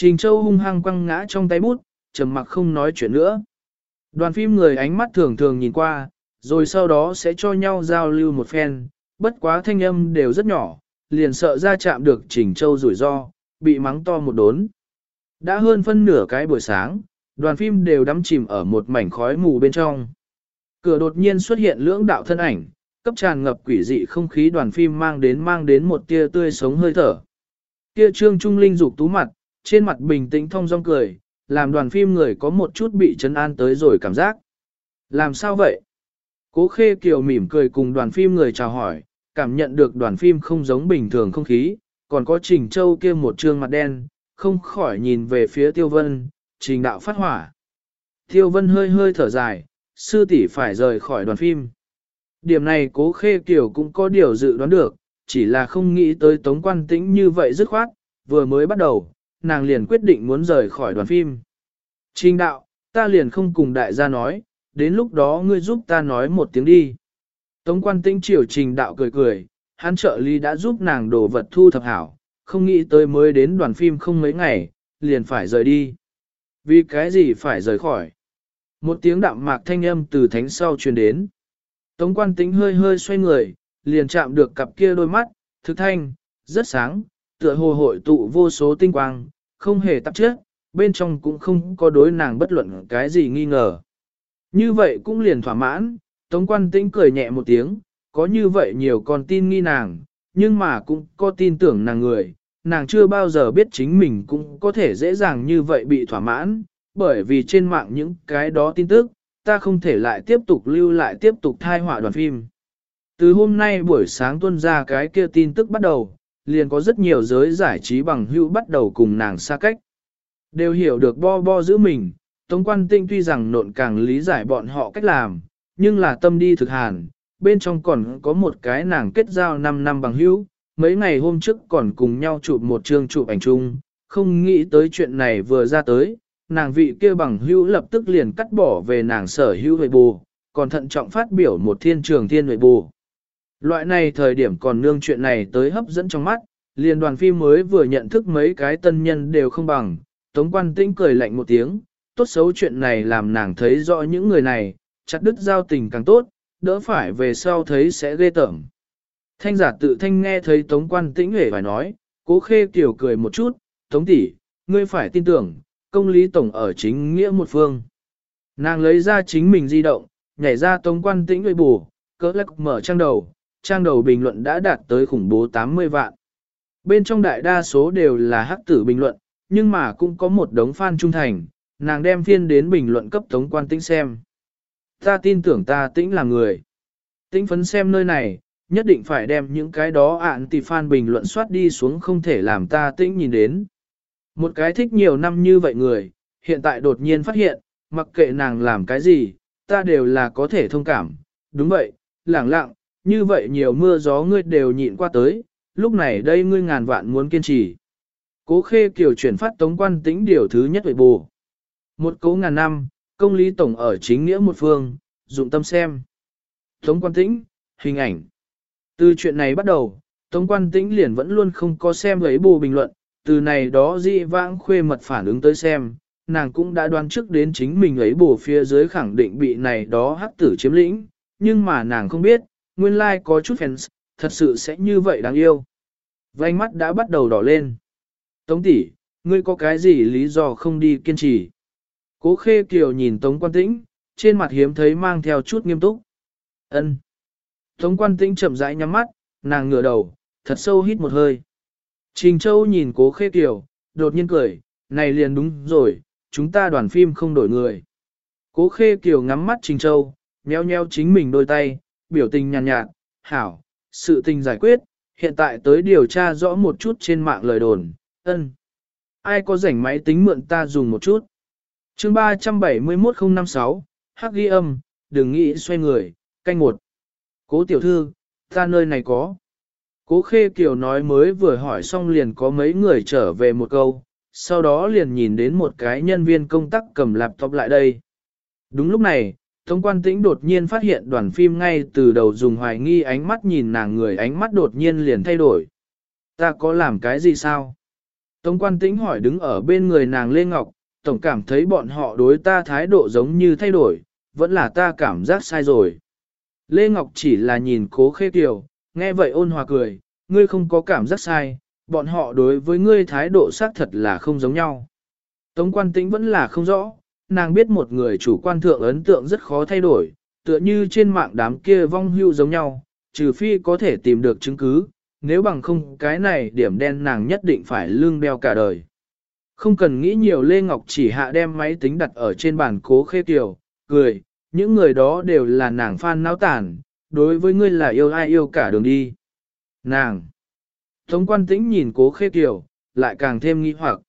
Trình Châu hung hăng quăng ngã trong tay bút, trầm mặc không nói chuyện nữa. Đoàn phim người ánh mắt thường thường nhìn qua, rồi sau đó sẽ cho nhau giao lưu một phen, bất quá thanh âm đều rất nhỏ, liền sợ ra chạm được Trình Châu rủi ro, bị mắng to một đốn. Đã hơn phân nửa cái buổi sáng, đoàn phim đều đắm chìm ở một mảnh khói mù bên trong. Cửa đột nhiên xuất hiện lưỡng đạo thân ảnh, cấp tràn ngập quỷ dị không khí đoàn phim mang đến mang đến một tia tươi sống hơi thở. Tia trương trung linh dục tú mặt, trên mặt bình tĩnh thông dong cười, làm đoàn phim người có một chút bị chấn an tới rồi cảm giác. Làm sao vậy? Cố khê kiều mỉm cười cùng đoàn phim người chào hỏi, cảm nhận được đoàn phim không giống bình thường không khí, còn có trình châu kia một trương mặt đen, không khỏi nhìn về phía tiêu vân, trình đạo phát hỏa. Tiêu vân hơi hơi thở dài, sư tỷ phải rời khỏi đoàn phim. Điểm này cố khê kiều cũng có điều dự đoán được, chỉ là không nghĩ tới tống quan tĩnh như vậy dứt khoát, vừa mới bắt đầu, nàng liền quyết định muốn rời khỏi đoàn phim. Trình đạo, ta liền không cùng đại gia nói, đến lúc đó ngươi giúp ta nói một tiếng đi. Tống quan tĩnh triều trình đạo cười cười, hắn trợ lý đã giúp nàng đổ vật thu thập hảo, không nghĩ tới mới đến đoàn phim không mấy ngày, liền phải rời đi. Vì cái gì phải rời khỏi? Một tiếng đạm mạc thanh âm từ thánh sau truyền đến. Tống quan tĩnh hơi hơi xoay người, liền chạm được cặp kia đôi mắt, thực thanh, rất sáng, tựa hồ hội tụ vô số tinh quang, không hề tạp chất, bên trong cũng không có đối nàng bất luận cái gì nghi ngờ. Như vậy cũng liền thỏa mãn, Tống quan tĩnh cười nhẹ một tiếng, có như vậy nhiều con tin nghi nàng, nhưng mà cũng có tin tưởng nàng người, nàng chưa bao giờ biết chính mình cũng có thể dễ dàng như vậy bị thỏa mãn, bởi vì trên mạng những cái đó tin tức, ta không thể lại tiếp tục lưu lại tiếp tục thai họa đoàn phim. Từ hôm nay buổi sáng tuân ra cái kia tin tức bắt đầu, liền có rất nhiều giới giải trí bằng hữu bắt đầu cùng nàng xa cách. Đều hiểu được bo bo giữ mình, Tống Quan Tinh tuy rằng nộn càng lý giải bọn họ cách làm, nhưng là tâm đi thực hàn, bên trong còn có một cái nàng kết giao 5 năm bằng hữu, mấy ngày hôm trước còn cùng nhau chụp một chương chụp ảnh chung, không nghĩ tới chuyện này vừa ra tới, nàng vị kia bằng hữu lập tức liền cắt bỏ về nàng sở hữu về bù, còn thận trọng phát biểu một thiên trường thiên về bù. Loại này thời điểm còn nương chuyện này tới hấp dẫn trong mắt, liền đoàn phim mới vừa nhận thức mấy cái tân nhân đều không bằng, Tống Quan Tĩnh cười lạnh một tiếng, tốt xấu chuyện này làm nàng thấy rõ những người này, chặt đứt giao tình càng tốt, đỡ phải về sau thấy sẽ ghê tởm. Thanh giả tự thanh nghe thấy Tống Quan Tĩnh hề phải nói, cố khê tiểu cười một chút, Tống tỷ, ngươi phải tin tưởng, công lý tổng ở chính nghĩa một phương. Nàng lấy ra chính mình di động, nhảy ra Tống Quan Tĩnh người bù, cỡ lắc mở trang đầu, trang đầu bình luận đã đạt tới khủng bố 80 vạn. Bên trong đại đa số đều là hắc tử bình luận, nhưng mà cũng có một đống fan trung thành, nàng đem phiên đến bình luận cấp Tống Quan Tĩnh xem. Ta tin tưởng ta tĩnh là người. Tĩnh phấn xem nơi này, nhất định phải đem những cái đó ạn tỷ fan bình luận soát đi xuống không thể làm ta tĩnh nhìn đến. Một cái thích nhiều năm như vậy người, hiện tại đột nhiên phát hiện, mặc kệ nàng làm cái gì, ta đều là có thể thông cảm. Đúng vậy, lẳng lặng, như vậy nhiều mưa gió ngươi đều nhịn qua tới, lúc này đây ngươi ngàn vạn muốn kiên trì. Cố khê kiều chuyển phát tống quan tĩnh điều thứ nhất về bù. Một cố ngàn năm, công lý tổng ở chính nghĩa một phương, dụng tâm xem. Tống quan tĩnh, hình ảnh. Từ chuyện này bắt đầu, Tống quan tĩnh liền vẫn luôn không có xem lấy bù bình luận, từ này đó dị vãng khuê mật phản ứng tới xem, nàng cũng đã đoán trước đến chính mình ấy bù phía dưới khẳng định bị này đó hắc tử chiếm lĩnh, nhưng mà nàng không biết, nguyên lai like có chút fans, thật sự sẽ như vậy đáng yêu. Vành mắt đã bắt đầu đỏ lên. Tống tỷ, ngươi có cái gì lý do không đi kiên trì? Cố khê kiều nhìn Tống quan tĩnh, trên mặt hiếm thấy mang theo chút nghiêm túc. Ân. Tống quan tĩnh chậm rãi nhắm mắt, nàng ngửa đầu, thật sâu hít một hơi. Trình Châu nhìn cố khê kiều, đột nhiên cười, này liền đúng rồi, chúng ta đoàn phim không đổi người. Cố khê kiều ngắm mắt Trình Châu, nheo nheo chính mình đôi tay, biểu tình nhàn nhạt, nhạt, hảo, sự tình giải quyết, hiện tại tới điều tra rõ một chút trên mạng lời đồn, ân. Ai có rảnh máy tính mượn ta dùng một chút. chương 371056, hắc ghi âm, đừng nghĩ xoay người, canh một. Cố tiểu thư, ta nơi này có. Cố khê kiều nói mới vừa hỏi xong liền có mấy người trở về một câu, sau đó liền nhìn đến một cái nhân viên công tác cầm laptop lại đây. Đúng lúc này, Tống quan tĩnh đột nhiên phát hiện đoàn phim ngay từ đầu dùng hoài nghi ánh mắt nhìn nàng người ánh mắt đột nhiên liền thay đổi. Ta có làm cái gì sao? Tống quan tĩnh hỏi đứng ở bên người nàng Lê Ngọc, tổng cảm thấy bọn họ đối ta thái độ giống như thay đổi, vẫn là ta cảm giác sai rồi. Lê Ngọc chỉ là nhìn cố khê kiều, nghe vậy ôn hòa cười, ngươi không có cảm giác sai, bọn họ đối với ngươi thái độ xác thật là không giống nhau. Tống quan tĩnh vẫn là không rõ, nàng biết một người chủ quan thượng ấn tượng rất khó thay đổi, tựa như trên mạng đám kia vong hưu giống nhau, trừ phi có thể tìm được chứng cứ, nếu bằng không cái này điểm đen nàng nhất định phải lương đeo cả đời. Không cần nghĩ nhiều Lê Ngọc chỉ hạ đem máy tính đặt ở trên bàn cố khê tiểu, cười, những người đó đều là nàng fan náo tàn, đối với ngươi là yêu ai yêu cả đường đi. Nàng! Tống quan tĩnh nhìn cố khê tiểu, lại càng thêm nghi hoặc.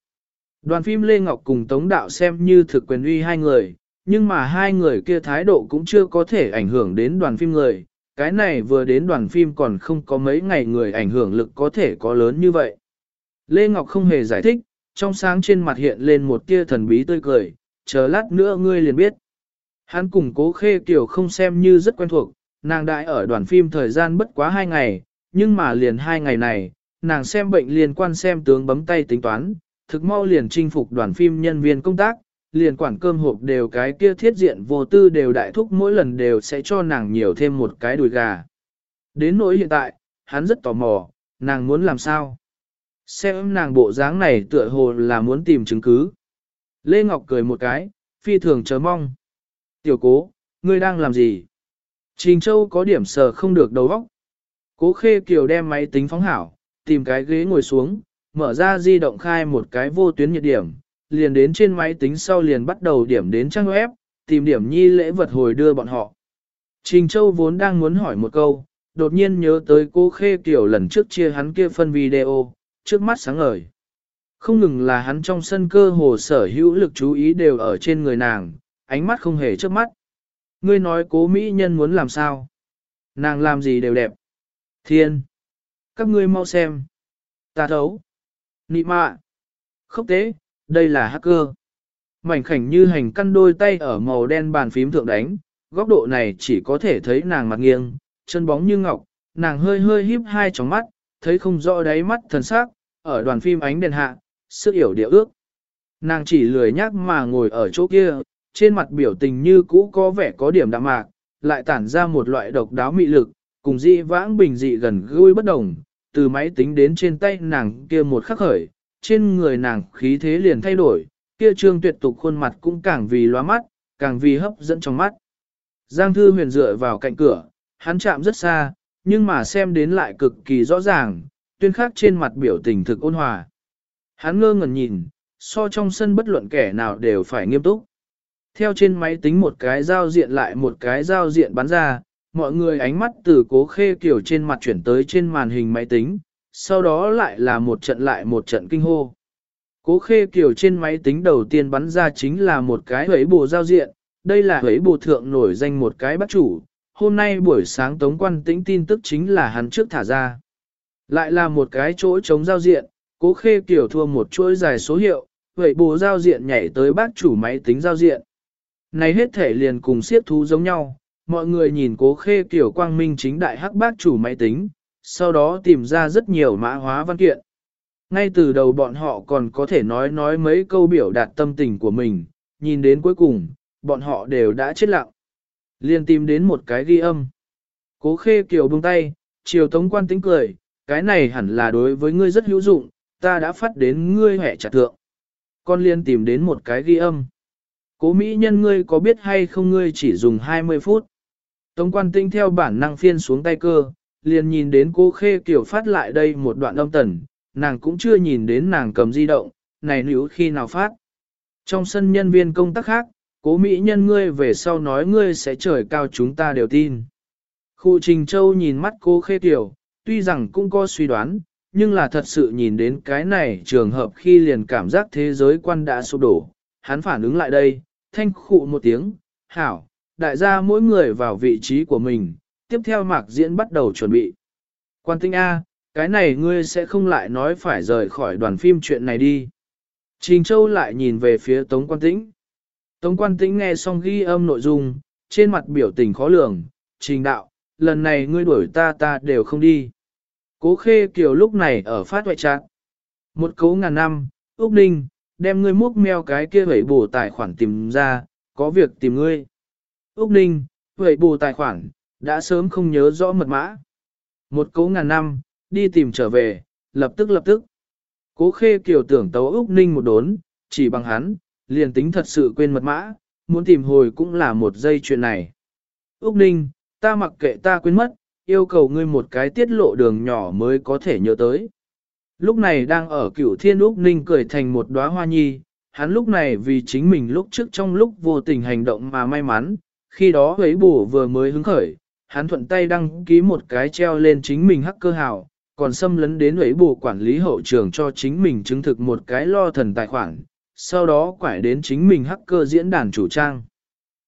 Đoàn phim Lê Ngọc cùng Tống Đạo xem như thực quyền uy hai người, nhưng mà hai người kia thái độ cũng chưa có thể ảnh hưởng đến đoàn phim người. Cái này vừa đến đoàn phim còn không có mấy ngày người ảnh hưởng lực có thể có lớn như vậy. Lê Ngọc không hề giải thích, trong sáng trên mặt hiện lên một tia thần bí tươi cười, chờ lát nữa ngươi liền biết. Hắn cùng cố khê kiểu không xem như rất quen thuộc, nàng đại ở đoàn phim thời gian bất quá hai ngày, nhưng mà liền hai ngày này, nàng xem bệnh liên quan xem tướng bấm tay tính toán, thực mau liền chinh phục đoàn phim nhân viên công tác, liền quản cơm hộp đều cái kia thiết diện vô tư đều đại thúc mỗi lần đều sẽ cho nàng nhiều thêm một cái đùi gà. Đến nỗi hiện tại, hắn rất tò mò, nàng muốn làm sao? Xem nàng bộ dáng này tựa hồ là muốn tìm chứng cứ. Lê Ngọc cười một cái, phi thường chờ mong. Tiểu cố, ngươi đang làm gì? Trình Châu có điểm sờ không được đầu óc. Cố Khê Kiều đem máy tính phóng hảo, tìm cái ghế ngồi xuống, mở ra di động khai một cái vô tuyến nhiệt điểm, liền đến trên máy tính sau liền bắt đầu điểm đến trang web, tìm điểm nhi lễ vật hồi đưa bọn họ. Trình Châu vốn đang muốn hỏi một câu, đột nhiên nhớ tới cô Khê Kiều lần trước chia hắn kia phân video, trước mắt sáng ngời. Không ngừng là hắn trong sân cơ hồ sở hữu lực chú ý đều ở trên người nàng, ánh mắt không hề chớp mắt. Ngươi nói cố mỹ nhân muốn làm sao? Nàng làm gì đều đẹp. Thiên! Các ngươi mau xem. Ta thấu. Nị mạ. Khốc tế, đây là hacker. Mảnh khảnh như hành căn đôi tay ở màu đen bàn phím thượng đánh, góc độ này chỉ có thể thấy nàng mặt nghiêng, chân bóng như ngọc, nàng hơi hơi híp hai tròng mắt, thấy không rõ đáy mắt thần sắc, ở đoàn phim ánh đèn hạ, sức hiểu địa ước. Nàng chỉ lười nhác mà ngồi ở chỗ kia, trên mặt biểu tình như cũ có vẻ có điểm đạm mạc, lại tản ra một loại độc đáo mị lực, cùng dị vãng bình dị gần gũi bất đồng, từ máy tính đến trên tay nàng kia một khắc khởi, trên người nàng khí thế liền thay đổi, kia trương tuyệt tục khuôn mặt cũng càng vì loa mắt, càng vì hấp dẫn trong mắt. Giang Thư huyền dựa vào cạnh cửa, hắn chạm rất xa, nhưng mà xem đến lại cực kỳ rõ ràng, tuyên khắc trên mặt biểu tình thực ôn hòa. Hắn ngơ ngẩn nhìn, so trong sân bất luận kẻ nào đều phải nghiêm túc. Theo trên máy tính một cái giao diện lại một cái giao diện bắn ra, mọi người ánh mắt từ cố khê kiểu trên mặt chuyển tới trên màn hình máy tính, sau đó lại là một trận lại một trận kinh hô. Cố khê kiểu trên máy tính đầu tiên bắn ra chính là một cái hấy bồ giao diện, đây là hấy bồ thượng nổi danh một cái bắt chủ, hôm nay buổi sáng tống quan tĩnh tin tức chính là hắn trước thả ra. Lại là một cái chỗ chống giao diện, cố khê kiểu thua một chuỗi dài số hiệu, vậy bồ giao diện nhảy tới bác chủ máy tính giao diện. Này hết thể liền cùng siết thú giống nhau, mọi người nhìn cố khê kiểu quang minh chính đại hắc bác chủ máy tính, sau đó tìm ra rất nhiều mã hóa văn kiện. Ngay từ đầu bọn họ còn có thể nói nói mấy câu biểu đạt tâm tình của mình, nhìn đến cuối cùng, bọn họ đều đã chết lặng. Liên tìm đến một cái ghi âm. Cố khê kiểu buông tay, chiều tống quan tính cười, cái này hẳn là đối với ngươi rất hữu dụng, ta đã phát đến ngươi hẻ trả thượng. Con liên tìm đến một cái ghi âm. Cố mỹ nhân ngươi có biết hay không ngươi chỉ dùng 20 phút. Tống quan tinh theo bản năng phiên xuống tay cơ, liền nhìn đến cô khê kiểu phát lại đây một đoạn âm tần, nàng cũng chưa nhìn đến nàng cầm di động, này nữ khi nào phát. Trong sân nhân viên công tác khác, cố mỹ nhân ngươi về sau nói ngươi sẽ trời cao chúng ta đều tin. Khu Trình Châu nhìn mắt cô khê kiểu, tuy rằng cũng có suy đoán, nhưng là thật sự nhìn đến cái này trường hợp khi liền cảm giác thế giới quan đã sụp đổ, hắn phản ứng lại đây, thanh khụ một tiếng, hảo, đại gia mỗi người vào vị trí của mình, tiếp theo mạc diễn bắt đầu chuẩn bị. Quan tinh A, cái này ngươi sẽ không lại nói phải rời khỏi đoàn phim chuyện này đi. Trình Châu lại nhìn về phía Tống Quan Tĩnh. Tống Quan Tĩnh nghe xong ghi âm nội dung, trên mặt biểu tình khó lường, trình đạo, lần này ngươi đuổi ta ta đều không đi. Cố khê kiều lúc này ở phát hoại trạng. Một cố ngàn năm, Úc Ninh, đem ngươi múc meo cái kia vẩy bổ tài khoản tìm ra, có việc tìm ngươi. Úc Ninh, vậy bù tài khoản, đã sớm không nhớ rõ mật mã. Một cố ngàn năm, đi tìm trở về, lập tức lập tức. Cố khê kiều tưởng tấu Úc Ninh một đốn, chỉ bằng hắn, liền tính thật sự quên mật mã, muốn tìm hồi cũng là một giây chuyện này. Úc Ninh, ta mặc kệ ta quên mất, yêu cầu ngươi một cái tiết lộ đường nhỏ mới có thể nhớ tới. Lúc này đang ở cửu thiên Úc Ninh cười thành một đóa hoa nhi, hắn lúc này vì chính mình lúc trước trong lúc vô tình hành động mà may mắn, khi đó ấy bù vừa mới hứng khởi, hắn thuận tay đăng ký một cái treo lên chính mình hacker hào, còn xâm lấn đến ấy bù quản lý hậu trường cho chính mình chứng thực một cái lo thần tài khoản, sau đó quải đến chính mình hacker diễn đàn chủ trang.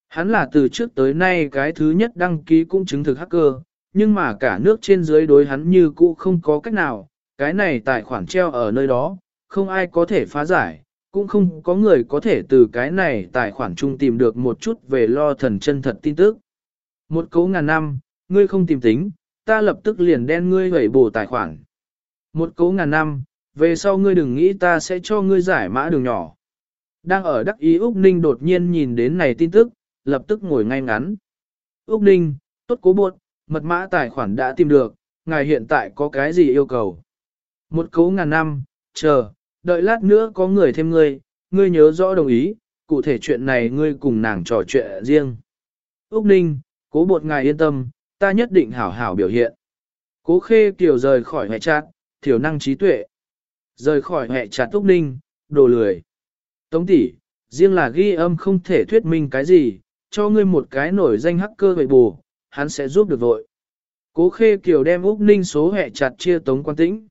Hắn là từ trước tới nay cái thứ nhất đăng ký cũng chứng thực hacker, nhưng mà cả nước trên dưới đối hắn như cũ không có cách nào, cái này tài khoản treo ở nơi đó, không ai có thể phá giải, cũng không có người có thể từ cái này tài khoản chung tìm được một chút về lo thần chân thật tin tức. Một cấu ngàn năm, ngươi không tìm tính, ta lập tức liền đen ngươi hủy bổ tài khoản. Một cấu ngàn năm, về sau ngươi đừng nghĩ ta sẽ cho ngươi giải mã đường nhỏ. Đang ở đắc ý Úc Ninh đột nhiên nhìn đến này tin tức, lập tức ngồi ngay ngắn. Úc Ninh, tốt cố buộc, mật mã tài khoản đã tìm được, ngài hiện tại có cái gì yêu cầu? Một cấu ngàn năm, chờ, đợi lát nữa có người thêm ngươi, ngươi nhớ rõ đồng ý, cụ thể chuyện này ngươi cùng nàng trò chuyện riêng. Úc Ninh, cố bột ngài yên tâm, ta nhất định hảo hảo biểu hiện. Cố khê kiều rời khỏi hệ chặt, thiểu năng trí tuệ. Rời khỏi hệ chặt Úc Ninh, đồ lười. Tống tỷ, riêng là ghi âm không thể thuyết minh cái gì, cho ngươi một cái nổi danh hacker vậy bù, hắn sẽ giúp được vội. Cố khê kiều đem Úc Ninh số hệ chặt chia tống quan tĩnh.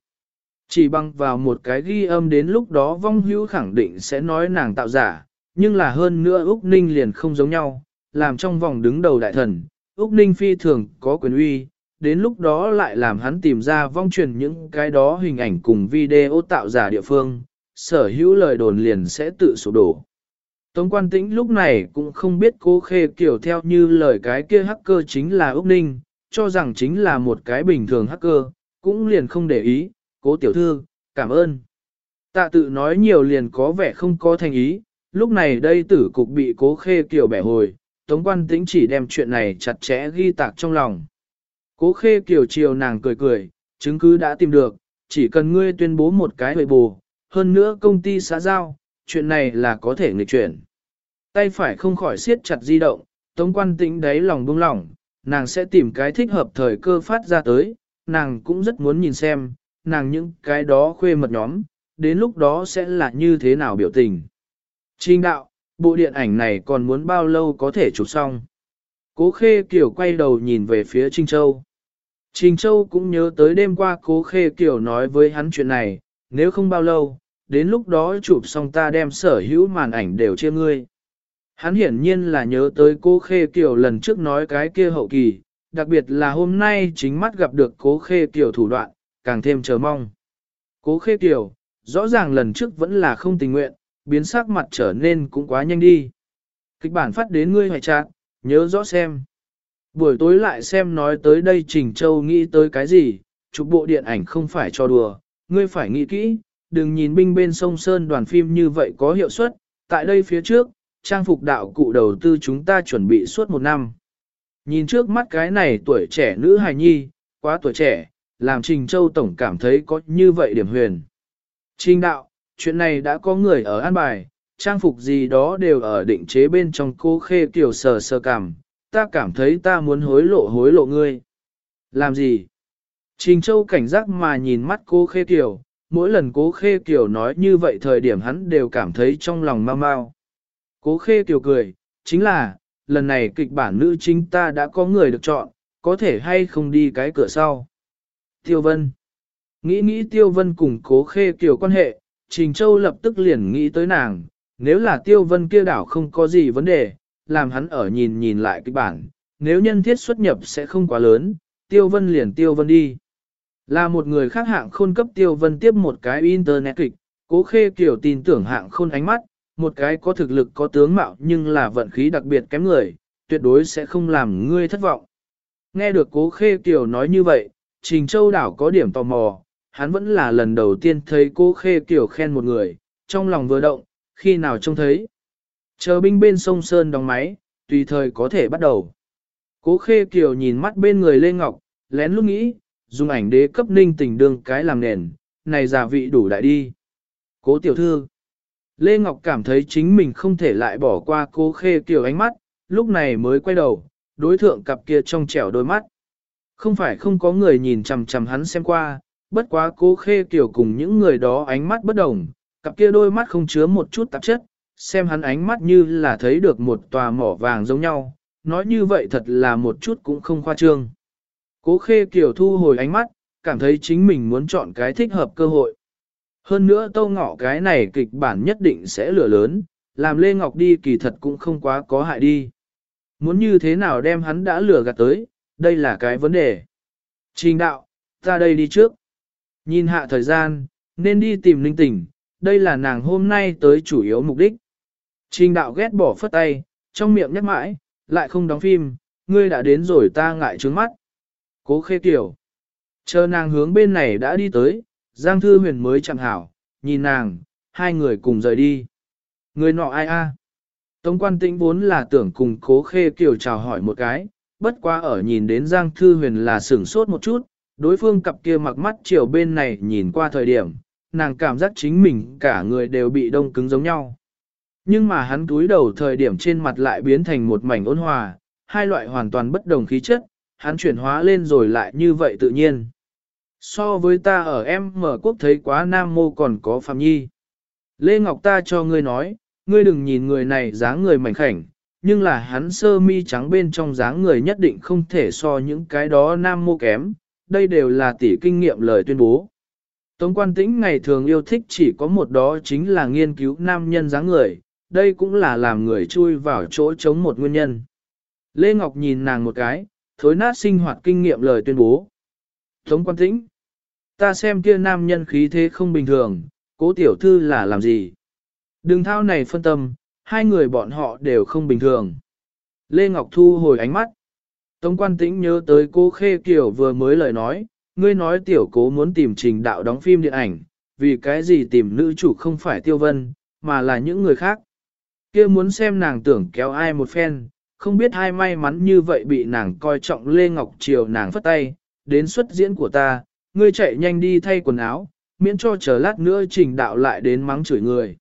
Chỉ bằng vào một cái ghi âm đến lúc đó vong hữu khẳng định sẽ nói nàng tạo giả, nhưng là hơn nữa Úc Ninh liền không giống nhau, làm trong vòng đứng đầu đại thần, Úc Ninh phi thường có quyền uy, đến lúc đó lại làm hắn tìm ra vong truyền những cái đó hình ảnh cùng video tạo giả địa phương, sở hữu lời đồn liền sẽ tự sụp đổ. Tống quan tĩnh lúc này cũng không biết cố khê kiểu theo như lời cái kia hacker chính là Úc Ninh, cho rằng chính là một cái bình thường hacker, cũng liền không để ý, cố tiểu thư, cảm ơn. Tạ tự nói nhiều liền có vẻ không có thành ý, lúc này đây tử cục bị cố khê kiều bẻ hồi, tống quan tĩnh chỉ đem chuyện này chặt chẽ ghi tạc trong lòng. Cố khê kiều chiều nàng cười cười, chứng cứ đã tìm được, chỉ cần ngươi tuyên bố một cái hồi bù, hơn nữa công ty xã giao, chuyện này là có thể nghịch chuyển. Tay phải không khỏi siết chặt di động, tống quan tĩnh đáy lòng buông lỏng, nàng sẽ tìm cái thích hợp thời cơ phát ra tới, nàng cũng rất muốn nhìn xem, nàng những cái đó khuê mật nhóm, đến lúc đó sẽ là như thế nào biểu tình. Trinh đạo, bộ điện ảnh này còn muốn bao lâu có thể chụp xong. Cố Khê Kiều quay đầu nhìn về phía Trinh Châu. Trình Châu cũng nhớ tới đêm qua Cố Khê Kiều nói với hắn chuyện này, nếu không bao lâu, đến lúc đó chụp xong ta đem sở hữu màn ảnh đều chia ngươi. Hắn hiển nhiên là nhớ tới Cố Khê Kiều lần trước nói cái kia hậu kỳ, đặc biệt là hôm nay chính mắt gặp được Cố Khê Kiều thủ đoạn, càng thêm chờ mong. Cố khê kiểu, rõ ràng lần trước vẫn là không tình nguyện, biến sắc mặt trở nên cũng quá nhanh đi. Kịch bản phát đến ngươi hoài trạng, nhớ rõ xem. Buổi tối lại xem nói tới đây Trình Châu nghĩ tới cái gì, chụp bộ điện ảnh không phải cho đùa, ngươi phải nghĩ kỹ, đừng nhìn binh bên sông Sơn đoàn phim như vậy có hiệu suất, tại đây phía trước, trang phục đạo cụ đầu tư chúng ta chuẩn bị suốt một năm. Nhìn trước mắt cái này tuổi trẻ nữ hài nhi, quá tuổi trẻ, làm Trình Châu Tổng cảm thấy có như vậy điểm huyền. Trình đạo, chuyện này đã có người ở an bài, trang phục gì đó đều ở định chế bên trong cô khê kiểu sờ sờ cảm, ta cảm thấy ta muốn hối lộ hối lộ ngươi. Làm gì? Trình Châu cảnh giác mà nhìn mắt cô khê kiểu, mỗi lần cố khê kiểu nói như vậy thời điểm hắn đều cảm thấy trong lòng mau mau. Cố khê kiểu cười, chính là, lần này kịch bản nữ chính ta đã có người được chọn, có thể hay không đi cái cửa sau. Tiêu Vân. Nghĩ nghĩ Tiêu Vân cùng cố khê kiểu quan hệ, Trình Châu lập tức liền nghĩ tới nàng, nếu là Tiêu Vân kia đảo không có gì vấn đề, làm hắn ở nhìn nhìn lại kịch bản, nếu nhân thiết xuất nhập sẽ không quá lớn, Tiêu Vân liền Tiêu Vân đi. Là một người khác hạng khôn cấp Tiêu Vân tiếp một cái internet kịch, cố khê kiểu tin tưởng hạng khôn ánh mắt, một cái có thực lực có tướng mạo nhưng là vận khí đặc biệt kém người, tuyệt đối sẽ không làm ngươi thất vọng. Nghe được cố khê kiểu nói như vậy, Trình Châu đảo có điểm tò mò, hắn vẫn là lần đầu tiên thấy cô Khê Kiều khen một người, trong lòng vừa động, khi nào trông thấy. Chờ binh bên sông Sơn đóng máy, tùy thời có thể bắt đầu. Cố Khê Kiều nhìn mắt bên người Lê Ngọc, lén lúc nghĩ, dùng ảnh đế cấp ninh tình đương cái làm nền, này giả vị đủ đại đi. Cố tiểu thư, Lê Ngọc cảm thấy chính mình không thể lại bỏ qua cố Khê Kiều ánh mắt, lúc này mới quay đầu, đối thượng cặp kia trong trẻo đôi mắt. Không phải không có người nhìn chằm chằm hắn xem qua, bất quá cố khê kiểu cùng những người đó ánh mắt bất đồng, cặp kia đôi mắt không chứa một chút tạp chất, xem hắn ánh mắt như là thấy được một tòa mỏ vàng giống nhau, nói như vậy thật là một chút cũng không khoa trương. Cố khê kiểu thu hồi ánh mắt, cảm thấy chính mình muốn chọn cái thích hợp cơ hội. Hơn nữa tâu ngọ cái này kịch bản nhất định sẽ lửa lớn, làm Lê Ngọc đi kỳ thật cũng không quá có hại đi. Muốn như thế nào đem hắn đã lừa gạt tới, đây là cái vấn đề. Trình đạo, ta đây đi trước. Nhìn hạ thời gian, nên đi tìm linh tỉnh, đây là nàng hôm nay tới chủ yếu mục đích. Trình đạo ghét bỏ phất tay, trong miệng nhắc mãi, lại không đóng phim, ngươi đã đến rồi ta ngại trướng mắt. Cố khê kiểu. Chờ nàng hướng bên này đã đi tới, Giang Thư Huyền mới chẳng hảo, nhìn nàng, hai người cùng rời đi. Người nọ ai a? Tống quan tĩnh vốn là tưởng cùng cố khê kiểu chào hỏi một cái, bất quá ở nhìn đến Giang Thư Huyền là sửng sốt một chút, đối phương cặp kia mặc mắt chiều bên này nhìn qua thời điểm, nàng cảm giác chính mình cả người đều bị đông cứng giống nhau. Nhưng mà hắn túi đầu thời điểm trên mặt lại biến thành một mảnh ôn hòa, hai loại hoàn toàn bất đồng khí chất, hắn chuyển hóa lên rồi lại như vậy tự nhiên. So với ta ở em mở quốc thấy quá nam mô còn có phạm nhi. Lê Ngọc ta cho ngươi nói, ngươi đừng nhìn người này dáng người mảnh khảnh, nhưng là hắn sơ mi trắng bên trong dáng người nhất định không thể so những cái đó nam mô kém, đây đều là tỷ kinh nghiệm lời tuyên bố. Tống quan tĩnh ngày thường yêu thích chỉ có một đó chính là nghiên cứu nam nhân dáng người, đây cũng là làm người chui vào chỗ chống một nguyên nhân. Lê Ngọc nhìn nàng một cái, thối nát sinh hoạt kinh nghiệm lời tuyên bố. Tống quan tĩnh, ta xem kia nam nhân khí thế không bình thường, cố tiểu thư là làm gì? Đừng thao này phân tâm, hai người bọn họ đều không bình thường. Lê Ngọc thu hồi ánh mắt. Tống quan tĩnh nhớ tới cô Khê Kiều vừa mới lời nói, ngươi nói tiểu cố muốn tìm trình đạo đóng phim điện ảnh, vì cái gì tìm nữ chủ không phải tiêu vân, mà là những người khác. kia muốn xem nàng tưởng kéo ai một phen, không biết ai may mắn như vậy bị nàng coi trọng Lê Ngọc Triều nàng phất tay, đến xuất diễn của ta, ngươi chạy nhanh đi thay quần áo, miễn cho chờ lát nữa trình đạo lại đến mắng chửi người.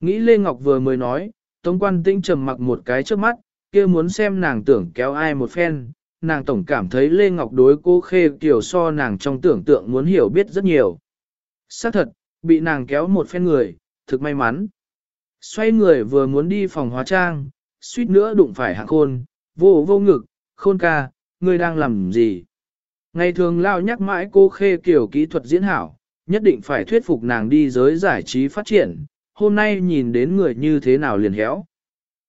Nghĩ Lê Ngọc vừa mới nói, Tống quan tinh trầm mặc một cái trước mắt, kia muốn xem nàng tưởng kéo ai một phen, nàng tổng cảm thấy Lê Ngọc đối cô khê kiểu so nàng trong tưởng tượng muốn hiểu biết rất nhiều. xác thật, bị nàng kéo một phen người, thực may mắn. Xoay người vừa muốn đi phòng hóa trang, suýt nữa đụng phải hạng khôn, vô vô ngực, khôn ca, ngươi đang làm gì? Ngày thường lao nhắc mãi cô khê kiểu kỹ thuật diễn hảo, nhất định phải thuyết phục nàng đi giới giải trí phát triển, hôm nay nhìn đến người như thế nào liền héo.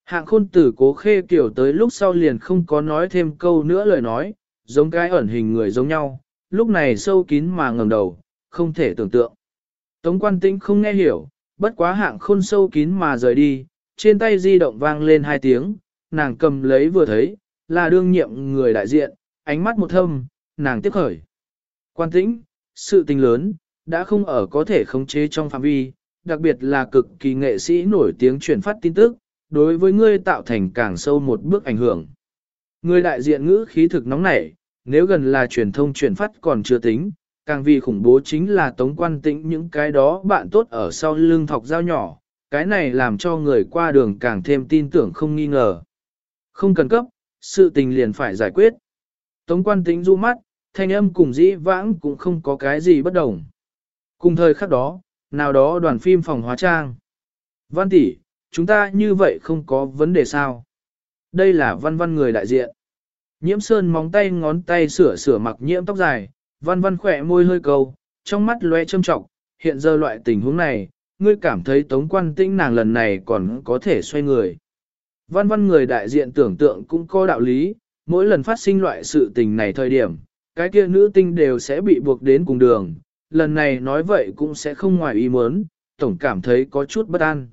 Hạng khôn tử cố khê kiểu tới lúc sau liền không có nói thêm câu nữa lời nói, giống cái ẩn hình người giống nhau, lúc này sâu kín mà ngẩng đầu, không thể tưởng tượng. Tống quan tĩnh không nghe hiểu, bất quá hạng khôn sâu kín mà rời đi, trên tay di động vang lên hai tiếng, nàng cầm lấy vừa thấy, là đương nhiệm người đại diện, ánh mắt một thâm, nàng tiếp khởi. Quan tĩnh, sự tình lớn, đã không ở có thể khống chế trong phạm vi, đặc biệt là cực kỳ nghệ sĩ nổi tiếng truyền phát tin tức, đối với ngươi tạo thành càng sâu một bước ảnh hưởng. Người đại diện ngữ khí thực nóng nảy, nếu gần là truyền thông truyền phát còn chưa tính, càng vì khủng bố chính là tống quan tĩnh những cái đó bạn tốt ở sau lưng thọc dao nhỏ, cái này làm cho người qua đường càng thêm tin tưởng không nghi ngờ. Không cần cấp, sự tình liền phải giải quyết. Tống quan tĩnh du mắt, thanh âm cùng dĩ vãng cũng không có cái gì bất đồng. Cùng thời khắc đó, nào đó đoàn phim phòng hóa trang. Văn tỷ, chúng ta như vậy không có vấn đề sao? Đây là văn văn người đại diện. Nhiễm sơn móng tay ngón tay sửa sửa mặc nhiễm tóc dài, văn văn khỏe môi hơi cầu, trong mắt lóe châm trọng, hiện giờ loại tình huống này, ngươi cảm thấy tống quan tĩnh nàng lần này còn có thể xoay người. Văn văn người đại diện tưởng tượng cũng có đạo lý, mỗi lần phát sinh loại sự tình này thời điểm, cái kia nữ tinh đều sẽ bị buộc đến cùng đường, lần này nói vậy cũng sẽ không ngoài ý muốn, tổng cảm thấy có chút bất an.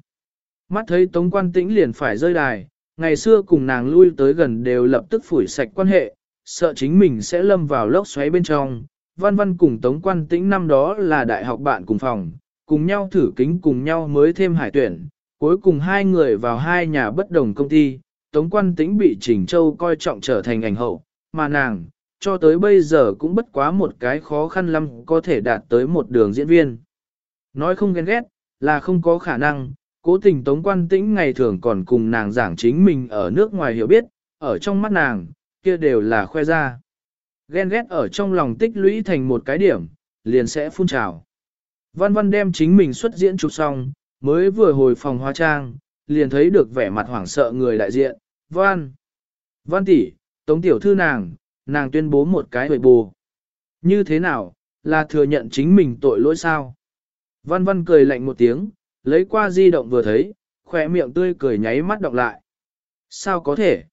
Mắt thấy Tống Quan Tĩnh liền phải rơi đài, ngày xưa cùng nàng lui tới gần đều lập tức phủi sạch quan hệ, sợ chính mình sẽ lâm vào lốc xoáy bên trong, văn văn cùng Tống Quan Tĩnh năm đó là đại học bạn cùng phòng, cùng nhau thử kính cùng nhau mới thêm hải tuyển, cuối cùng hai người vào hai nhà bất đồng công ty, Tống Quan Tĩnh bị Trình Châu coi trọng trở thành ảnh hậu, mà nàng, cho tới bây giờ cũng bất quá một cái khó khăn lắm có thể đạt tới một đường diễn viên. Nói không ghen ghét, là không có khả năng, cố tình Tống Quan Tĩnh ngày thường còn cùng nàng giảng chính mình ở nước ngoài hiểu biết, ở trong mắt nàng, kia đều là khoe ra. Ghen ghét ở trong lòng tích lũy thành một cái điểm, liền sẽ phun trào. Văn văn đem chính mình xuất diễn chụp xong, mới vừa hồi phòng hóa trang, liền thấy được vẻ mặt hoảng sợ người đại diện, văn. Văn tỷ, tống tiểu thư nàng, nàng tuyên bố một cái huệ bù. Như thế nào, là thừa nhận chính mình tội lỗi sao? Văn văn cười lạnh một tiếng, lấy qua di động vừa thấy, khỏe miệng tươi cười nháy mắt đọc lại. Sao có thể?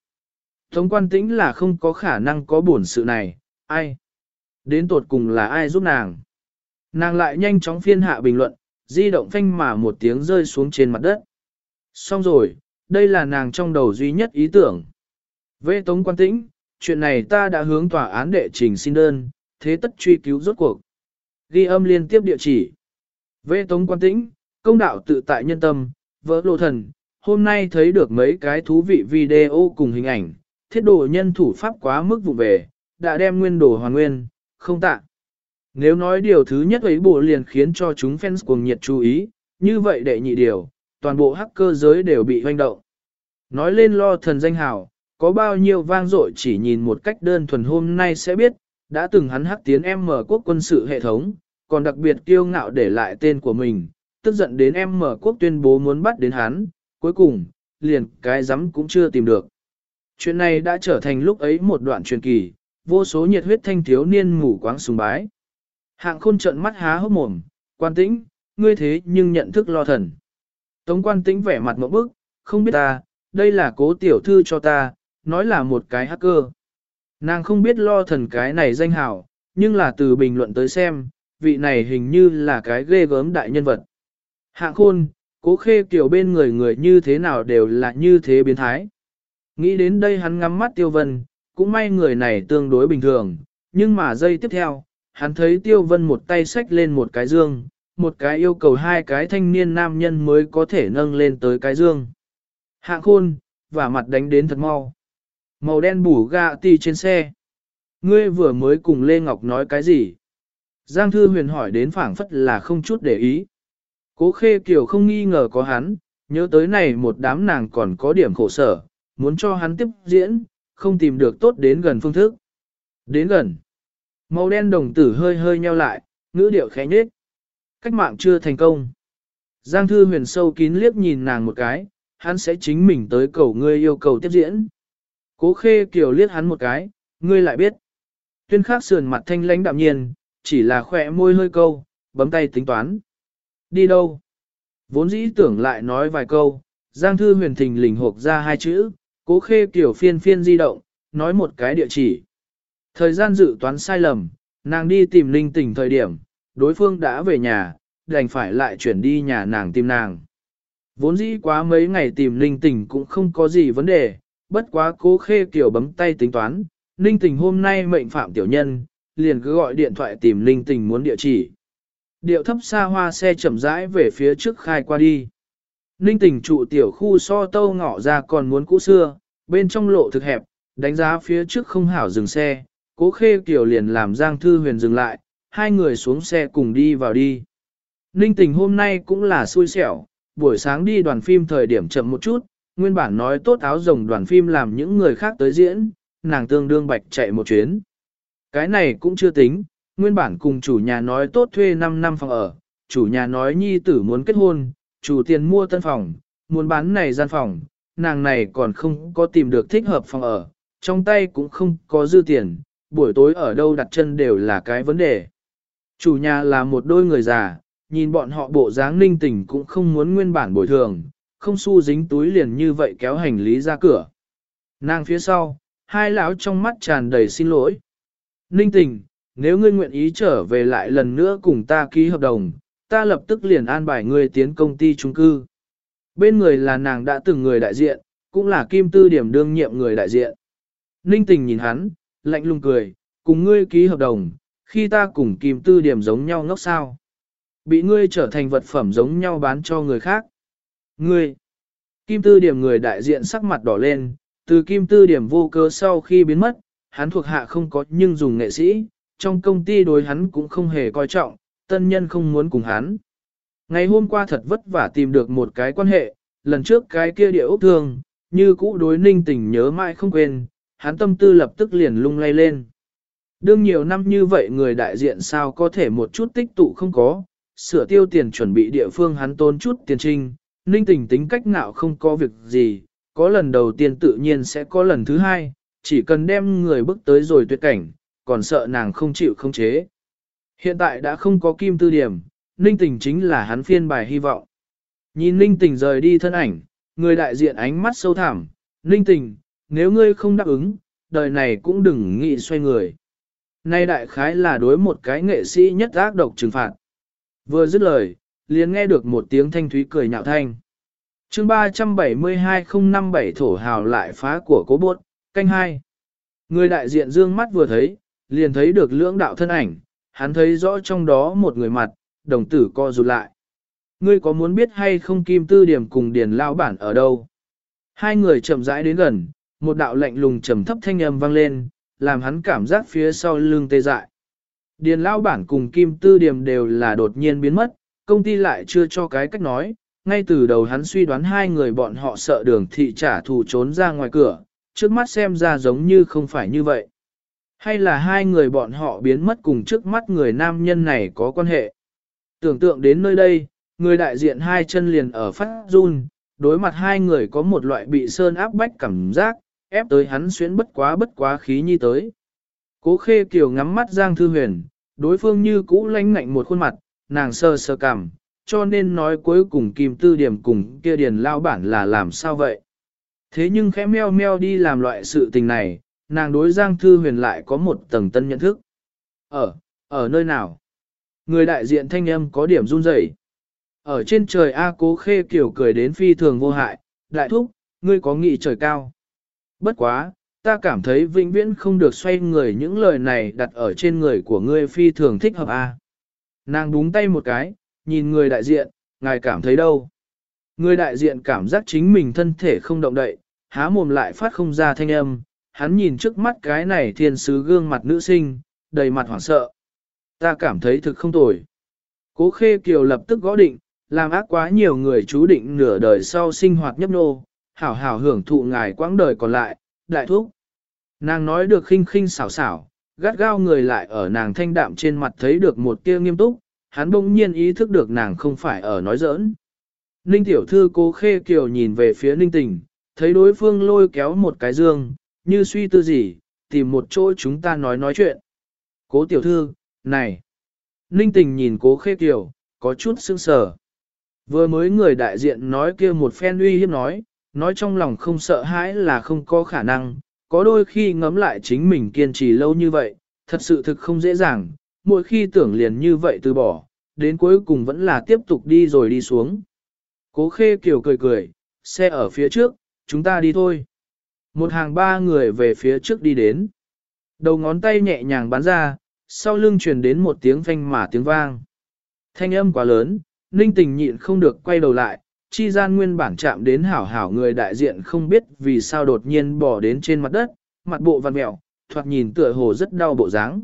Tống quan tĩnh là không có khả năng có buồn sự này, ai? Đến tột cùng là ai giúp nàng? Nàng lại nhanh chóng phiên hạ bình luận, di động phanh mà một tiếng rơi xuống trên mặt đất. Xong rồi, đây là nàng trong đầu duy nhất ý tưởng. Vệ tống quan tĩnh, chuyện này ta đã hướng tòa án đệ trình xin đơn, thế tất truy cứu rốt cuộc. Ghi âm liên tiếp địa chỉ. Vệ tống quan tĩnh, công đạo tự tại nhân tâm, vỡ lộ thần, hôm nay thấy được mấy cái thú vị video cùng hình ảnh, thiết đồ nhân thủ pháp quá mức vụ về, đã đem nguyên đồ hoàn nguyên, không tạ. Nếu nói điều thứ nhất ấy bộ liền khiến cho chúng fans cuồng nhiệt chú ý, như vậy đệ nhị điều, toàn bộ hacker giới đều bị hoành động. Nói lên lo thần danh hào, có bao nhiêu vang dội chỉ nhìn một cách đơn thuần hôm nay sẽ biết, đã từng hắn hắc tiến em mở quốc quân sự hệ thống, còn đặc biệt kiêu ngạo để lại tên của mình, tức giận đến em mở quốc tuyên bố muốn bắt đến hắn, cuối cùng, liền cái rắm cũng chưa tìm được. Chuyện này đã trở thành lúc ấy một đoạn truyền kỳ, vô số nhiệt huyết thanh thiếu niên mù quáng sùng bái. Hạng khôn trợn mắt há hốc mồm, quan tĩnh, ngươi thế nhưng nhận thức lo thần. Tống quan tĩnh vẻ mặt một bức, không biết ta, đây là cố tiểu thư cho ta, nói là một cái hacker. Nàng không biết lo thần cái này danh hào, nhưng là từ bình luận tới xem, vị này hình như là cái ghê gớm đại nhân vật. Hạng khôn, cố khê kiểu bên người người như thế nào đều là như thế biến thái. Nghĩ đến đây hắn ngắm mắt tiêu vân, cũng may người này tương đối bình thường, nhưng mà giây tiếp theo, hắn thấy tiêu vân một tay xách lên một cái dương, một cái yêu cầu hai cái thanh niên nam nhân mới có thể nâng lên tới cái dương. Hạng khôn, và mặt đánh đến thật mau. Màu đen bù gạ tì trên xe. Ngươi vừa mới cùng Lê Ngọc nói cái gì? Giang Thư Huyền hỏi đến phảng phất là không chút để ý. Cố khê kiều không nghi ngờ có hắn, nhớ tới này một đám nàng còn có điểm khổ sở, muốn cho hắn tiếp diễn, không tìm được tốt đến gần phương thức. Đến gần. Màu đen đồng tử hơi hơi nheo lại, ngữ điệu khẽ nhếch. Cách mạng chưa thành công. Giang thư huyền sâu kín liếc nhìn nàng một cái, hắn sẽ chính mình tới cầu ngươi yêu cầu tiếp diễn. Cố khê kiều liếc hắn một cái, ngươi lại biết. Tuyên khắc sườn mặt thanh lãnh đạm nhiên, chỉ là khỏe môi hơi câu, bấm tay tính toán. Đi đâu? Vốn dĩ tưởng lại nói vài câu, Giang thư huyền thình lình hộp ra hai chữ, cố khê kiều phiên phiên di động, nói một cái địa chỉ. Thời gian dự toán sai lầm, nàng đi tìm linh Tỉnh thời điểm, đối phương đã về nhà, đành phải lại chuyển đi nhà nàng tìm nàng. Vốn dĩ quá mấy ngày tìm linh Tỉnh cũng không có gì vấn đề, bất quá cố khê kiểu bấm tay tính toán, linh tình hôm nay mệnh phạm tiểu nhân, liền cứ gọi điện thoại tìm linh tình muốn địa chỉ. Điệu thấp xa hoa xe chậm rãi về phía trước khai qua đi. Ninh tình trụ tiểu khu so tâu ngõ ra còn muốn cũ xưa, bên trong lộ thực hẹp, đánh giá phía trước không hảo dừng xe, cố khê kiểu liền làm Giang Thư Huyền dừng lại, hai người xuống xe cùng đi vào đi. Ninh tình hôm nay cũng là xui xẻo, buổi sáng đi đoàn phim thời điểm chậm một chút, nguyên bản nói tốt áo rồng đoàn phim làm những người khác tới diễn, nàng tương đương bạch chạy một chuyến. Cái này cũng chưa tính, nguyên bản cùng chủ nhà nói tốt thuê 5 năm phòng ở, chủ nhà nói nhi tử muốn kết hôn, chủ tiền mua tân phòng, muốn bán này gian phòng, nàng này còn không có tìm được thích hợp phòng ở, trong tay cũng không có dư tiền, buổi tối ở đâu đặt chân đều là cái vấn đề. Chủ nhà là một đôi người già, nhìn bọn họ bộ dáng ninh tình cũng không muốn nguyên bản bồi thường, không xu dính túi liền như vậy kéo hành lý ra cửa. Nàng phía sau, hai lão trong mắt tràn đầy xin lỗi. Ninh tình, nếu ngươi nguyện ý trở về lại lần nữa cùng ta ký hợp đồng, ta lập tức liền an bài ngươi tiến công ty trung cư. Bên người là nàng đã từng người đại diện, cũng là kim tư điểm đương nhiệm người đại diện. Ninh tình nhìn hắn, lạnh lùng cười, cùng ngươi ký hợp đồng, khi ta cùng kim tư điểm giống nhau ngốc sao. Bị ngươi trở thành vật phẩm giống nhau bán cho người khác. Ngươi, kim tư điểm người đại diện sắc mặt đỏ lên, từ kim tư điểm vô cơ sau khi biến mất, hắn thuộc hạ không có nhưng dùng nghệ sĩ, trong công ty đối hắn cũng không hề coi trọng, tân nhân không muốn cùng hắn. Ngày hôm qua thật vất vả tìm được một cái quan hệ, lần trước cái kia địa ốc thương, như cũ đối ninh tình nhớ mãi không quên, hắn tâm tư lập tức liền lung lay lên. Đương nhiều năm như vậy người đại diện sao có thể một chút tích tụ không có, sửa tiêu tiền chuẩn bị địa phương hắn tốn chút tiền trinh, ninh tình tính cách nào không có việc gì, có lần đầu tiên tự nhiên sẽ có lần thứ hai, chỉ cần đem người bước tới rồi tuyệt cảnh, còn sợ nàng không chịu không chế. Hiện tại đã không có kim tư điểm, ninh tình chính là hắn phiên bài hy vọng. Nhìn ninh tình rời đi thân ảnh, người đại diện ánh mắt sâu thẳm, ninh tình, nếu ngươi không đáp ứng, đời này cũng đừng nghĩ xoay người. Nay đại khái là đối một cái nghệ sĩ nhất ác độc trừng phạt. Vừa dứt lời, liền nghe được một tiếng thanh thúy cười nhạo thanh. chương 372057 thổ hào lại phá của cố bốt, canh hai. Người đại diện dương mắt vừa thấy, liền thấy được lưỡng đạo thân ảnh, hắn thấy rõ trong đó một người mặt, đồng tử co rụt lại. Ngươi có muốn biết hay không kim tư điểm cùng điền lao bản ở đâu? Hai người chậm rãi đến gần, một đạo lạnh lùng trầm thấp thanh âm vang lên, làm hắn cảm giác phía sau lưng tê dại. Điền lao bản cùng kim tư điểm đều là đột nhiên biến mất, công ty lại chưa cho cái cách nói, ngay từ đầu hắn suy đoán hai người bọn họ sợ đường thị trả thù trốn ra ngoài cửa, trước mắt xem ra giống như không phải như vậy. Hay là hai người bọn họ biến mất cùng trước mắt người nam nhân này có quan hệ. Tưởng tượng đến nơi đây, người đại diện hai chân liền ở phát run, đối mặt hai người có một loại bị sơn áp bách cảm giác, ép tới hắn xuyến bất quá bất quá khí nhi tới. Cố khê kiều ngắm mắt Giang Thư Huyền, đối phương như cũ lánh ngạnh một khuôn mặt, nàng sơ sơ cảm, cho nên nói cuối cùng kim tư điểm cùng kia điền lao bản là làm sao vậy. Thế nhưng khẽ meo meo đi làm loại sự tình này, nàng đối Giang Thư Huyền lại có một tầng tân nhận thức. Ở, ở nơi nào? Người đại diện thanh âm có điểm run rẩy. Ở trên trời A cố khê kiểu cười đến phi thường vô hại, đại thúc, ngươi có nghị trời cao. Bất quá, ta cảm thấy vĩnh viễn không được xoay người những lời này đặt ở trên người của ngươi phi thường thích hợp A. Nàng búng tay một cái, nhìn người đại diện, ngài cảm thấy đâu? Người đại diện cảm giác chính mình thân thể không động đậy, há mồm lại phát không ra thanh âm, hắn nhìn trước mắt cái này thiên sứ gương mặt nữ sinh, đầy mặt hoảng sợ. Ta cảm thấy thực không tồi. Cố khê kiều lập tức gõ định, làm ác quá nhiều người chú định nửa đời sau sinh hoạt nhấp nô, hảo hảo hưởng thụ ngài quãng đời còn lại, đại thúc. Nàng nói được khinh khinh xảo xảo, gắt gao người lại ở nàng thanh đạm trên mặt thấy được một tia nghiêm túc, hắn bỗng nhiên ý thức được nàng không phải ở nói giỡn. Ninh tiểu thư cố khê kiều nhìn về phía ninh tình, thấy đối phương lôi kéo một cái dương, như suy tư gì, tìm một chỗ chúng ta nói nói chuyện. Cố tiểu thư, này. Ninh tình nhìn cố khê kiều, có chút sững sờ. Vừa mới người đại diện nói kia một phen uy hiếp nói, nói trong lòng không sợ hãi là không có khả năng, có đôi khi ngấm lại chính mình kiên trì lâu như vậy, thật sự thực không dễ dàng, mỗi khi tưởng liền như vậy từ bỏ, đến cuối cùng vẫn là tiếp tục đi rồi đi xuống. Cố khê kiểu cười cười, xe ở phía trước, chúng ta đi thôi. Một hàng ba người về phía trước đi đến. Đầu ngón tay nhẹ nhàng bắn ra, sau lưng truyền đến một tiếng phanh mà tiếng vang. Thanh âm quá lớn, ninh tình nhịn không được quay đầu lại, chi gian nguyên bản chạm đến hảo hảo người đại diện không biết vì sao đột nhiên bỏ đến trên mặt đất, mặt bộ văn mẹo, thoạt nhìn tựa hồ rất đau bộ dáng.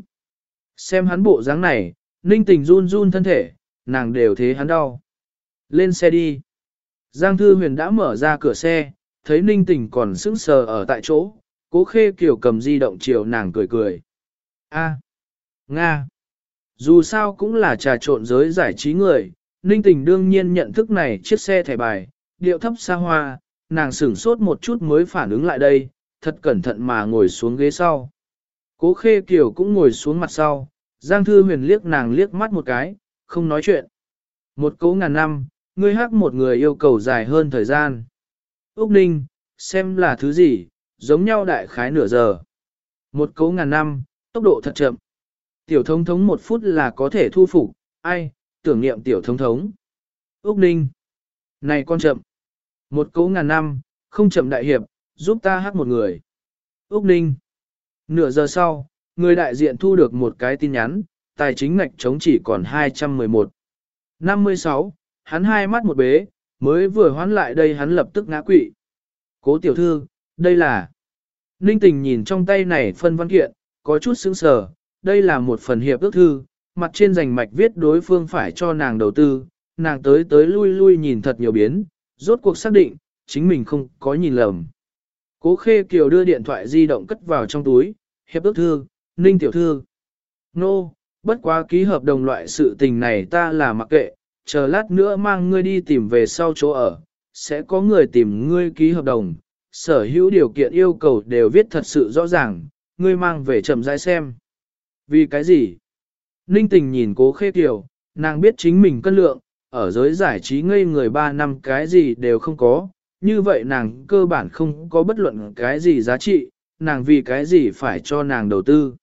Xem hắn bộ dáng này, ninh tình run run thân thể, nàng đều thế hắn đau. Lên xe đi. Giang Thư Huyền đã mở ra cửa xe, thấy ninh tình còn sững sờ ở tại chỗ, cố khê kiểu cầm di động chiều nàng cười cười. A. Nga. Dù sao cũng là trà trộn giới giải trí người, ninh tình đương nhiên nhận thức này chiếc xe thẻ bài, điệu thấp xa hoa, nàng sửng sốt một chút mới phản ứng lại đây, thật cẩn thận mà ngồi xuống ghế sau. Cố khê kiểu cũng ngồi xuống mặt sau, Giang Thư Huyền liếc nàng liếc mắt một cái, không nói chuyện. Một cố ngàn năm, ngươi hát một người yêu cầu dài hơn thời gian. Úc Ninh, xem là thứ gì, giống nhau đại khái nửa giờ. Một cố ngàn năm, tốc độ thật chậm. Tiểu thống thống một phút là có thể thu phục, ai, tưởng niệm tiểu thống thống. Úc Ninh, này con chậm. Một cố ngàn năm, không chậm đại hiệp, giúp ta hát một người. Úc Ninh, nửa giờ sau, người đại diện thu được một cái tin nhắn, tài chính ngạch chống chỉ còn 211. 56, hắn hai mắt một bế, mới vừa hoán lại đây hắn lập tức ngã quỵ. Cố tiểu thư, đây là... Ninh tình nhìn trong tay này phân văn kiện, có chút sững sờ, đây là một phần hiệp ước thư, mặt trên rành mạch viết đối phương phải cho nàng đầu tư, nàng tới tới lui lui nhìn thật nhiều biến, rốt cuộc xác định, chính mình không có nhìn lầm. Cố khê kiều đưa điện thoại di động cất vào trong túi, hiệp ước thư, ninh tiểu thư. Nô, no, bất quá ký hợp đồng loại sự tình này ta là mặc kệ, chờ lát nữa mang ngươi đi tìm về sau chỗ ở, sẽ có người tìm ngươi ký hợp đồng, sở hữu điều kiện yêu cầu đều viết thật sự rõ ràng, ngươi mang về chậm rãi xem. Vì cái gì? Ninh tình nhìn cố khê kiều, nàng biết chính mình cân lượng, ở giới giải trí ngây người 3 năm cái gì đều không có, như vậy nàng cơ bản không có bất luận cái gì giá trị, nàng vì cái gì phải cho nàng đầu tư.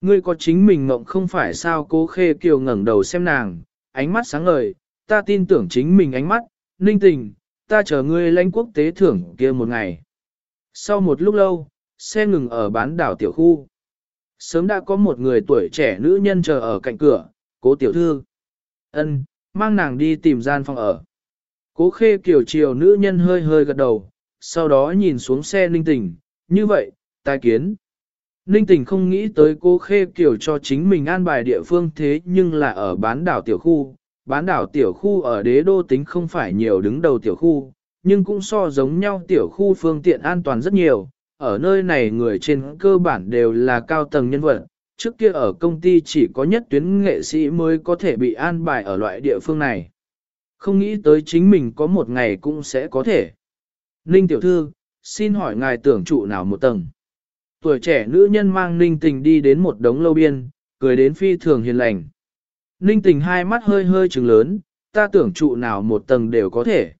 Ngươi có chính mình mộng không phải sao cố khê kiều ngẩng đầu xem nàng, ánh mắt sáng ngời, ta tin tưởng chính mình ánh mắt, ninh tình, ta chờ ngươi lãnh quốc tế thưởng kia một ngày. Sau một lúc lâu, xe ngừng ở bán đảo tiểu khu. Sớm đã có một người tuổi trẻ nữ nhân chờ ở cạnh cửa, cố tiểu thư. ân mang nàng đi tìm gian phòng ở. Cố khê kiểu chiều nữ nhân hơi hơi gật đầu, sau đó nhìn xuống xe ninh tình, như vậy, tai kiến. Ninh tình không nghĩ tới cố khê kiểu cho chính mình an bài địa phương thế nhưng là ở bán đảo tiểu khu. Bán đảo tiểu khu ở đế đô tính không phải nhiều đứng đầu tiểu khu, nhưng cũng so giống nhau tiểu khu phương tiện an toàn rất nhiều. Ở nơi này người trên cơ bản đều là cao tầng nhân vật, trước kia ở công ty chỉ có nhất tuyến nghệ sĩ mới có thể bị an bài ở loại địa phương này. Không nghĩ tới chính mình có một ngày cũng sẽ có thể. Ninh tiểu thư, xin hỏi ngài tưởng trụ nào một tầng. Tuổi trẻ nữ nhân mang ninh tình đi đến một đống lâu biên, cười đến phi thường hiền lành. Ninh tình hai mắt hơi hơi trừng lớn, ta tưởng trụ nào một tầng đều có thể.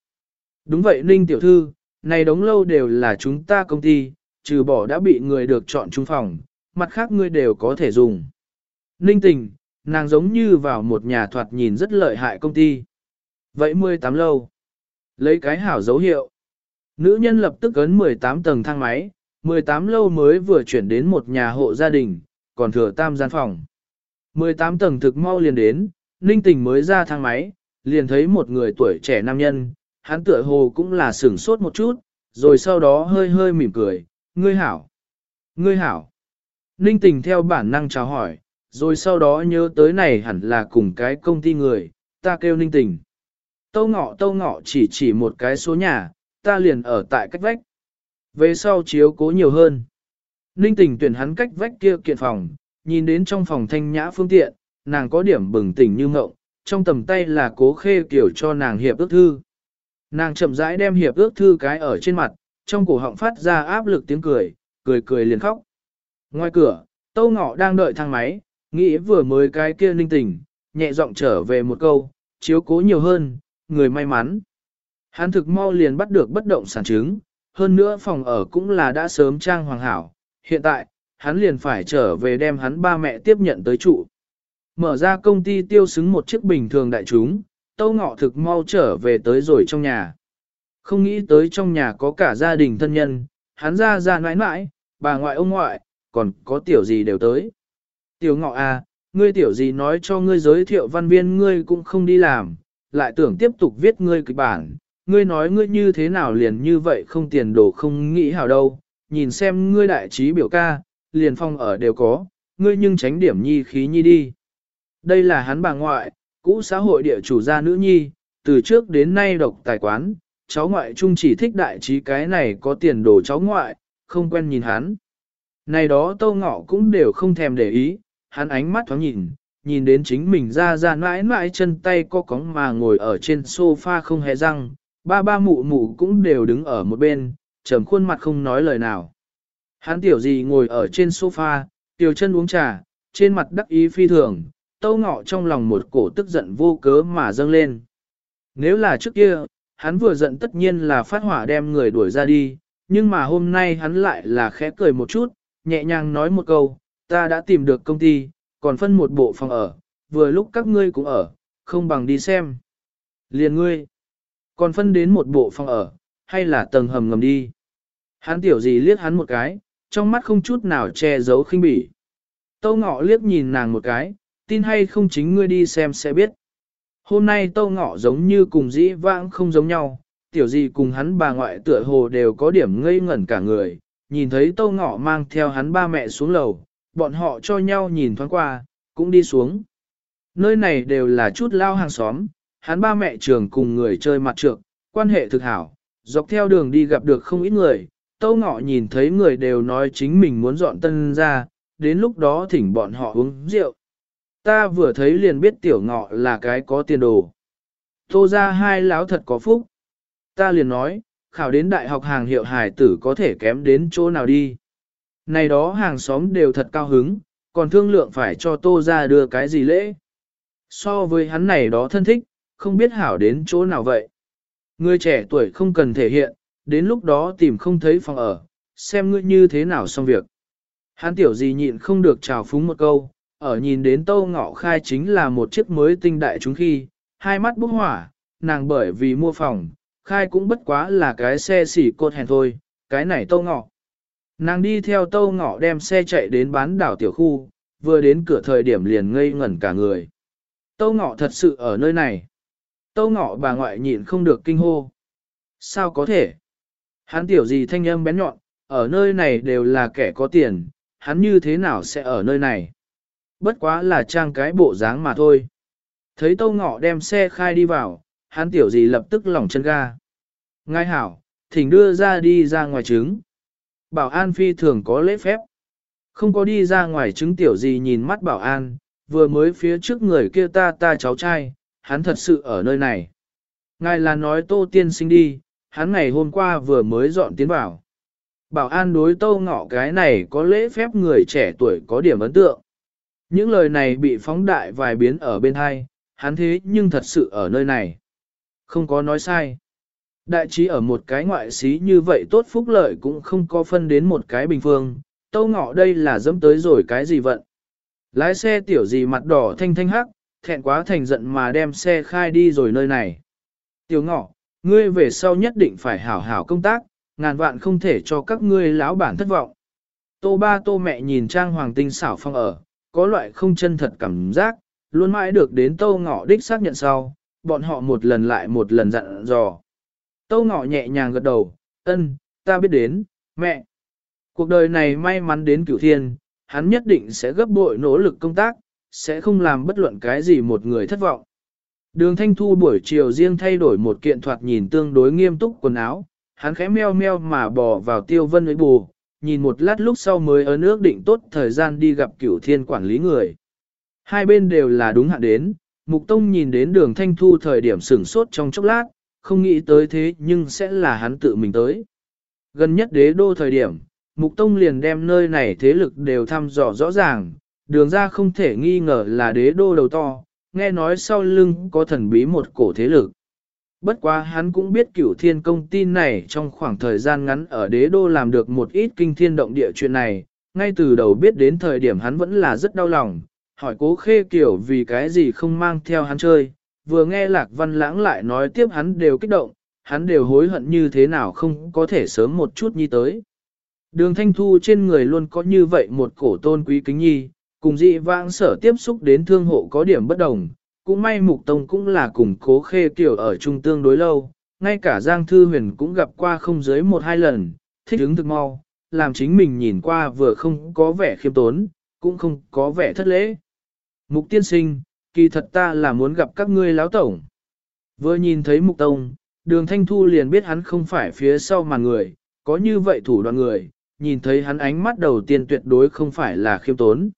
Đúng vậy ninh tiểu thư, này đống lâu đều là chúng ta công ty, trừ bỏ đã bị người được chọn trung phòng, mặt khác ngươi đều có thể dùng. Ninh tình, nàng giống như vào một nhà thoạt nhìn rất lợi hại công ty. Vậy 18 lâu. Lấy cái hảo dấu hiệu. Nữ nhân lập tức ấn 18 tầng thang máy, 18 lâu mới vừa chuyển đến một nhà hộ gia đình, còn thừa tam gian phòng. 18 tầng thực mau liền đến, ninh tình mới ra thang máy, liền thấy một người tuổi trẻ nam nhân, hắn tựa hồ cũng là sửng sốt một chút, rồi sau đó hơi hơi mỉm cười, ngươi hảo, ngươi hảo. Ninh tình theo bản năng chào hỏi, rồi sau đó nhớ tới này hẳn là cùng cái công ty người, ta kêu ninh tình. Tâu ngọ tâu ngọ chỉ chỉ một cái số nhà, ta liền ở tại cách vách. Về sau chiếu cố nhiều hơn. Ninh tình tuyển hắn cách vách kia kiện phòng, nhìn đến trong phòng thanh nhã phương tiện, nàng có điểm bừng tỉnh như ngộng, trong tầm tay là cố khê kiểu cho nàng hiệp ước thư. Nàng chậm rãi đem hiệp ước thư cái ở trên mặt, trong cổ họng phát ra áp lực tiếng cười, cười cười liền khóc. Ngoài cửa, Tâu Ngọ đang đợi thang máy, nghĩ vừa mới cái kia ninh tỉnh, nhẹ giọng trở về một câu, chiếu cố nhiều hơn, người may mắn. Hắn thực mau liền bắt được bất động sản chứng, hơn nữa phòng ở cũng là đã sớm trang hoàng hảo, hiện tại, hắn liền phải trở về đem hắn ba mẹ tiếp nhận tới trụ. Mở ra công ty tiêu xứng một chiếc bình thường đại chúng, Tâu Ngọ thực mau trở về tới rồi trong nhà. Không nghĩ tới trong nhà có cả gia đình thân nhân, hắn ra ra nãi nãi, bà ngoại ông ngoại, còn có tiểu gì đều tới. Tiểu ngọ à, ngươi tiểu gì nói cho ngươi giới thiệu văn viên ngươi cũng không đi làm, lại tưởng tiếp tục viết ngươi kịch bản, ngươi nói ngươi như thế nào liền như vậy không tiền đồ không nghĩ hào đâu, nhìn xem ngươi đại trí biểu ca, liền phong ở đều có, ngươi nhưng tránh điểm nhi khí nhi đi. Đây là hắn bà ngoại, cũ xã hội địa chủ gia nữ nhi, từ trước đến nay độc tài quán, cháu ngoại trung chỉ thích đại trí cái này có tiền đồ cháu ngoại, không quen nhìn hắn. Này đó tâu ngọ cũng đều không thèm để ý, hắn ánh mắt thoáng nhìn, nhìn đến chính mình ra ra mãi mãi chân tay co cóng mà ngồi ở trên sofa không hề răng, ba ba mụ mụ cũng đều đứng ở một bên, trầm khuôn mặt không nói lời nào. Hắn tiểu gì ngồi ở trên sofa, tiểu chân uống trà, trên mặt đắc ý phi thường, tâu ngọ trong lòng một cổ tức giận vô cớ mà dâng lên. Nếu là trước kia, hắn vừa giận tất nhiên là phát hỏa đem người đuổi ra đi, nhưng mà hôm nay hắn lại là khẽ cười một chút, nhẹ nhàng nói một câu, ta đã tìm được công ty, còn phân một bộ phòng ở, vừa lúc các ngươi cũng ở, không bằng đi xem. Liền ngươi, còn phân đến một bộ phòng ở, hay là tầng hầm ngầm đi. Hắn tiểu gì liếc hắn một cái, trong mắt không chút nào che giấu khinh bỉ. Tâu ngọ liếc nhìn nàng một cái, tin hay không chính ngươi đi xem sẽ biết. Hôm nay tâu ngọ giống như cùng dĩ vãng không giống nhau, tiểu gì cùng hắn bà ngoại tựa hồ đều có điểm ngây ngẩn cả người, nhìn thấy tâu ngọ mang theo hắn ba mẹ xuống lầu, bọn họ cho nhau nhìn thoáng qua, cũng đi xuống. Nơi này đều là chút lao hàng xóm, hắn ba mẹ trường cùng người chơi mặt trượng, quan hệ thực hảo, dọc theo đường đi gặp được không ít người, tâu ngọ nhìn thấy người đều nói chính mình muốn dọn tân ra, đến lúc đó thỉnh bọn họ uống rượu. Ta vừa thấy liền biết tiểu ngọ là cái có tiền đồ. Tô ra hai láo thật có phúc. Ta liền nói, khảo đến đại học hàng hiệu hải tử có thể kém đến chỗ nào đi. Này đó hàng xóm đều thật cao hứng, còn thương lượng phải cho tô ra đưa cái gì lễ. So với hắn này đó thân thích, không biết hảo đến chỗ nào vậy. Người trẻ tuổi không cần thể hiện, đến lúc đó tìm không thấy phòng ở, xem ngươi như thế nào xong việc. Hắn tiểu gì nhịn không được chào phúng một câu, ở nhìn đến tâu ngọ khai chính là một chiếc mới tinh đại chúng khi, hai mắt bốc hỏa, nàng bởi vì mua phòng, khai cũng bất quá là cái xe xỉ cột hèn thôi, cái này tâu ngọ. Nàng đi theo tâu ngọ đem xe chạy đến bán đảo tiểu khu, vừa đến cửa thời điểm liền ngây ngẩn cả người. Tâu ngọ thật sự ở nơi này. Tâu ngọ bà ngoại nhịn không được kinh hô. Sao có thể? Hắn tiểu gì thanh âm bén nhọn, ở nơi này đều là kẻ có tiền, hắn như thế nào sẽ ở nơi này? Bất quá là trang cái bộ dáng mà thôi. Thấy tâu ngọ đem xe khai đi vào, hắn tiểu gì lập tức lỏng chân ga. Ngài hảo, thỉnh đưa ra đi ra ngoài trứng. Bảo an phi thường có lễ phép. Không có đi ra ngoài trứng tiểu gì nhìn mắt bảo an, vừa mới phía trước người kia ta ta cháu trai, hắn thật sự ở nơi này. Ngài là nói tô tiên sinh đi, hắn ngày hôm qua vừa mới dọn tiến vào. Bảo an đối tô ngọ cái này có lễ phép người trẻ tuổi có điểm ấn tượng. Những lời này bị phóng đại vài biến ở bên hai, hắn thế nhưng thật sự ở nơi này. Không có nói sai. Đại trí ở một cái ngoại xí như vậy tốt phúc lợi cũng không có phân đến một cái bình phương, tâu ngọ đây là dẫm tới rồi cái gì vận. Lái xe tiểu gì mặt đỏ thanh thanh hắc, thẹn quá thành giận mà đem xe khai đi rồi nơi này. Tiểu ngọ, ngươi về sau nhất định phải hảo hảo công tác, ngàn vạn không thể cho các ngươi lão bản thất vọng. Tô ba tô mẹ nhìn trang hoàng tinh xảo phong ở, có loại không chân thật cảm giác, luôn mãi được đến tâu ngọ đích xác nhận sau, bọn họ một lần lại một lần dặn dò. Tâu ngọ nhẹ nhàng gật đầu, ân, ta biết đến, mẹ. Cuộc đời này may mắn đến cửu thiên, hắn nhất định sẽ gấp bội nỗ lực công tác, sẽ không làm bất luận cái gì một người thất vọng. Đường Thanh Thu buổi chiều riêng thay đổi một kiện thoạt nhìn tương đối nghiêm túc quần áo, hắn khẽ meo meo mà bò vào tiêu vân với bù, nhìn một lát lúc sau mới ở nước định tốt thời gian đi gặp cửu thiên quản lý người. Hai bên đều là đúng hạn đến, Mục Tông nhìn đến đường Thanh Thu thời điểm sửng sốt trong chốc lát, không nghĩ tới thế nhưng sẽ là hắn tự mình tới. Gần nhất đế đô thời điểm, Mục Tông liền đem nơi này thế lực đều thăm dò rõ ràng, đường ra không thể nghi ngờ là đế đô đầu to, nghe nói sau lưng có thần bí một cổ thế lực. Bất quá hắn cũng biết cửu thiên công ty này trong khoảng thời gian ngắn ở đế đô làm được một ít kinh thiên động địa chuyện này, ngay từ đầu biết đến thời điểm hắn vẫn là rất đau lòng, hỏi cố khê kiểu vì cái gì không mang theo hắn chơi, vừa nghe lạc văn lãng lại nói tiếp hắn đều kích động, hắn đều hối hận như thế nào không có thể sớm một chút nhi tới. Đường thanh thu trên người luôn có như vậy một cổ tôn quý kính nhi, cùng dị vãng sở tiếp xúc đến thương hộ có điểm bất đồng, cũng may mục tông cũng là cùng cố khê kiểu ở trung tương đối lâu, ngay cả Giang Thư Huyền cũng gặp qua không dưới một hai lần, thích ứng thực mau, làm chính mình nhìn qua vừa không có vẻ khiêm tốn, cũng không có vẻ thất lễ. Mục tiên sinh, kỳ thật ta là muốn gặp các ngươi láo tổng. Vừa nhìn thấy mục tông, đường thanh thu liền biết hắn không phải phía sau màn người, có như vậy thủ đoạn người, nhìn thấy hắn ánh mắt đầu tiên tuyệt đối không phải là khiêm tốn.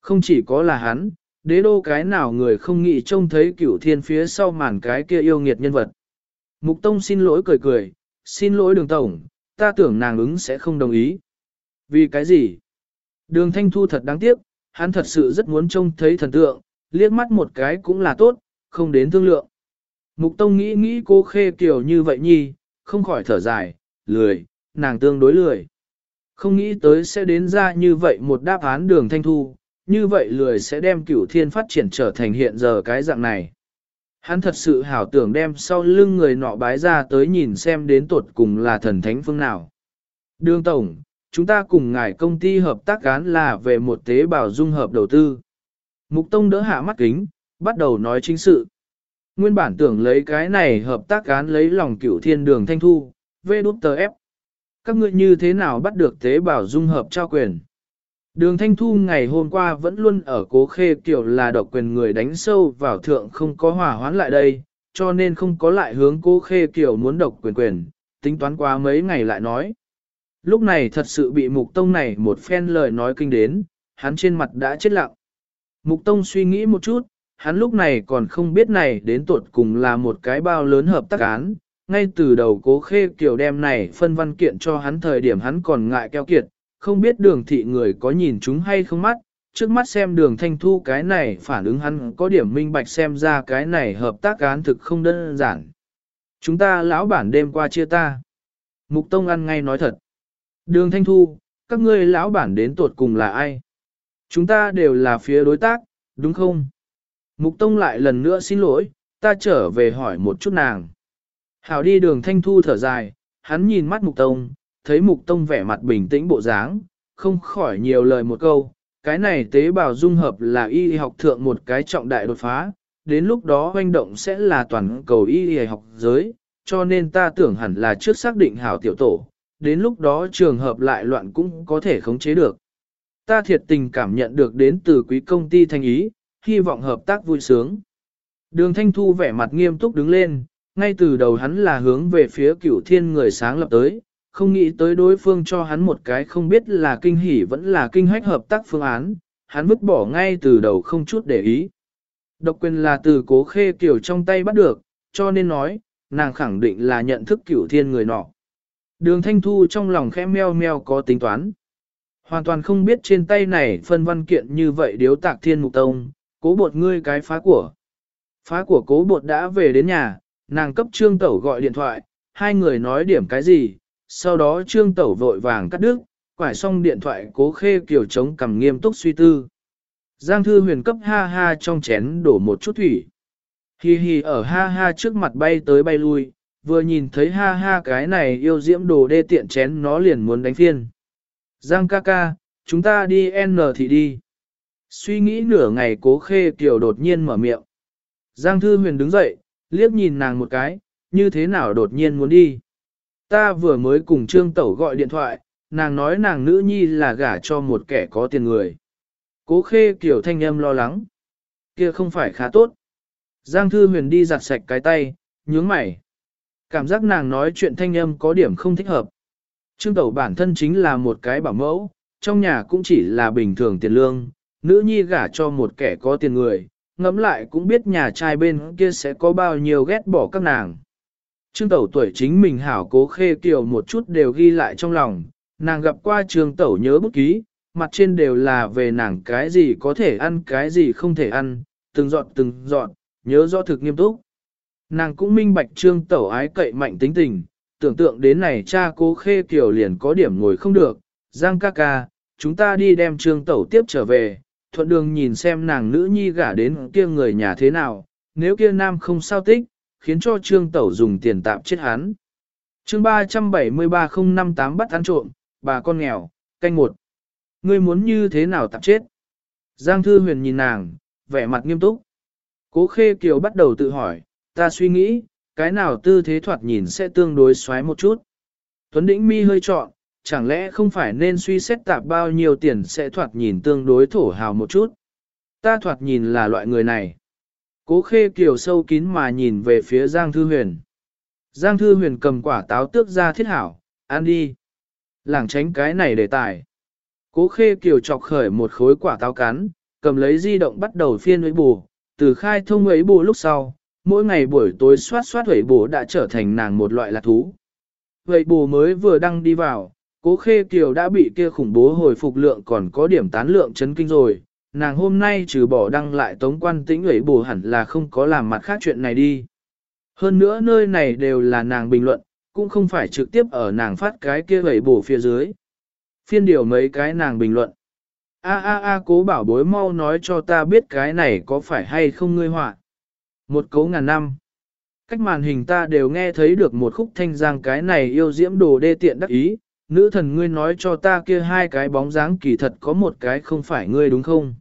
Không chỉ có là hắn, đế đô cái nào người không nghĩ trông thấy cửu thiên phía sau màn cái kia yêu nghiệt nhân vật. Mục Tông xin lỗi cười cười, xin lỗi đường tổng, ta tưởng nàng ứng sẽ không đồng ý. Vì cái gì? Đường Thanh Thu thật đáng tiếc, hắn thật sự rất muốn trông thấy thần tượng, liếc mắt một cái cũng là tốt, không đến thương lượng. Mục Tông nghĩ nghĩ cô khê kiểu như vậy nhi, không khỏi thở dài, lười, nàng tương đối lười. Không nghĩ tới sẽ đến ra như vậy một đáp án đường Thanh Thu, như vậy lười sẽ đem cửu thiên phát triển trở thành hiện giờ cái dạng này. Hắn thật sự hảo tưởng đem sau lưng người nọ bái ra tới nhìn xem đến tuột cùng là thần thánh phương nào. Đường Tổng, chúng ta cùng ngài công ty hợp tác gán là về một tế bào dung hợp đầu tư. Mục Tông đỡ hạ mắt kính, bắt đầu nói chính sự. Nguyên bản tưởng lấy cái này hợp tác án lấy lòng cửu thiên đường thanh thu, vê đút tờ ép. Các ngươi như thế nào bắt được tế bào dung hợp trao quyền? Đường Thanh Thu ngày hôm qua vẫn luôn ở cố khê kiểu là độc quyền người đánh sâu vào thượng không có hòa hoãn lại đây, cho nên không có lại hướng cố khê kiểu muốn độc quyền quyền, tính toán qua mấy ngày lại nói. Lúc này thật sự bị mục tông này một phen lời nói kinh đến, hắn trên mặt đã chết lặng. Mục tông suy nghĩ một chút, hắn lúc này còn không biết này đến tuột cùng là một cái bao lớn hợp tác án. Ngay từ đầu cố khê kiểu đem này phân văn kiện cho hắn thời điểm hắn còn ngại keo kiệt, không biết đường thị người có nhìn chúng hay không mắt, trước mắt xem đường thanh thu cái này phản ứng hắn có điểm minh bạch xem ra cái này hợp tác án thực không đơn giản. Chúng ta lão bản đêm qua chia ta. Mục Tông ăn ngay nói thật. Đường thanh thu, các ngươi lão bản đến tuột cùng là ai? Chúng ta đều là phía đối tác, đúng không? Mục Tông lại lần nữa xin lỗi, ta trở về hỏi một chút nàng. Hảo đi đường thanh thu thở dài, hắn nhìn mắt Mục Tông, thấy Mục Tông vẻ mặt bình tĩnh bộ dáng, không khỏi nhiều lời một câu, cái này tế bào dung hợp là y học thượng một cái trọng đại đột phá, đến lúc đó hoành động sẽ là toàn cầu y học giới, cho nên ta tưởng hẳn là trước xác định hảo tiểu tổ, đến lúc đó trường hợp lại loạn cũng có thể khống chế được. Ta thiệt tình cảm nhận được đến từ quý công ty thanh ý, hy vọng hợp tác vui sướng. Đường Thanh Thu vẻ mặt nghiêm túc đứng lên, ngay từ đầu hắn là hướng về phía cửu thiên người sáng lập tới, không nghĩ tới đối phương cho hắn một cái không biết là kinh hỉ vẫn là kinh hách hợp tác phương án, hắn vứt bỏ ngay từ đầu không chút để ý. Độc quyền là từ cố khê kiểu trong tay bắt được, cho nên nói, nàng khẳng định là nhận thức cửu thiên người nọ. Đường thanh thu trong lòng khẽ meo meo có tính toán. Hoàn toàn không biết trên tay này phân văn kiện như vậy điếu tạc thiên mục tông, cố bột ngươi cái phá của. Phá của cố bột đã về đến nhà, nàng cấp trương tẩu gọi điện thoại, hai người nói điểm cái gì, sau đó trương tẩu vội vàng cắt đứt, quải xong điện thoại cố khê kiều chống cầm nghiêm túc suy tư. Giang thư huyền cấp ha ha trong chén đổ một chút thủy. Hi hi ở ha ha trước mặt bay tới bay lui, vừa nhìn thấy ha ha cái này yêu diễm đồ đê tiện chén nó liền muốn đánh phiên. Giang ca ca, chúng ta đi N thì đi. Suy nghĩ nửa ngày cố khê kiều đột nhiên mở miệng. Giang thư huyền đứng dậy, liếc nhìn nàng một cái, như thế nào đột nhiên muốn đi. Ta vừa mới cùng Trương Tẩu gọi điện thoại, nàng nói nàng nữ nhi là gả cho một kẻ có tiền người. Cố khê kiểu thanh âm lo lắng. Kia không phải khá tốt. Giang Thư Huyền đi giặt sạch cái tay, nhướng mày. Cảm giác nàng nói chuyện thanh âm có điểm không thích hợp. Trương Tẩu bản thân chính là một cái bảo mẫu, trong nhà cũng chỉ là bình thường tiền lương, nữ nhi gả cho một kẻ có tiền người, ngẫm lại cũng biết nhà trai bên kia sẽ có bao nhiêu ghét bỏ các nàng. Trương Tẩu tuổi chính mình hảo cố khê kiều một chút đều ghi lại trong lòng, nàng gặp qua Trương Tẩu nhớ bút ký, mặt trên đều là về nàng cái gì có thể ăn cái gì không thể ăn, từng dọn từng dọn, nhớ rõ thực nghiêm túc. Nàng cũng minh bạch Trương Tẩu ái cậy mạnh tính tình, tưởng tượng đến này cha cố khê kiều liền có điểm ngồi không được, Giang ca ca, chúng ta đi đem Trương Tẩu tiếp trở về, thuận đường nhìn xem nàng nữ nhi gả đến kia người nhà thế nào, nếu kia nam không sao tích, khiến cho Trương Tẩu dùng tiền tạm chết hắn. chương 373058 bắt ăn trộm, bà con nghèo, canh một. Ngươi muốn như thế nào tạm chết? Giang Thư Huyền nhìn nàng, vẻ mặt nghiêm túc. Cố Khê Kiều bắt đầu tự hỏi, ta suy nghĩ, cái nào tư thế thoạt nhìn sẽ tương đối xoáy một chút. Tuấn Đĩnh mi hơi chọn chẳng lẽ không phải nên suy xét tạp bao nhiêu tiền sẽ thoạt nhìn tương đối thổ hào một chút. Ta thoạt nhìn là loại người này. Cố khê kiều sâu kín mà nhìn về phía Giang Thư Huyền. Giang Thư Huyền cầm quả táo tước ra thiết hảo, ăn đi. Làng tránh cái này để tài. Cố khê kiều chọc khởi một khối quả táo cắn, cầm lấy di động bắt đầu phiên với bù. Từ khai thông ấy bù lúc sau, mỗi ngày buổi tối soát soát ấy bù đã trở thành nàng một loại lạc thú. Vậy bù mới vừa đăng đi vào, cố khê kiều đã bị kia khủng bố hồi phục lượng còn có điểm tán lượng chấn kinh rồi, nàng hôm nay trừ bỏ đăng lại tống quan tĩnh ủy bù hẳn là không có làm mặt khác chuyện này đi. Hơn nữa nơi này đều là nàng bình luận, cũng không phải trực tiếp ở nàng phát cái kia ủy bù phía dưới. Phiên điều mấy cái nàng bình luận. A a a cố bảo bối mau nói cho ta biết cái này có phải hay không ngươi họa. Một cấu ngàn năm. Cách màn hình ta đều nghe thấy được một khúc thanh giang cái này yêu diễm đồ đê tiện đắc ý, nữ thần ngươi nói cho ta kia hai cái bóng dáng kỳ thật có một cái không phải ngươi đúng không?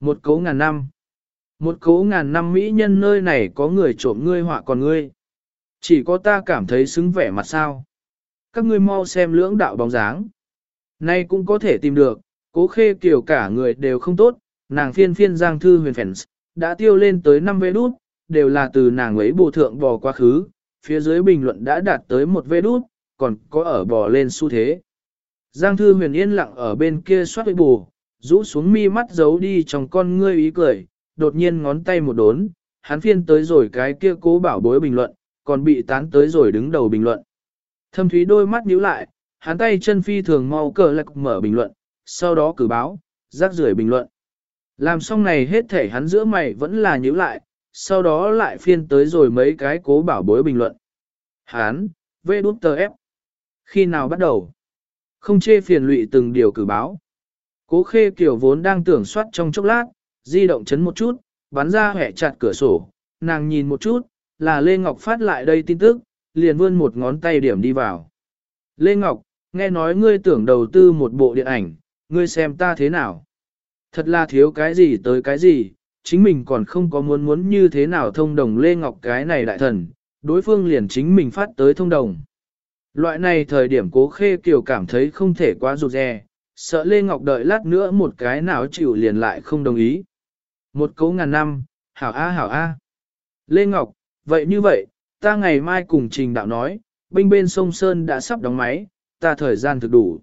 Một cấu ngàn năm. Một cấu ngàn năm mỹ nhân nơi này có người trộm ngươi họa còn ngươi. Chỉ có ta cảm thấy xứng vẻ mặt sao. Các ngươi mau xem lưỡng đạo bóng dáng. Nay cũng có thể tìm được, cố khê kiểu cả người đều không tốt, nàng phiên phiên giang thư huyền phèn đã tiêu lên tới 5 vê đút, đều là từ nàng ấy bù thượng bò quá khứ, phía dưới bình luận đã đạt tới một vê đút, còn có ở bò lên xu thế. Giang thư huyền yên lặng ở bên kia soát bù, rũ xuống mi mắt giấu đi trong con ngươi ý cười, đột nhiên ngón tay một đốn, hắn phiên tới rồi cái kia cố bảo bối bình luận, còn bị tán tới rồi đứng đầu bình luận. Thâm thúy đôi mắt nhíu lại, hắn tay chân phi thường mau cờ lạc mở bình luận, sau đó cử báo, rác rưởi bình luận. Làm xong này hết thể hắn giữa mày vẫn là nhíu lại, sau đó lại phiên tới rồi mấy cái cố bảo bối bình luận. Hán, vê đút tờ ép. Khi nào bắt đầu? Không chê phiền lụy từng điều cử báo. Cố khê kiểu vốn đang tưởng soát trong chốc lát, di động chấn một chút, bắn ra hẻ chặt cửa sổ, nàng nhìn một chút, là Lê Ngọc phát lại đây tin tức, liền vươn một ngón tay điểm đi vào. Lê Ngọc, nghe nói ngươi tưởng đầu tư một bộ điện ảnh, ngươi xem ta thế nào? Thật là thiếu cái gì tới cái gì, chính mình còn không có muốn muốn như thế nào thông đồng Lê Ngọc cái này đại thần, đối phương liền chính mình phát tới thông đồng. Loại này thời điểm cố khê kiều cảm thấy không thể quá rụt rè, sợ Lê Ngọc đợi lát nữa một cái nào chịu liền lại không đồng ý. Một cấu ngàn năm, hảo a hảo a. Lê Ngọc, vậy như vậy, ta ngày mai cùng trình đạo nói, binh bên sông Sơn đã sắp đóng máy, ta thời gian thực đủ.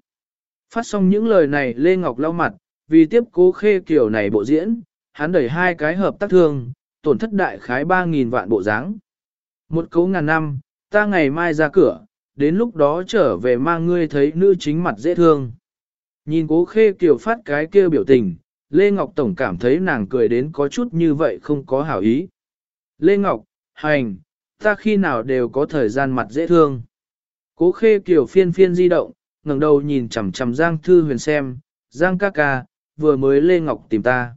Phát xong những lời này Lê Ngọc lau mặt, vì tiếp cố khê kiểu này bộ diễn, hắn đẩy hai cái hợp tác thương, tổn thất đại khái 3.000 vạn bộ dáng. Một cấu ngàn năm, ta ngày mai ra cửa, đến lúc đó trở về mang ngươi thấy nữ chính mặt dễ thương. Nhìn cố khê kiểu phát cái kia biểu tình, Lê Ngọc Tổng cảm thấy nàng cười đến có chút như vậy không có hảo ý. Lê Ngọc, hành, ta khi nào đều có thời gian mặt dễ thương. Cố khê kiểu phiên phiên di động, ngẩng đầu nhìn chằm chằm Giang Thư Huyền xem, Giang ca ca, vừa mới Lê Ngọc tìm ta.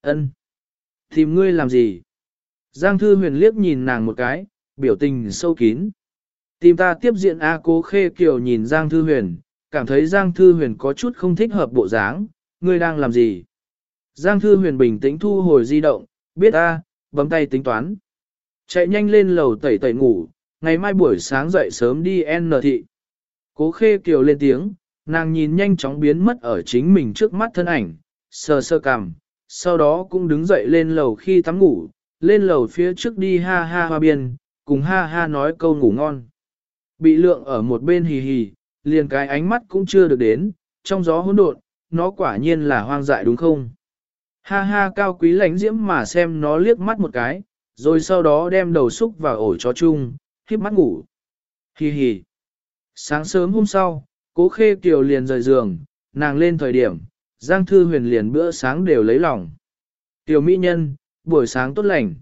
Ân, Tìm ngươi làm gì? Giang Thư Huyền liếc nhìn nàng một cái, biểu tình sâu kín. Tìm ta tiếp diện A cố khê kiều nhìn Giang Thư Huyền, cảm thấy Giang Thư Huyền có chút không thích hợp bộ dáng, ngươi đang làm gì? Giang Thư Huyền bình tĩnh thu hồi di động, biết a, bấm tay tính toán. Chạy nhanh lên lầu tẩy tẩy ngủ, ngày mai buổi sáng dậy sớm đi N thị. Cố khê kiều lên tiếng, nàng nhìn nhanh chóng biến mất ở chính mình trước mắt thân ảnh, sờ sơ cằm, sau đó cũng đứng dậy lên lầu khi tắm ngủ, lên lầu phía trước đi ha ha hoa biên, cùng ha ha nói câu ngủ ngon. Bị lượng ở một bên hì hì, liền cái ánh mắt cũng chưa được đến, trong gió hỗn độn, nó quả nhiên là hoang dại đúng không? Ha ha cao quý lánh diễm mà xem nó liếc mắt một cái, rồi sau đó đem đầu xúc vào ổ chó chung, khiếp mắt ngủ. Hi hi. Sáng sớm hôm sau, cố khê kiều liền rời giường, nàng lên thời điểm, Giang Thư Huyền liền bữa sáng đều lấy lòng. Tiểu mỹ nhân, buổi sáng tốt lành.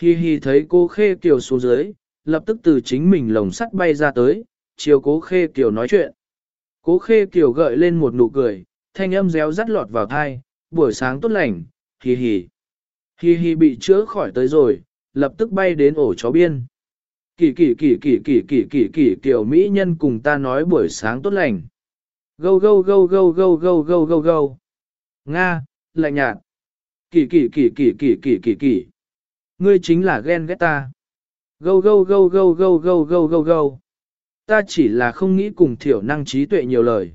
Hi hi thấy cô khê kiều xuống dưới, lập tức từ chính mình lồng sắt bay ra tới, chiều cố khê kiều nói chuyện. Cố khê kiều gợi lên một nụ cười, thanh âm réo rắt lọt vào thai, buổi sáng tốt lành, hì hì, hì hì bị chữa khỏi tới rồi, lập tức bay đến ổ chó biên. Kỳ kỳ kỳ kỳ kỳ kỳ kỳ kỳ kiều mỹ nhân cùng ta nói buổi sáng tốt lành. Gâu gâu gâu gâu gâu gâu gâu gâu gâu. Nga, lạnh nhạt. Kỳ kỳ kỳ kỳ kỳ kỳ kỳ kỳ. Ngươi chính là ghen ghét ta. Gâu gâu gâu gâu gâu gâu gâu gâu gâu. Ta chỉ là không nghĩ cùng thiểu năng trí tuệ nhiều lời.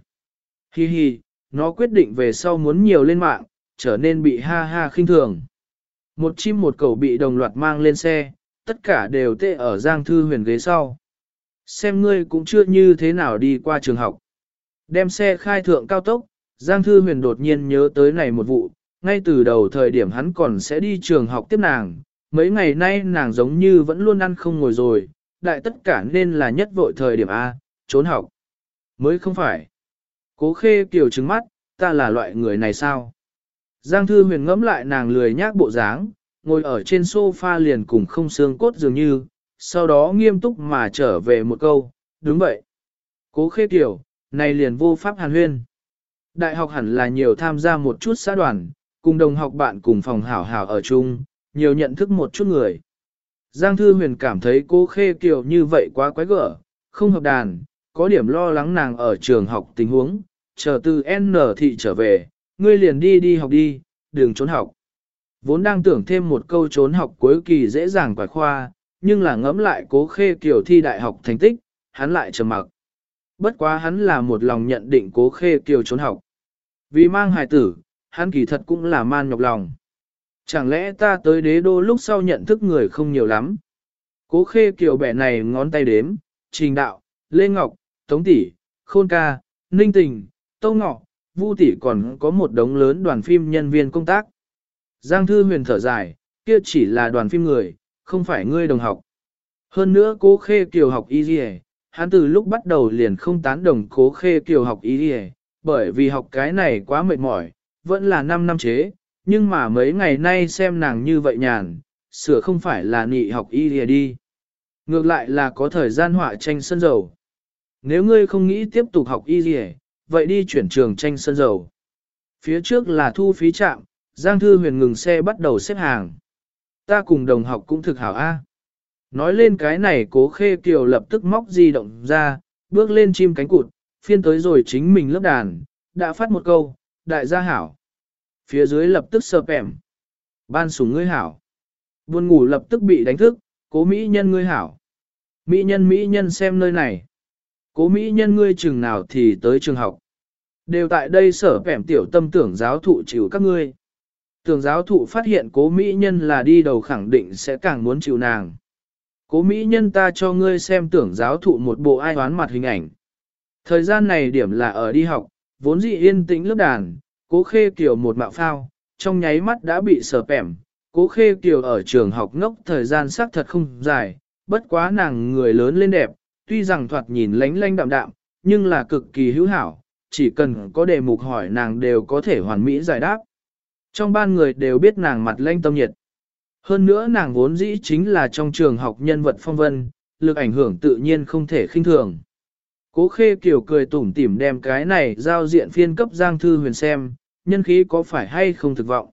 Hi hi, nó quyết định về sau muốn nhiều lên mạng, trở nên bị ha ha khinh thường. Một chim một cầu bị đồng loạt mang lên xe, tất cả đều tê ở Giang Thư huyền ghế sau. Xem ngươi cũng chưa như thế nào đi qua trường học. Đem xe khai thượng cao tốc, Giang Thư huyền đột nhiên nhớ tới này một vụ, ngay từ đầu thời điểm hắn còn sẽ đi trường học tiếp nàng, mấy ngày nay nàng giống như vẫn luôn ăn không ngồi rồi, đại tất cả nên là nhất vội thời điểm A, trốn học. Mới không phải. Cố khê kiều trứng mắt, ta là loại người này sao? Giang Thư Huyền ngẫm lại nàng lười nhác bộ dáng, ngồi ở trên sofa liền cùng không xương cốt dường như, sau đó nghiêm túc mà trở về một câu, đúng vậy. Cố khê kiểu, này liền vô pháp hàn huyên. Đại học hẳn là nhiều tham gia một chút xã đoàn, cùng đồng học bạn cùng phòng hảo hảo ở chung, nhiều nhận thức một chút người. Giang Thư Huyền cảm thấy cô khê kiều như vậy quá quái gở, không hợp đàn, có điểm lo lắng nàng ở trường học tình huống, chờ từ N thị trở về, ngươi liền đi đi học đi, đừng trốn học. Vốn đang tưởng thêm một câu trốn học cuối kỳ dễ dàng quải khoa, nhưng là ngẫm lại cố khê kiểu thi đại học thành tích, hắn lại trầm mặc. Bất quá hắn là một lòng nhận định cố khê kiều trốn học. Vì mang hài tử, hắn kỳ thật cũng là man nhọc lòng. Chẳng lẽ ta tới đế đô lúc sau nhận thức người không nhiều lắm. Cố khê kiều bẻ này ngón tay đếm, trình đạo, lê ngọc, tống tỷ, khôn ca, ninh tình, tâu ngọ, vu tỷ còn có một đống lớn đoàn phim nhân viên công tác. Giang thư huyền thở dài, kia chỉ là đoàn phim người, không phải ngươi đồng học. Hơn nữa cố khê kiều học y dì hắn từ lúc bắt đầu liền không tán đồng cố khê kiều học y dì bởi vì học cái này quá mệt mỏi, vẫn là 5 năm chế, nhưng mà mấy ngày nay xem nàng như vậy nhàn, sửa không phải là nị học y lìa đi. Ngược lại là có thời gian họa tranh sân dầu. Nếu ngươi không nghĩ tiếp tục học y lìa vậy đi chuyển trường tranh sân dầu. Phía trước là thu phí trạm, Giang Thư Huyền ngừng xe bắt đầu xếp hàng. Ta cùng đồng học cũng thực hảo A. Nói lên cái này cố khê kiều lập tức móc di động ra, bước lên chim cánh cụt, phiên tới rồi chính mình lớp đàn, đã phát một câu, đại gia hảo. Phía dưới lập tức sơ pèm. Ban sủng ngươi hảo. Buồn ngủ lập tức bị đánh thức, cố mỹ nhân ngươi hảo. Mỹ nhân Mỹ nhân xem nơi này. Cố Mỹ nhân ngươi chừng nào thì tới trường học. Đều tại đây sở pèm tiểu tâm tưởng giáo thụ chịu các ngươi. Tưởng giáo thụ phát hiện cố Mỹ nhân là đi đầu khẳng định sẽ càng muốn chịu nàng. Cố Mỹ nhân ta cho ngươi xem tưởng giáo thụ một bộ ai hoán mặt hình ảnh. Thời gian này điểm là ở đi học, vốn dị yên tĩnh lớp đàn, cố khê kiều một mạo phao, trong nháy mắt đã bị sờ pẻm. Cố khê kiều ở trường học ngốc thời gian xác thật không dài, bất quá nàng người lớn lên đẹp, tuy rằng thoạt nhìn lánh lánh đạm đạm, nhưng là cực kỳ hữu hảo, chỉ cần có đề mục hỏi nàng đều có thể hoàn mỹ giải đáp. Trong ban người đều biết nàng mặt lanh tâm nhiệt. Hơn nữa nàng vốn dĩ chính là trong trường học nhân vật phong vân, lực ảnh hưởng tự nhiên không thể khinh thường. Cố khê kiểu cười tủm tỉm đem cái này giao diện phiên cấp Giang Thư Huyền xem, nhân khí có phải hay không thực vọng.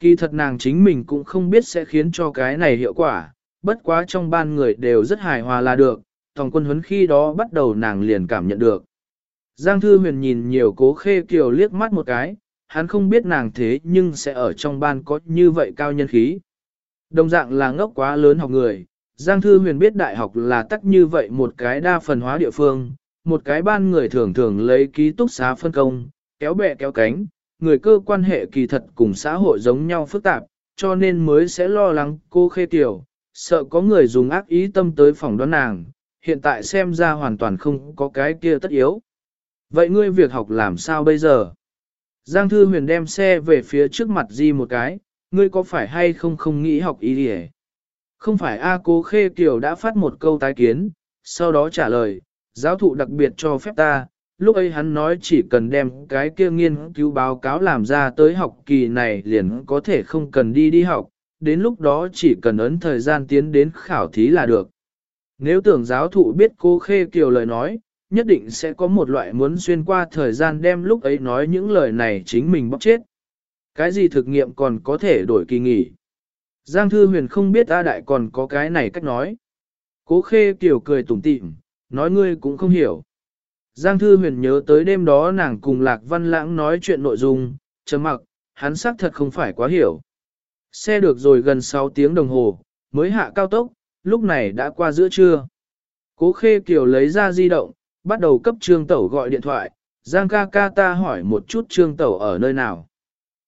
Kỳ thật nàng chính mình cũng không biết sẽ khiến cho cái này hiệu quả, bất quá trong ban người đều rất hài hòa là được, thòng quân huấn khi đó bắt đầu nàng liền cảm nhận được. Giang Thư Huyền nhìn nhiều cố khê kiều liếc mắt một cái, hắn không biết nàng thế nhưng sẽ ở trong ban có như vậy cao nhân khí. Đồng dạng là ngốc quá lớn học người, Giang Thư Huyền biết đại học là tắc như vậy một cái đa phần hóa địa phương, một cái ban người thường thường lấy ký túc xá phân công, kéo bè kéo cánh, người cơ quan hệ kỳ thật cùng xã hội giống nhau phức tạp, cho nên mới sẽ lo lắng cô khê tiểu, sợ có người dùng ác ý tâm tới phòng đoán nàng, hiện tại xem ra hoàn toàn không có cái kia tất yếu. Vậy ngươi việc học làm sao bây giờ? Giang Thư Huyền đem xe về phía trước mặt Di một cái, ngươi có phải hay không không nghĩ học ý đi Không phải A Cố Khê Kiều đã phát một câu tái kiến, sau đó trả lời, giáo thụ đặc biệt cho phép ta, lúc ấy hắn nói chỉ cần đem cái kia nghiên cứu báo cáo làm ra tới học kỳ này liền có thể không cần đi đi học, đến lúc đó chỉ cần ấn thời gian tiến đến khảo thí là được. Nếu tưởng giáo thụ biết cô Khê Kiều lời nói, nhất định sẽ có một loại muốn xuyên qua thời gian đem lúc ấy nói những lời này chính mình bóc chết. Cái gì thực nghiệm còn có thể đổi kỳ nghỉ? Giang Thư Huyền không biết A Đại còn có cái này cách nói. Cố Khê Kiều cười tủm tỉm, nói ngươi cũng không hiểu. Giang Thư Huyền nhớ tới đêm đó nàng cùng Lạc Văn Lãng nói chuyện nội dung, chấm mặc, hắn xác thật không phải quá hiểu. Xe được rồi gần 6 tiếng đồng hồ, mới hạ cao tốc, lúc này đã qua giữa trưa. Cố Khê Kiều lấy ra di động, bắt đầu cấp Trương Tẩu gọi điện thoại, Giang ca ca ta hỏi một chút Trương Tẩu ở nơi nào.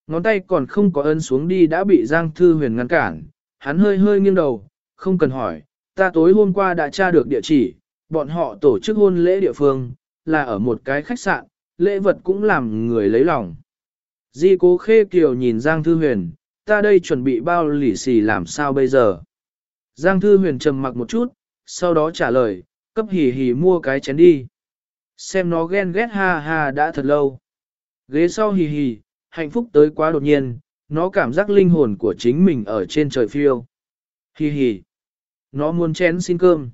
Ngón tay còn không có ân xuống đi đã bị Giang Thư Huyền ngăn cản, hắn hơi hơi nghiêng đầu, không cần hỏi, ta tối hôm qua đã tra được địa chỉ, bọn họ tổ chức hôn lễ địa phương, là ở một cái khách sạn, lễ vật cũng làm người lấy lòng. Di cố khê kiều nhìn Giang Thư Huyền, ta đây chuẩn bị bao lì xì làm sao bây giờ. Giang Thư Huyền trầm mặc một chút, sau đó trả lời, cấp hì hì mua cái chén đi. Xem nó ghen ghét ha ha đã thật lâu. Ghế sau hì hì, hạnh phúc tới quá đột nhiên, nó cảm giác linh hồn của chính mình ở trên trời phiêu. Hì hì. Nó muốn chén xin cơm.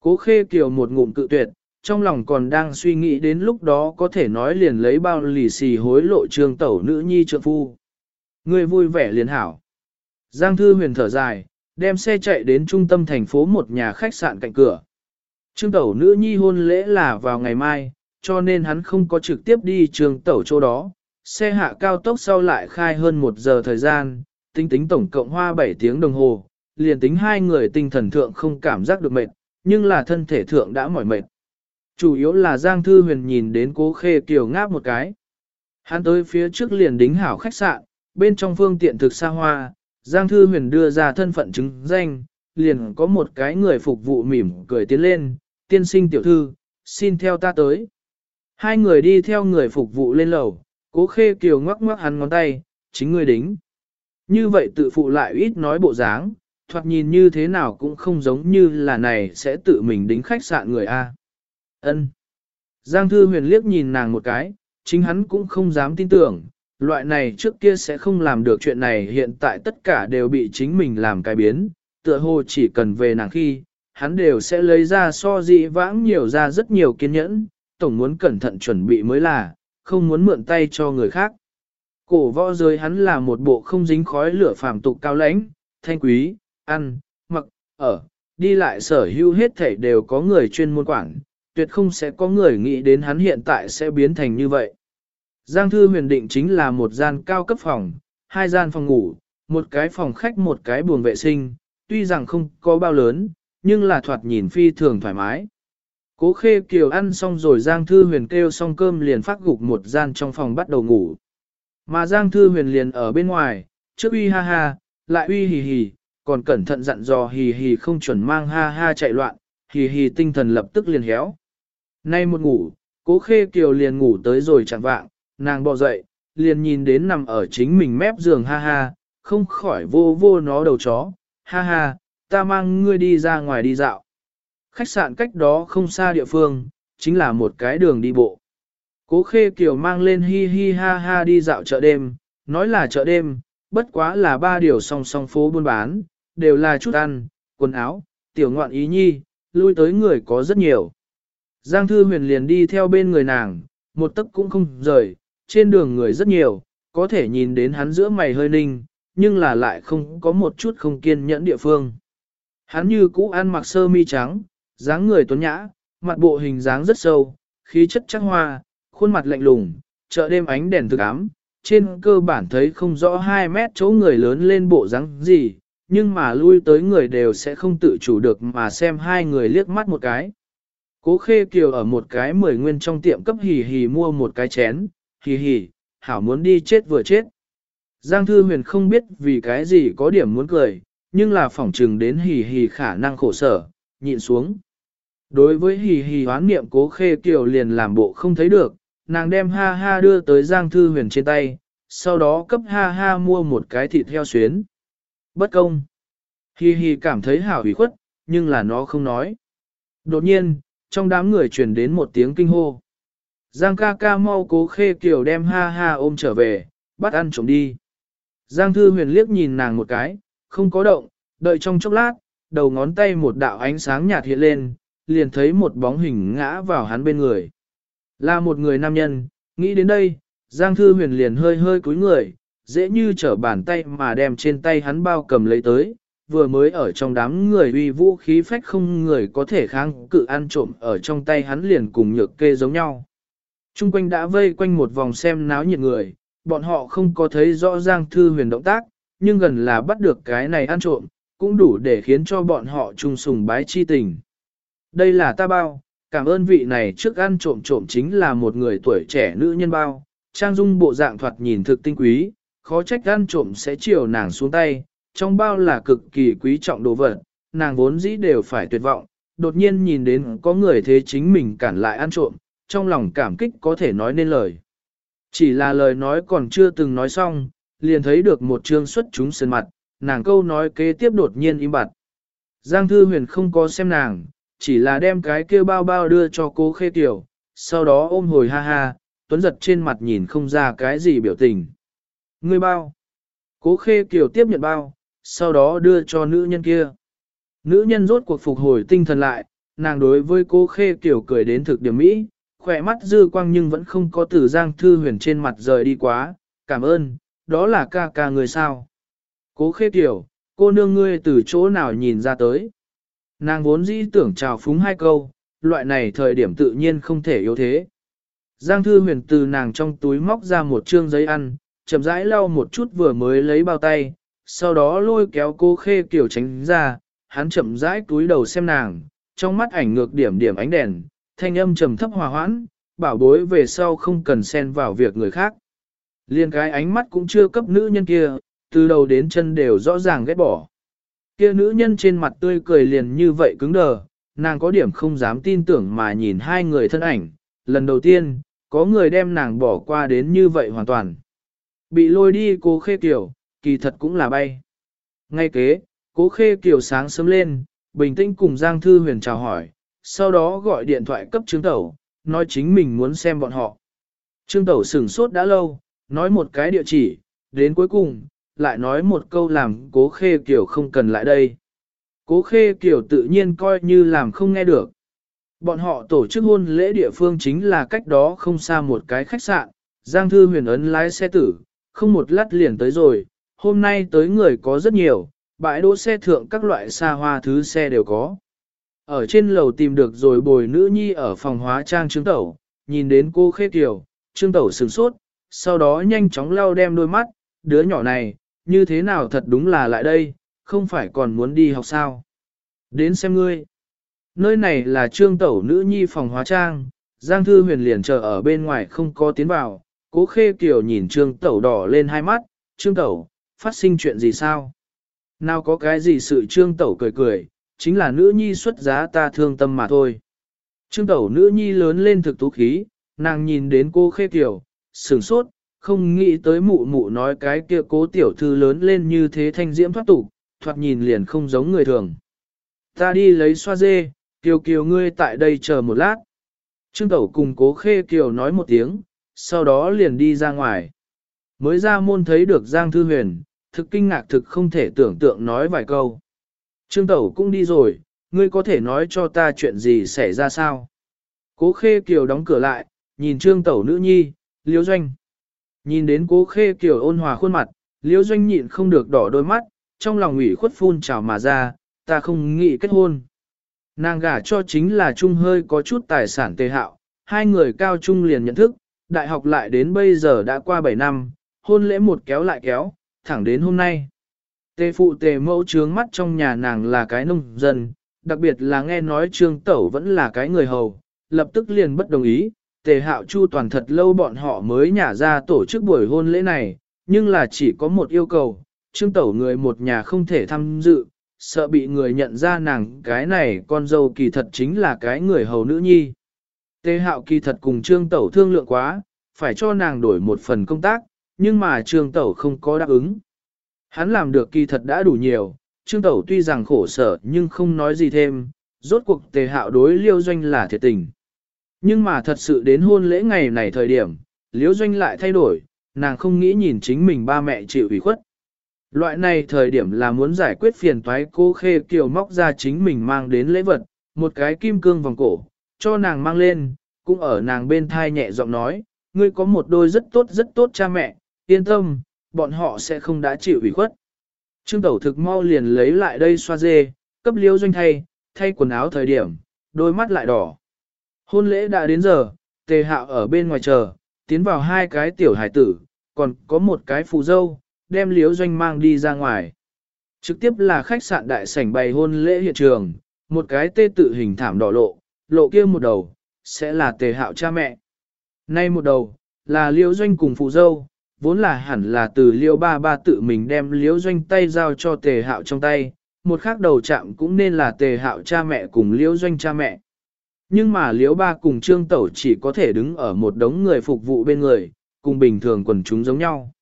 Cố khê kiều một ngụm cự tuyệt, trong lòng còn đang suy nghĩ đến lúc đó có thể nói liền lấy bao lì xì hối lộ trương tẩu nữ nhi trượng phu. Người vui vẻ liền hảo. Giang thư huyền thở dài, đem xe chạy đến trung tâm thành phố một nhà khách sạn cạnh cửa. Trương tẩu nữ nhi hôn lễ là vào ngày mai, cho nên hắn không có trực tiếp đi trường tẩu chỗ đó, xe hạ cao tốc sau lại khai hơn một giờ thời gian, tính tính tổng cộng hoa 7 tiếng đồng hồ, liền tính hai người tinh thần thượng không cảm giác được mệt, nhưng là thân thể thượng đã mỏi mệt. Chủ yếu là Giang Thư Huyền nhìn đến cố khê kiều ngáp một cái. Hắn tới phía trước liền đính hảo khách sạn, bên trong phương tiện thực xa hoa, Giang Thư Huyền đưa ra thân phận chứng danh, liền có một cái người phục vụ mỉm cười tiến lên, tiên sinh tiểu thư, xin theo ta tới. Hai người đi theo người phục vụ lên lầu, cố khê kiều ngoắc ngoắc hắn ngón tay, chính người đính. Như vậy tự phụ lại ít nói bộ dáng, thoạt nhìn như thế nào cũng không giống như là này sẽ tự mình đính khách sạn người A. Ân. Giang Thư Huyền liếc nhìn nàng một cái, chính hắn cũng không dám tin tưởng, loại này trước kia sẽ không làm được chuyện này hiện tại tất cả đều bị chính mình làm cái biến, tựa hồ chỉ cần về nàng khi, hắn đều sẽ lấy ra so dị vãng nhiều ra rất nhiều kiên nhẫn, tổng muốn cẩn thận chuẩn bị mới là, không muốn mượn tay cho người khác. Cổ võ giới hắn là một bộ không dính khói lửa phàm tục cao lãnh, thanh quý, ăn, mặc, ở, đi lại sở hữu hết thảy đều có người chuyên môn quản, tuyệt không sẽ có người nghĩ đến hắn hiện tại sẽ biến thành như vậy. Giang thư huyền định chính là một gian cao cấp phòng, hai gian phòng ngủ, một cái phòng khách một cái buồng vệ sinh, tuy rằng không có bao lớn, nhưng là thoạt nhìn phi thường thoải mái. Cố khê kiều ăn xong rồi Giang Thư Huyền kêu xong cơm liền phát gục một gian trong phòng bắt đầu ngủ. Mà Giang Thư Huyền liền ở bên ngoài, trước uy ha ha, lại uy hì hì, còn cẩn thận dặn dò hì hì không chuẩn mang ha ha chạy loạn, hì hì tinh thần lập tức liền héo. Nay một ngủ, cố khê kiều liền ngủ tới rồi chẳng vạng, nàng bò dậy, liền nhìn đến nằm ở chính mình mép giường ha ha, không khỏi vô vô nó đầu chó, ha ha, ta mang ngươi đi ra ngoài đi dạo. Khách sạn cách đó không xa địa phương, chính là một cái đường đi bộ. Cố khê kiều mang lên hi hi ha ha đi dạo chợ đêm, nói là chợ đêm, bất quá là ba điều song song phố buôn bán, đều là chút ăn, quần áo, tiểu ngoạn ý nhi, lui tới người có rất nhiều. Giang Thư Huyền liền đi theo bên người nàng, một tấc cũng không rời, trên đường người rất nhiều, có thể nhìn đến hắn giữa mày hơi ninh, nhưng là lại không có một chút không kiên nhẫn địa phương. Hắn như cũ ăn mặc sơ mi trắng, dáng người tuấn nhã, mặt bộ hình dáng rất sâu, khí chất chắc hoa, khuôn mặt lạnh lùng, chợ đêm ánh đèn thực ám, trên cơ bản thấy không rõ 2 mét chỗ người lớn lên bộ dáng gì, nhưng mà lui tới người đều sẽ không tự chủ được mà xem hai người liếc mắt một cái. Cố khê kiều ở một cái mười nguyên trong tiệm cấp hì hì mua một cái chén, hì hì, hảo muốn đi chết vừa chết. Giang Thư Huyền không biết vì cái gì có điểm muốn cười, nhưng là phỏng trừng đến hì hì khả năng khổ sở, nhịn xuống. Đối với hì hì hoán niệm cố khê kiều liền làm bộ không thấy được, nàng đem ha ha đưa tới Giang Thư Huyền trên tay, sau đó cấp ha ha mua một cái thịt heo xuyến. Bất công. Hì hì cảm thấy hảo hủy khuất, nhưng là nó không nói. Đột nhiên, trong đám người truyền đến một tiếng kinh hô. Giang ca ca mau cố khê kiều đem ha ha ôm trở về, bắt ăn trộm đi. Giang thư huyền liếc nhìn nàng một cái, không có động, đợi trong chốc lát, đầu ngón tay một đạo ánh sáng nhạt hiện lên, liền thấy một bóng hình ngã vào hắn bên người. Là một người nam nhân, nghĩ đến đây, Giang thư huyền liền hơi hơi cúi người, dễ như trở bàn tay mà đem trên tay hắn bao cầm lấy tới, vừa mới ở trong đám người uy vũ khí phách không người có thể kháng cự ăn trộm ở trong tay hắn liền cùng nhược kê giống nhau. Trung quanh đã vây quanh một vòng xem náo nhiệt người, bọn họ không có thấy rõ ràng Thư Huyền động tác, nhưng gần là bắt được cái này ăn trộm, cũng đủ để khiến cho bọn họ trung sùng bái chi tình. Đây là ta bao, cảm ơn vị này trước ăn trộm trộm chính là một người tuổi trẻ nữ nhân bao, trang dung bộ dạng thoạt nhìn thực tinh quý, khó trách ăn trộm sẽ chiều nàng xuống tay, trong bao là cực kỳ quý trọng đồ vật, nàng vốn dĩ đều phải tuyệt vọng, đột nhiên nhìn đến có người thế chính mình cản lại ăn trộm, trong lòng cảm kích có thể nói nên lời. Chỉ là lời nói còn chưa từng nói xong, liền thấy được một chương xuất chúng sơn mặt, nàng câu nói kế tiếp đột nhiên im bặt. Giang Thư Huyền không có xem nàng, chỉ là đem cái kia bao bao đưa cho cô khê tiểu, sau đó ôm hồi ha ha, tuấn giật trên mặt nhìn không ra cái gì biểu tình. Ngươi bao. Cố khê kiều tiếp nhận bao, sau đó đưa cho nữ nhân kia. Nữ nhân rốt cuộc phục hồi tinh thần lại, nàng đối với cô khê tiểu cười đến thực điểm mỹ, khỏe mắt dư quang nhưng vẫn không có từ giang thư huyền trên mặt rời đi quá, cảm ơn, đó là ca ca người sao. Cố khê tiểu, cô nương ngươi từ chỗ nào nhìn ra tới. Nàng vốn dĩ tưởng chào phúng hai câu, loại này thời điểm tự nhiên không thể yếu thế. Giang Thư Huyền từ nàng trong túi móc ra một trương giấy ăn, chậm rãi lau một chút vừa mới lấy bao tay, sau đó lôi kéo cô khê kiểu tránh ra, hắn chậm rãi túi đầu xem nàng, trong mắt ảnh ngược điểm điểm ánh đèn, thanh âm trầm thấp hòa hoãn, bảo bối về sau không cần xen vào việc người khác. Liên cái ánh mắt cũng chưa cấp nữ nhân kia, từ đầu đến chân đều rõ ràng ghét bỏ. Kia nữ nhân trên mặt tươi cười liền như vậy cứng đờ, nàng có điểm không dám tin tưởng mà nhìn hai người thân ảnh, lần đầu tiên, có người đem nàng bỏ qua đến như vậy hoàn toàn. Bị lôi đi cô khê kiểu, kỳ thật cũng là bay. Ngay kế, cố khê kiều sáng sớm lên, bình tĩnh cùng Giang Thư Huyền chào hỏi, sau đó gọi điện thoại cấp Trương Tẩu, nói chính mình muốn xem bọn họ. Trương Tẩu sửng sốt đã lâu, nói một cái địa chỉ, đến cuối cùng, lại nói một câu làm cố khê kiều không cần lại đây. Cố khê kiều tự nhiên coi như làm không nghe được. Bọn họ tổ chức hôn lễ địa phương chính là cách đó không xa một cái khách sạn, Giang Thư huyền ấn lái xe tử, không một lát liền tới rồi, hôm nay tới người có rất nhiều, bãi đỗ xe thượng các loại xa hoa thứ xe đều có. Ở trên lầu tìm được rồi bồi nữ nhi ở phòng hóa trang trương tẩu, nhìn đến cô khê kiều, trương tẩu sửng sốt, sau đó nhanh chóng lau đem đôi mắt, đứa nhỏ này, như thế nào thật đúng là lại đây, không phải còn muốn đi học sao. Đến xem ngươi. Nơi này là trương tẩu nữ nhi phòng hóa trang, Giang Thư Huyền liền chờ ở bên ngoài không có tiến vào, cố khê kiều nhìn trương tẩu đỏ lên hai mắt, trương tẩu, phát sinh chuyện gì sao? Nào có cái gì sự trương tẩu cười cười, chính là nữ nhi xuất giá ta thương tâm mà thôi. Trương tẩu nữ nhi lớn lên thực tú khí, nàng nhìn đến cô khê kiều, sửng sốt, không nghĩ tới mụ mụ nói cái kia cố tiểu thư lớn lên như thế thanh diễm thoát tục, thoạt nhìn liền không giống người thường. Ta đi lấy xoa dê, kiều kiều ngươi tại đây chờ một lát. Trương Tẩu cùng cố khê kiều nói một tiếng, sau đó liền đi ra ngoài. Mới ra môn thấy được Giang Thư Huyền, thực kinh ngạc thực không thể tưởng tượng nói vài câu. Trương Tẩu cũng đi rồi, ngươi có thể nói cho ta chuyện gì xảy ra sao? Cố khê kiều đóng cửa lại, nhìn Trương Tẩu nữ nhi, liễu doanh. Nhìn đến cố khê kiều ôn hòa khuôn mặt, liễu doanh nhịn không được đỏ đôi mắt, trong lòng ủy khuất phun trào mà ra, ta không nghĩ kết hôn. Nàng gả cho chính là trung hơi có chút tài sản tề hạo, hai người cao trung liền nhận thức, đại học lại đến bây giờ đã qua 7 năm, hôn lễ một kéo lại kéo, thẳng đến hôm nay. Tề phụ tề mẫu trướng mắt trong nhà nàng là cái nông dân, đặc biệt là nghe nói trương tẩu vẫn là cái người hầu, lập tức liền bất đồng ý, tề hạo chu toàn thật lâu bọn họ mới nhả ra tổ chức buổi hôn lễ này, nhưng là chỉ có một yêu cầu, trương tẩu người một nhà không thể tham dự, sợ bị người nhận ra nàng cái này con dâu kỳ thật chính là cái người hầu nữ nhi. Tề hạo kỳ thật cùng trương tẩu thương lượng quá, phải cho nàng đổi một phần công tác, nhưng mà trương tẩu không có đáp ứng. Hắn làm được kỳ thật đã đủ nhiều, trương tẩu tuy rằng khổ sở nhưng không nói gì thêm, rốt cuộc tề hạo đối liêu doanh là thiệt tình. Nhưng mà thật sự đến hôn lễ ngày này thời điểm, liêu doanh lại thay đổi, nàng không nghĩ nhìn chính mình ba mẹ chịu ủy khuất. Loại này thời điểm là muốn giải quyết phiền toái cô khê kiều móc ra chính mình mang đến lễ vật, một cái kim cương vòng cổ, cho nàng mang lên, cũng ở nàng bên thai nhẹ giọng nói, ngươi có một đôi rất tốt rất tốt cha mẹ, yên tâm, bọn họ sẽ không đã chịu ủy khuất. Trương Tẩu thực mau liền lấy lại đây xoa dê, cấp liêu doanh thay, thay quần áo thời điểm, đôi mắt lại đỏ. Hôn lễ đã đến giờ, tề hạo ở bên ngoài chờ, tiến vào hai cái tiểu hải tử, còn có một cái phù dâu, đem liếu doanh mang đi ra ngoài. Trực tiếp là khách sạn đại sảnh bày hôn lễ hiện trường, một cái tê tự hình thảm đỏ lộ, lộ kia một đầu, sẽ là tề hạo cha mẹ. Nay một đầu, là liễu doanh cùng phù dâu, vốn là hẳn là từ liễu ba ba tự mình đem liễu doanh tay giao cho tề hạo trong tay, một khác đầu chạm cũng nên là tề hạo cha mẹ cùng liễu doanh cha mẹ. Nhưng mà liễu ba cùng trương tẩu chỉ có thể đứng ở một đống người phục vụ bên người, cùng bình thường quần chúng giống nhau.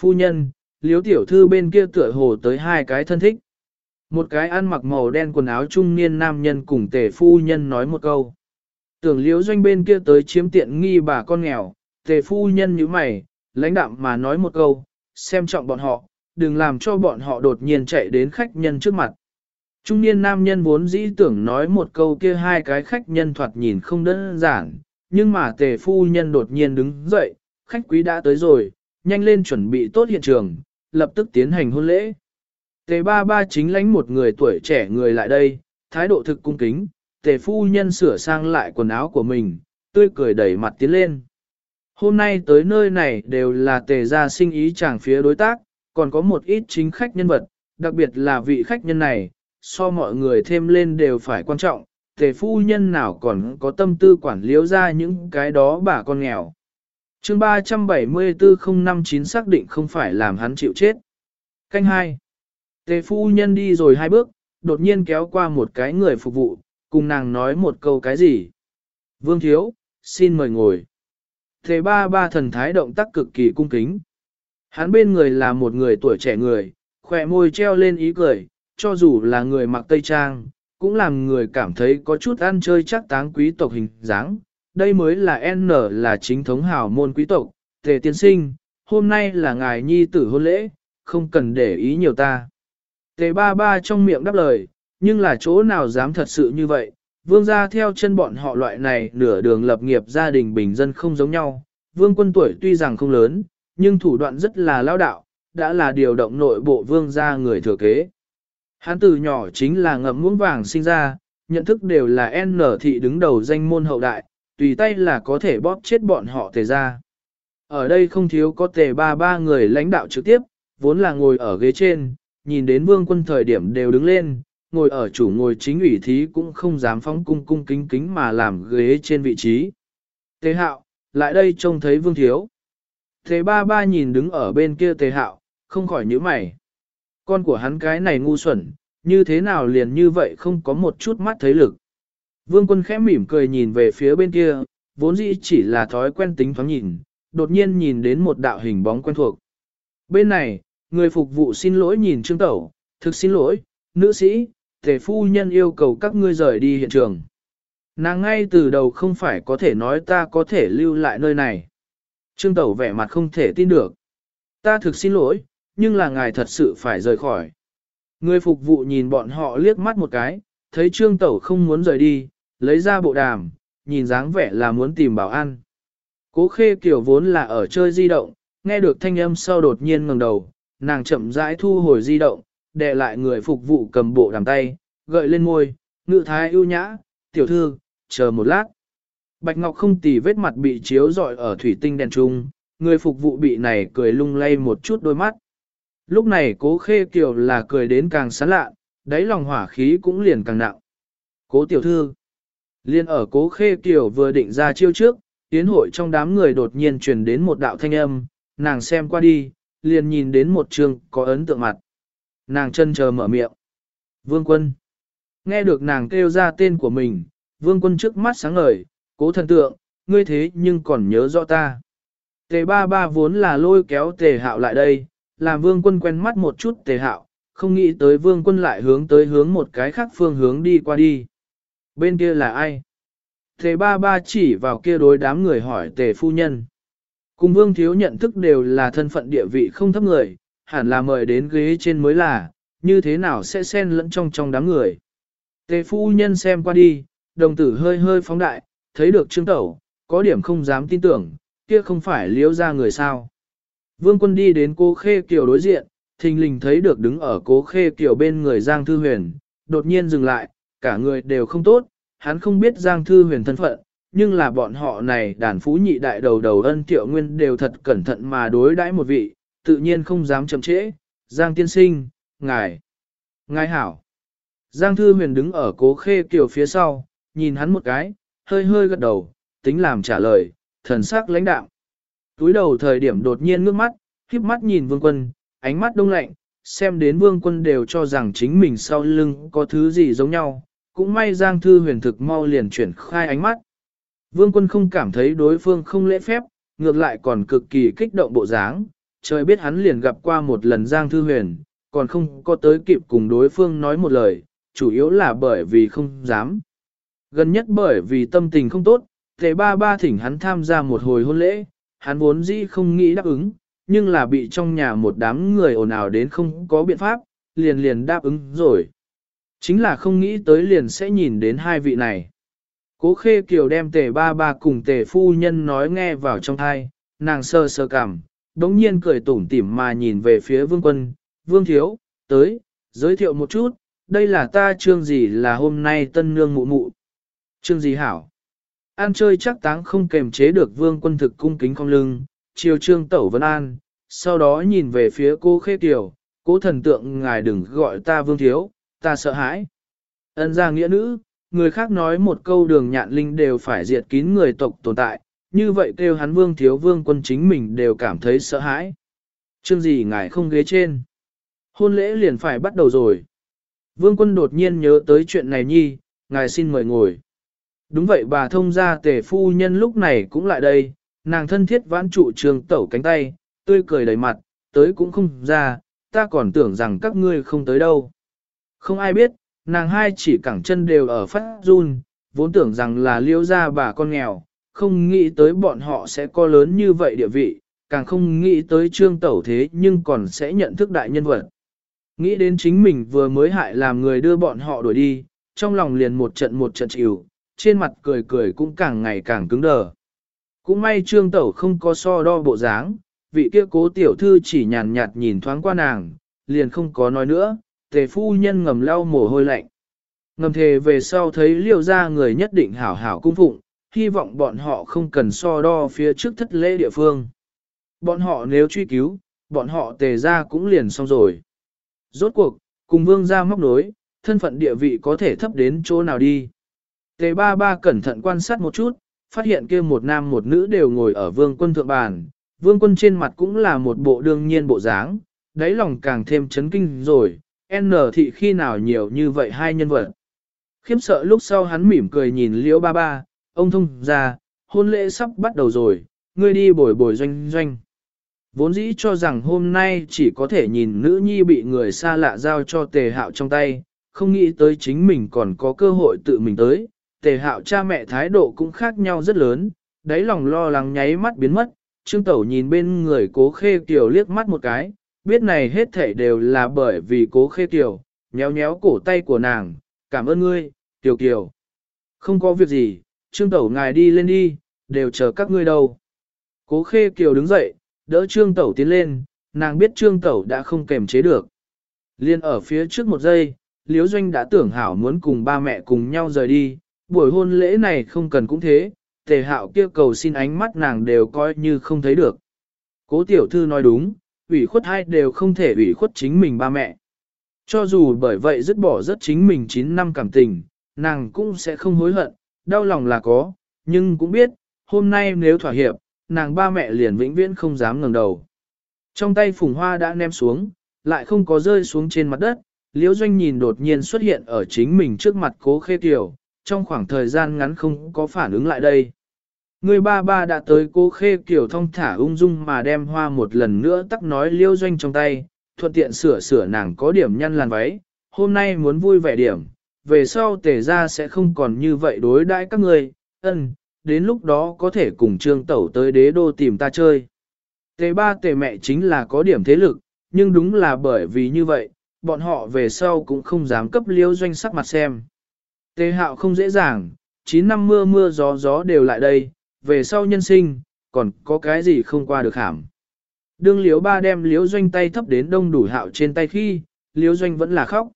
Phu nhân, liễu tiểu thư bên kia tựa hồ tới hai cái thân thích. Một cái ăn mặc màu đen quần áo trung niên nam nhân cùng tề phu nhân nói một câu. Tưởng liễu doanh bên kia tới chiếm tiện nghi bà con nghèo, tề phu nhân như mày, lãnh đạm mà nói một câu, xem trọng bọn họ, đừng làm cho bọn họ đột nhiên chạy đến khách nhân trước mặt. Trung niên nam nhân vốn dĩ tưởng nói một câu kia hai cái khách nhân thoạt nhìn không đơn giản, nhưng mà tề phu nhân đột nhiên đứng dậy, khách quý đã tới rồi, nhanh lên chuẩn bị tốt hiện trường, lập tức tiến hành hôn lễ. Tề ba ba chính lãnh một người tuổi trẻ người lại đây, thái độ thực cung kính, tề phu nhân sửa sang lại quần áo của mình, tươi cười đẩy mặt tiến lên. Hôm nay tới nơi này đều là tề gia sinh ý chẳng phía đối tác, còn có một ít chính khách nhân vật, đặc biệt là vị khách nhân này, so mọi người thêm lên đều phải quan trọng, tề phu nhân nào còn có tâm tư quản liếu ra những cái đó bà con nghèo. chương 374059 xác định không phải làm hắn chịu chết. Canh 2. Tề phu nhân đi rồi hai bước, đột nhiên kéo qua một cái người phục vụ, cùng nàng nói một câu cái gì. Vương thiếu, xin mời ngồi. Tề ba ba thần thái động tác cực kỳ cung kính. Hắn bên người là một người tuổi trẻ người, khỏe môi treo lên ý cười, cho dù là người mặc tây trang, cũng làm người cảm thấy có chút ăn chơi chắc táng quý tộc hình dáng. Đây mới là N là chính thống hào môn quý tộc, tề tiên sinh, hôm nay là ngài nhi tử hôn lễ, không cần để ý nhiều ta. Tề ba ba trong miệng đáp lời, nhưng là chỗ nào dám thật sự như vậy, vương gia theo chân bọn họ loại này nửa đường lập nghiệp gia đình bình dân không giống nhau, vương quân tuổi tuy rằng không lớn, nhưng thủ đoạn rất là lao đạo, đã là điều động nội bộ vương gia người thừa kế. Hán từ nhỏ chính là ngậm muỗng vàng sinh ra, nhận thức đều là N thị đứng đầu danh môn hậu đại, tùy tay là có thể bóp chết bọn họ tề ra. Ở đây không thiếu có tề ba ba người lãnh đạo trực tiếp, vốn là ngồi ở ghế trên, nhìn đến vương quân thời điểm đều đứng lên, ngồi ở chủ ngồi chính ủy thí cũng không dám phóng cung cung kính kính mà làm ghế trên vị trí. Tế hạo, lại đây trông thấy vương thiếu. Thế ba ba nhìn đứng ở bên kia tế hạo, không khỏi nhíu mày. Con của hắn cái này ngu xuẩn, như thế nào liền như vậy không có một chút mắt thấy lực. Vương quân khẽ mỉm cười nhìn về phía bên kia, vốn dĩ chỉ là thói quen tính thoáng nhìn, đột nhiên nhìn đến một đạo hình bóng quen thuộc. Bên này, người phục vụ xin lỗi nhìn Trương Tẩu, thực xin lỗi, nữ sĩ, thể phu nhân yêu cầu các ngươi rời đi hiện trường. Nàng ngay từ đầu không phải có thể nói ta có thể lưu lại nơi này. Trương Tẩu vẻ mặt không thể tin được. Ta thực xin lỗi, nhưng là ngài thật sự phải rời khỏi. Người phục vụ nhìn bọn họ liếc mắt một cái, thấy Trương Tẩu không muốn rời đi, lấy ra bộ đàm, nhìn dáng vẻ là muốn tìm bảo an. Cố khê kiểu vốn là ở chơi di động, nghe được thanh âm sau đột nhiên ngẩng đầu, nàng chậm rãi thu hồi di động, để lại người phục vụ cầm bộ đàm tay, gợi lên môi, ngự thái ưu nhã, tiểu thư, chờ một lát. Bạch Ngọc không tì vết mặt bị chiếu rọi ở thủy tinh đèn trung, người phục vụ bị này cười lung lay một chút đôi mắt. Lúc này cố khê kiều là cười đến càng sán lạ, đáy lòng hỏa khí cũng liền càng nặng. Cố tiểu thư, liên ở cố khê kiều vừa định ra chiêu trước, tiến hội trong đám người đột nhiên truyền đến một đạo thanh âm, nàng xem qua đi, liền nhìn đến một trường có ấn tượng mặt. Nàng chân chờ mở miệng. Vương quân. Nghe được nàng kêu ra tên của mình, vương quân trước mắt sáng ngời, cố thần tượng, ngươi thế nhưng còn nhớ rõ ta. Tề ba ba vốn là lôi kéo tề hạo lại đây, làm vương quân quen mắt một chút tề hạo, không nghĩ tới vương quân lại hướng tới hướng một cái khác phương hướng đi qua đi. Bên kia là ai? Tề ba ba chỉ vào kia đối đám người hỏi tề phu nhân. Cùng vương thiếu nhận thức đều là thân phận địa vị không thấp người, hẳn là mời đến ghế trên mới là, như thế nào sẽ xen lẫn trong trong đám người. Tề phu nhân xem qua đi, đồng tử hơi hơi phóng đại, thấy được trương tẩu, có điểm không dám tin tưởng, kia không phải liễu ra người sao. Vương quân đi đến cố khê kiều đối diện, thình lình thấy được đứng ở cố khê kiều bên người Giang Thư Huyền, đột nhiên dừng lại, cả người đều không tốt, hắn không biết Giang Thư Huyền thân phận, nhưng là bọn họ này đàn phú nhị đại đầu đầu ân tiệu nguyên đều thật cẩn thận mà đối đãi một vị, tự nhiên không dám chậm trễ, Giang tiên sinh, ngài, ngài hảo. Giang Thư Huyền đứng ở cố khê kiều phía sau, nhìn hắn một cái, hơi hơi gật đầu, tính làm trả lời, thần sắc lãnh đạo túi đầu thời điểm đột nhiên ngước mắt, khiếp mắt nhìn vương quân, ánh mắt đông lạnh, xem đến vương quân đều cho rằng chính mình sau lưng có thứ gì giống nhau, cũng may Giang Thư huyền thực mau liền chuyển khai ánh mắt. Vương quân không cảm thấy đối phương không lễ phép, ngược lại còn cực kỳ kích động bộ dáng, trời biết hắn liền gặp qua một lần Giang Thư huyền, còn không có tới kịp cùng đối phương nói một lời, chủ yếu là bởi vì không dám. Gần nhất bởi vì tâm tình không tốt, tề ba ba thỉnh hắn tham gia một hồi hôn lễ, hắn vốn dĩ không nghĩ đáp ứng, nhưng là bị trong nhà một đám người ồn ào đến không có biện pháp, liền liền đáp ứng rồi. Chính là không nghĩ tới liền sẽ nhìn đến hai vị này. Cố khê kiều đem tề ba ba cùng tề phu nhân nói nghe vào trong thai, nàng sơ sơ cảm, đống nhiên cười tủm tỉm mà nhìn về phía vương quân, vương thiếu, tới, giới thiệu một chút, đây là ta trương gì là hôm nay tân nương mụ mụ. Trương gì hảo? An chơi chắc táng không kềm chế được vương quân thực cung kính cong lưng, chiều trương tẩu vân an, sau đó nhìn về phía cô khê tiểu, cố thần tượng ngài đừng gọi ta vương thiếu, ta sợ hãi. Ân gia nghĩa nữ, người khác nói một câu đường nhạn linh đều phải diệt kín người tộc tồn tại, như vậy kêu hắn vương thiếu vương quân chính mình đều cảm thấy sợ hãi. Chương gì ngài không ghế trên. Hôn lễ liền phải bắt đầu rồi. Vương quân đột nhiên nhớ tới chuyện này nhi, ngài xin mời ngồi. Đúng vậy bà thông gia tề phu nhân lúc này cũng lại đây, nàng thân thiết vãn trụ trường tẩu cánh tay, tươi cười đầy mặt, tới cũng không ra, ta còn tưởng rằng các ngươi không tới đâu. Không ai biết, nàng hai chỉ cẳng chân đều ở phát run, vốn tưởng rằng là liêu gia bà con nghèo, không nghĩ tới bọn họ sẽ có lớn như vậy địa vị, càng không nghĩ tới trương tẩu thế nhưng còn sẽ nhận thức đại nhân vật. Nghĩ đến chính mình vừa mới hại làm người đưa bọn họ đuổi đi, trong lòng liền một trận một trận chịu, trên mặt cười cười cũng càng ngày càng cứng đờ. Cũng may trương tẩu không có so đo bộ dáng, vị kia cố tiểu thư chỉ nhàn nhạt nhìn thoáng qua nàng, liền không có nói nữa, tề phu nhân ngầm lau mồ hôi lạnh. Ngầm thề về sau thấy liêu ra người nhất định hảo hảo cung phụng, hy vọng bọn họ không cần so đo phía trước thất lễ địa phương. Bọn họ nếu truy cứu, bọn họ tề ra cũng liền xong rồi. Rốt cuộc, cùng vương ra móc nối, thân phận địa vị có thể thấp đến chỗ nào đi. Tề ba ba cẩn thận quan sát một chút, phát hiện kia một nam một nữ đều ngồi ở vương quân thượng bàn. Vương quân trên mặt cũng là một bộ đương nhiên bộ dáng, đáy lòng càng thêm chấn kinh rồi, N thị khi nào nhiều như vậy hai nhân vật. Khiếm sợ lúc sau hắn mỉm cười nhìn liễu ba ba, ông thông ra, hôn lễ sắp bắt đầu rồi, ngươi đi bồi bồi doanh doanh. Vốn dĩ cho rằng hôm nay chỉ có thể nhìn nữ nhi bị người xa lạ giao cho tề hạo trong tay, không nghĩ tới chính mình còn có cơ hội tự mình tới. Tề hạo cha mẹ thái độ cũng khác nhau rất lớn, đáy lòng lo lắng nháy mắt biến mất, Trương Tẩu nhìn bên người cố khê kiều liếc mắt một cái, biết này hết thảy đều là bởi vì cố khê kiều, nhéo nhéo cổ tay của nàng, cảm ơn ngươi, Kiều Kiều. Không có việc gì, Trương Tẩu ngài đi lên đi, đều chờ các ngươi đâu. Cố khê kiều đứng dậy, đỡ Trương Tẩu tiến lên, nàng biết Trương Tẩu đã không kềm chế được. Liên ở phía trước một giây, Liễu Doanh đã tưởng hảo muốn cùng ba mẹ cùng nhau rời đi, buổi hôn lễ này không cần cũng thế, tề hạo kia cầu xin ánh mắt nàng đều coi như không thấy được. Cố tiểu thư nói đúng, ủy khuất hai đều không thể ủy khuất chính mình ba mẹ. Cho dù bởi vậy dứt bỏ rất chính mình 9 năm cảm tình, nàng cũng sẽ không hối hận, đau lòng là có, nhưng cũng biết, hôm nay nếu thỏa hiệp, nàng ba mẹ liền vĩnh viễn không dám ngẩng đầu. Trong tay phùng hoa đã ném xuống, lại không có rơi xuống trên mặt đất, liễu doanh nhìn đột nhiên xuất hiện ở chính mình trước mặt cố khê tiểu, trong khoảng thời gian ngắn không có phản ứng lại đây. Người ba ba đã tới cố khê kiểu thông thả ung dung mà đem hoa một lần nữa tắc nói liêu doanh trong tay, thuận tiện sửa sửa nàng có điểm nhăn làn váy, hôm nay muốn vui vẻ điểm, về sau tề ra sẽ không còn như vậy đối đãi các người, ân, đến lúc đó có thể cùng trương tẩu tới đế đô tìm ta chơi. Tề ba tề mẹ chính là có điểm thế lực, nhưng đúng là bởi vì như vậy, bọn họ về sau cũng không dám cấp liêu doanh sắc mặt xem. Tề hạo không dễ dàng, 9 năm mưa mưa gió gió đều lại đây, về sau nhân sinh, còn có cái gì không qua được hàm. Đương liếu ba đem liếu doanh tay thấp đến đông đủ hạo trên tay khi, liếu doanh vẫn là khóc.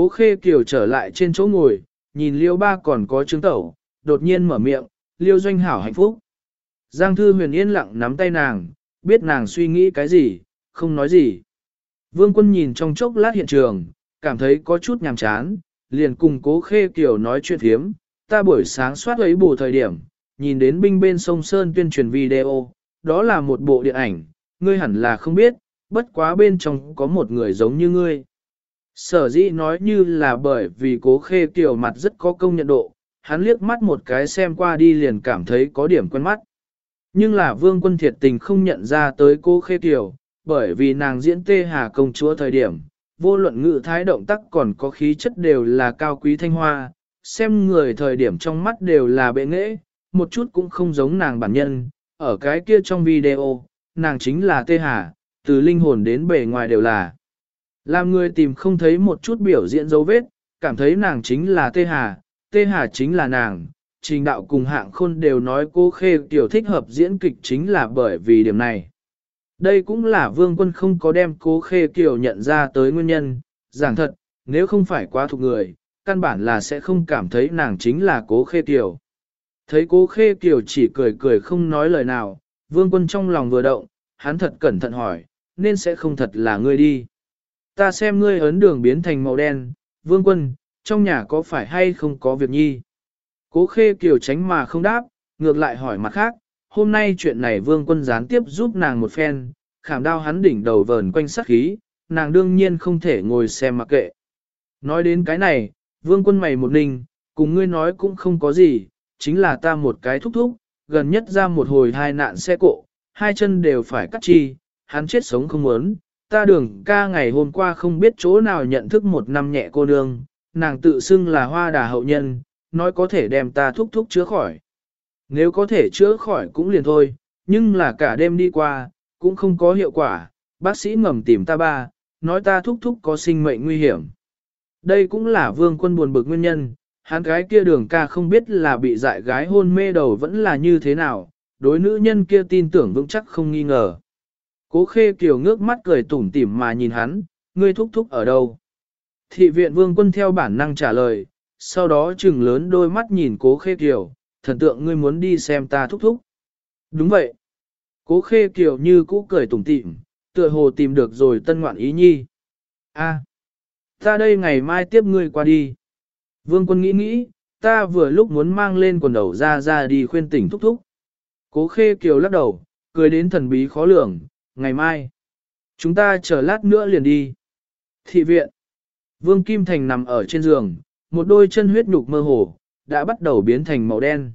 Cố khê kiều trở lại trên chỗ ngồi, nhìn liêu ba còn có chứng tẩu, đột nhiên mở miệng, liêu doanh hảo hạnh phúc. Giang thư huyền yên lặng nắm tay nàng, biết nàng suy nghĩ cái gì, không nói gì. Vương quân nhìn trong chốc lát hiện trường, cảm thấy có chút nhàm chán, liền cùng cố khê kiều nói chuyện thiếm, ta buổi sáng soát ấy bù thời điểm, nhìn đến binh bên sông Sơn tuyên truyền video, đó là một bộ điện ảnh, ngươi hẳn là không biết, bất quá bên trong có một người giống như ngươi. Sở dĩ nói như là bởi vì cố khê kiều mặt rất có công nhận độ, hắn liếc mắt một cái xem qua đi liền cảm thấy có điểm quen mắt. Nhưng là vương quân thiệt tình không nhận ra tới cố khê kiều, bởi vì nàng diễn tê hà công chúa thời điểm, vô luận ngữ thái động tác còn có khí chất đều là cao quý thanh hoa, xem người thời điểm trong mắt đều là bệ nghệ, một chút cũng không giống nàng bản nhân, ở cái kia trong video, nàng chính là tê hà, từ linh hồn đến bề ngoài đều là. Làm người tìm không thấy một chút biểu diễn dấu vết, cảm thấy nàng chính là Tê Hà, Tê Hà chính là nàng. Trình đạo cùng hạng khôn đều nói cô khê tiểu thích hợp diễn kịch chính là bởi vì điểm này. Đây cũng là vương quân không có đem cố khê kiều nhận ra tới nguyên nhân, giảng thật, nếu không phải quá thuộc người, căn bản là sẽ không cảm thấy nàng chính là cố khê kiều. Thấy cố khê kiều chỉ cười cười không nói lời nào, vương quân trong lòng vừa động, hắn thật cẩn thận hỏi, nên sẽ không thật là ngươi đi. Ta xem ngươi ấn đường biến thành màu đen, vương quân, trong nhà có phải hay không có việc nhi. Cố khê kiều tránh mà không đáp, ngược lại hỏi mặt khác, hôm nay chuyện này vương quân gián tiếp giúp nàng một phen, khảm đao hắn đỉnh đầu vờn quanh sát khí, nàng đương nhiên không thể ngồi xem mặc kệ. Nói đến cái này, vương quân mày một ninh, cùng ngươi nói cũng không có gì, chính là ta một cái thúc thúc, gần nhất ra một hồi hai nạn xe cộ, hai chân đều phải cắt chi, hắn chết sống không muốn. Ta đường ca ngày hôm qua không biết chỗ nào nhận thức một năm nhẹ cô nương, nàng tự xưng là hoa đà hậu nhân, nói có thể đem ta thúc thúc chữa khỏi. Nếu có thể chữa khỏi cũng liền thôi, nhưng là cả đêm đi qua, cũng không có hiệu quả, bác sĩ ngầm tìm ta ba, nói ta thúc thúc có sinh mệnh nguy hiểm. Đây cũng là vương quân buồn bực nguyên nhân, hắn gái kia đường ca không biết là bị dại gái hôn mê đầu vẫn là như thế nào, đối nữ nhân kia tin tưởng vững chắc không nghi ngờ. Cố khê kiều ngước mắt cười tủm tỉm mà nhìn hắn, ngươi thúc thúc ở đâu? Thị viện vương quân theo bản năng trả lời, sau đó trừng lớn đôi mắt nhìn cố khê kiều, thần tượng ngươi muốn đi xem ta thúc thúc. Đúng vậy. Cố khê kiều như cũ cười tủm tỉm, tựa hồ tìm được rồi tân ngoạn ý nhi. A, ta đây ngày mai tiếp ngươi qua đi. Vương quân nghĩ nghĩ, ta vừa lúc muốn mang lên quần đầu ra ra đi khuyên tỉnh thúc thúc. Cố khê kiều lắc đầu, cười đến thần bí khó lường, ngày mai. Chúng ta chờ lát nữa liền đi. Thị viện. Vương Kim Thành nằm ở trên giường, một đôi chân huyết nhục mơ hồ, đã bắt đầu biến thành màu đen.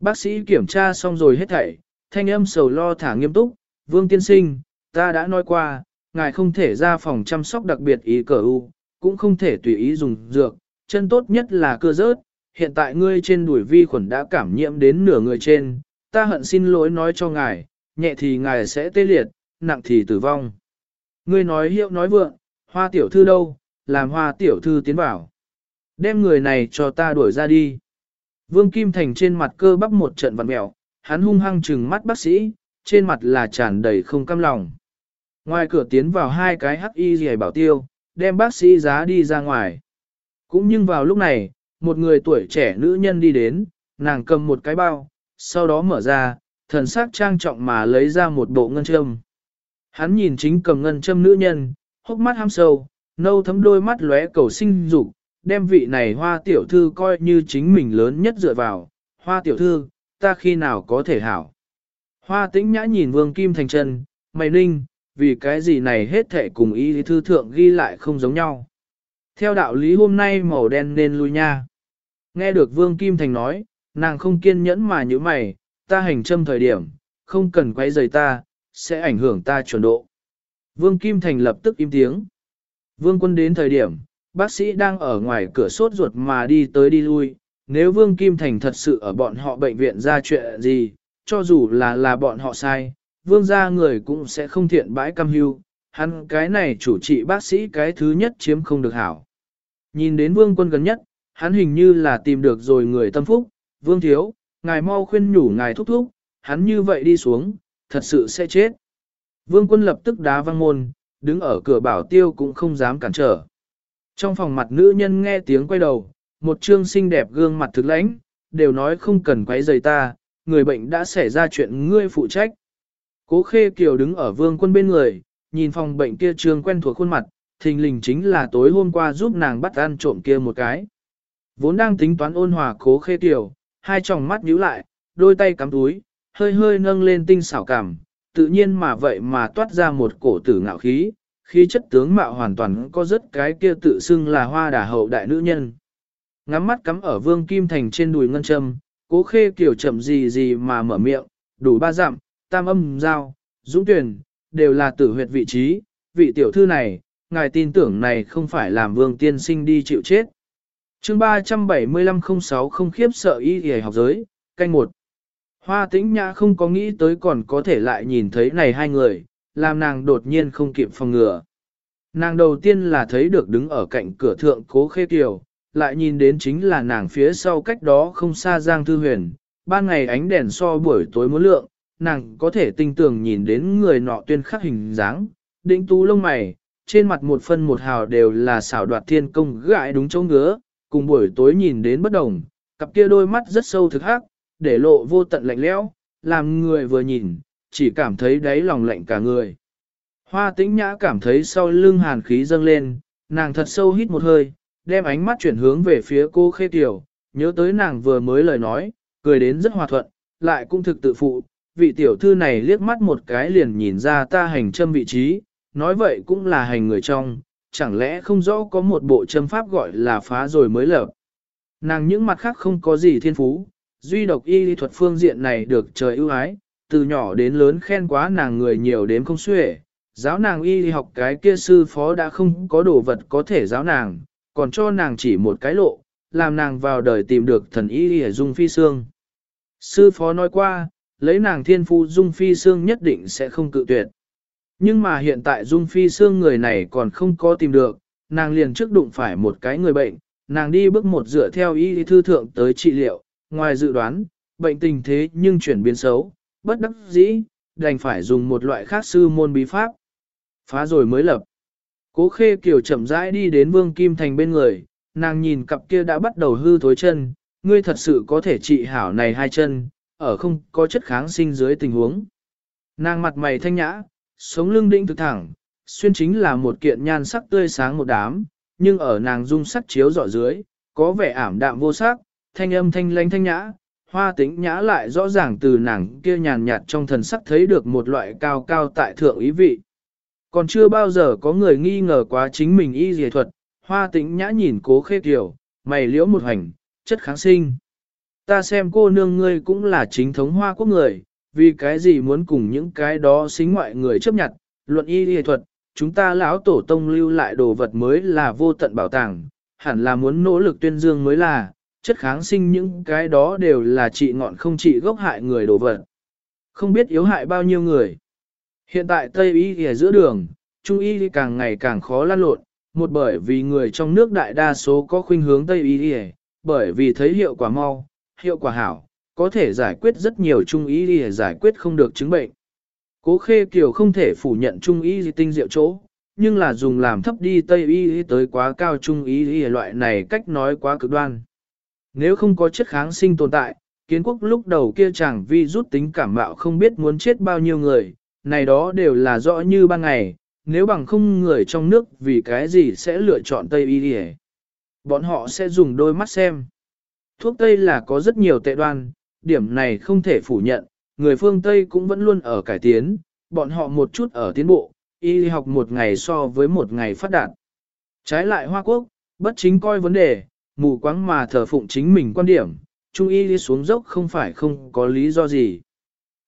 Bác sĩ kiểm tra xong rồi hết thảy, thanh âm sầu lo thả nghiêm túc, Vương Tiên Sinh, ta đã nói qua, ngài không thể ra phòng chăm sóc đặc biệt ý cờ u, cũng không thể tùy ý dùng dược, chân tốt nhất là cơ rớt, hiện tại ngươi trên đuổi vi khuẩn đã cảm nhiễm đến nửa người trên, ta hận xin lỗi nói cho ngài, nhẹ thì ngài sẽ tê liệt, nặng thì tử vong. Ngươi nói hiệu nói vượng, hoa tiểu thư đâu, làm hoa tiểu thư tiến vào. Đem người này cho ta đuổi ra đi. Vương Kim Thành trên mặt cơ bắp một trận vặn mẹo, hắn hung hăng trừng mắt bác sĩ, trên mặt là tràn đầy không cam lòng. Ngoài cửa tiến vào hai cái hắc y rìa bảo tiêu, đem bác sĩ giá đi ra ngoài. Cũng nhưng vào lúc này, một người tuổi trẻ nữ nhân đi đến, nàng cầm một cái bao, sau đó mở ra, thần sắc trang trọng mà lấy ra một bộ ngân châm. Hắn nhìn chính cầm ngân châm nữ nhân, hốc mắt ham sâu, nâu thấm đôi mắt lóe cầu sinh dục, đem vị này hoa tiểu thư coi như chính mình lớn nhất dựa vào. Hoa tiểu thư, ta khi nào có thể hảo? Hoa tĩnh nhã nhìn vương kim thành chân, mày ninh, vì cái gì này hết thể cùng ý thư thượng ghi lại không giống nhau. Theo đạo lý hôm nay màu đen nên lui nha. Nghe được vương kim thành nói, nàng không kiên nhẫn mà như mày, ta hành châm thời điểm, không cần quay giày ta, sẽ ảnh hưởng ta chuẩn độ. Vương Kim Thành lập tức im tiếng. Vương quân đến thời điểm, bác sĩ đang ở ngoài cửa sốt ruột mà đi tới đi lui, nếu Vương Kim Thành thật sự ở bọn họ bệnh viện ra chuyện gì, cho dù là là bọn họ sai, Vương gia người cũng sẽ không thiện bãi cam hưu, hắn cái này chủ trị bác sĩ cái thứ nhất chiếm không được hảo. Nhìn đến Vương quân gần nhất, hắn hình như là tìm được rồi người tâm phúc, Vương Thiếu, ngài mau khuyên nhủ ngài thúc thúc, hắn như vậy đi xuống, thật sự sẽ chết. Vương quân lập tức đá văng môn, đứng ở cửa bảo tiêu cũng không dám cản trở. Trong phòng mặt nữ nhân nghe tiếng quay đầu, một trương xinh đẹp gương mặt thực lãnh, đều nói không cần quấy rầy ta, người bệnh đã xảy ra chuyện ngươi phụ trách. Cố khê kiều đứng ở vương quân bên người, nhìn phòng bệnh kia trương quen thuộc khuôn mặt, thình lình chính là tối hôm qua giúp nàng bắt ăn trộm kia một cái. Vốn đang tính toán ôn hòa cố khê kiều, hai tròng mắt nhíu lại, đôi tay cắm túi, hơi hơi nâng lên tinh xảo cảm, tự nhiên mà vậy mà toát ra một cổ tử ngạo khí, khí chất tướng mạo hoàn toàn có rất cái kia tự xưng là hoa đà hậu đại nữ nhân. Ngắm mắt cắm ở vương kim thành trên đùi ngân châm, cố khê kiểu chậm gì gì mà mở miệng, đủ ba dặm, tam âm giao, dũng tuyển, đều là tử huyệt vị trí, vị tiểu thư này, ngài tin tưởng này không phải làm vương tiên sinh đi chịu chết chương 375 06 không khiếp sợ y y học giới, canh một. Hoa tĩnh nhã không có nghĩ tới còn có thể lại nhìn thấy này hai người, làm nàng đột nhiên không kịp phòng ngừa. Nàng đầu tiên là thấy được đứng ở cạnh cửa thượng cố khê kiều, lại nhìn đến chính là nàng phía sau cách đó không xa Giang Thư Huyền. Ban ngày ánh đèn so buổi tối muốn lượng, nàng có thể tinh tường nhìn đến người nọ tuyên khắc hình dáng, đỉnh tú lông mày, trên mặt một phân một hào đều là xảo đoạt thiên công gãi đúng chỗ ngứa, cùng buổi tối nhìn đến bất đồng, cặp kia đôi mắt rất sâu thực hắc, để lộ vô tận lạnh lẽo, làm người vừa nhìn, chỉ cảm thấy đáy lòng lạnh cả người. Hoa tĩnh nhã cảm thấy sau lưng hàn khí dâng lên, nàng thật sâu hít một hơi, đem ánh mắt chuyển hướng về phía cô khê tiểu, nhớ tới nàng vừa mới lời nói, cười đến rất hòa thuận, lại cũng thực tự phụ, vị tiểu thư này liếc mắt một cái liền nhìn ra ta hành châm vị trí, nói vậy cũng là hành người trong, chẳng lẽ không rõ có một bộ châm pháp gọi là phá rồi mới lở Nàng những mặt khác không có gì thiên phú, duy độc y lý thuật phương diện này được trời ưu ái, từ nhỏ đến lớn khen quá nàng người nhiều đến không xuể, giáo nàng y lý học cái kia sư phó đã không có đồ vật có thể giáo nàng, còn cho nàng chỉ một cái lộ, làm nàng vào đời tìm được thần y lý dung phi xương. Sư phó nói qua, lấy nàng thiên phu dung phi xương nhất định sẽ không cự tuyệt. Nhưng mà hiện tại dung phi xương người này còn không có tìm được, nàng liền trước đụng phải một cái người bệnh, nàng đi bước một dựa theo y thư thượng tới trị liệu, ngoài dự đoán, bệnh tình thế nhưng chuyển biến xấu, bất đắc dĩ, đành phải dùng một loại khác sư môn bí pháp. Phá rồi mới lập. Cố khê kiều chậm rãi đi đến vương kim thành bên người, nàng nhìn cặp kia đã bắt đầu hư thối chân, ngươi thật sự có thể trị hảo này hai chân, ở không có chất kháng sinh dưới tình huống. Nàng mặt mày thanh nhã, sống lưng định thực thẳng, xuyên chính là một kiện nhan sắc tươi sáng một đám, nhưng ở nàng dung sắc chiếu dọ dưới, có vẻ ảm đạm vô sắc, thanh âm thanh lanh thanh nhã, hoa tính nhã lại rõ ràng từ nàng kia nhàn nhạt trong thần sắc thấy được một loại cao cao tại thượng ý vị. Còn chưa bao giờ có người nghi ngờ quá chính mình y dề thuật, hoa tính nhã nhìn cố khê kiểu, mày liễu một hành, chất kháng sinh. Ta xem cô nương ngươi cũng là chính thống hoa quốc người, vì cái gì muốn cùng những cái đó xính ngoại người chấp nhận, luận y y thuật, chúng ta lão tổ tông lưu lại đồ vật mới là vô tận bảo tàng, hẳn là muốn nỗ lực tuyên dương mới là, chất kháng sinh những cái đó đều là trị ngọn không trị gốc hại người đồ vật. Không biết yếu hại bao nhiêu người. Hiện tại Tây y ở giữa đường, Trung y càng ngày càng khó lăn lộn, một bởi vì người trong nước đại đa số có khuynh hướng Tây y bởi vì thấy hiệu quả mau, hiệu quả hảo, có thể giải quyết rất nhiều trung ý để giải quyết không được chứng bệnh. Cố khê kiều không thể phủ nhận trung ý tinh diệu chỗ, nhưng là dùng làm thấp đi tây y tới quá cao trung ý loại này cách nói quá cực đoan. Nếu không có chất kháng sinh tồn tại, kiến quốc lúc đầu kia chẳng vi rút tính cảm mạo không biết muốn chết bao nhiêu người, này đó đều là rõ như ban ngày, nếu bằng không người trong nước vì cái gì sẽ lựa chọn Tây Y Bọn họ sẽ dùng đôi mắt xem. Thuốc Tây là có rất nhiều tệ đoan, điểm này không thể phủ nhận, người phương Tây cũng vẫn luôn ở cải tiến, bọn họ một chút ở tiến bộ, y học một ngày so với một ngày phát đạt. Trái lại Hoa Quốc, bất chính coi vấn đề, mù quáng mà thờ phụng chính mình quan điểm, trung y đi xuống dốc không phải không có lý do gì.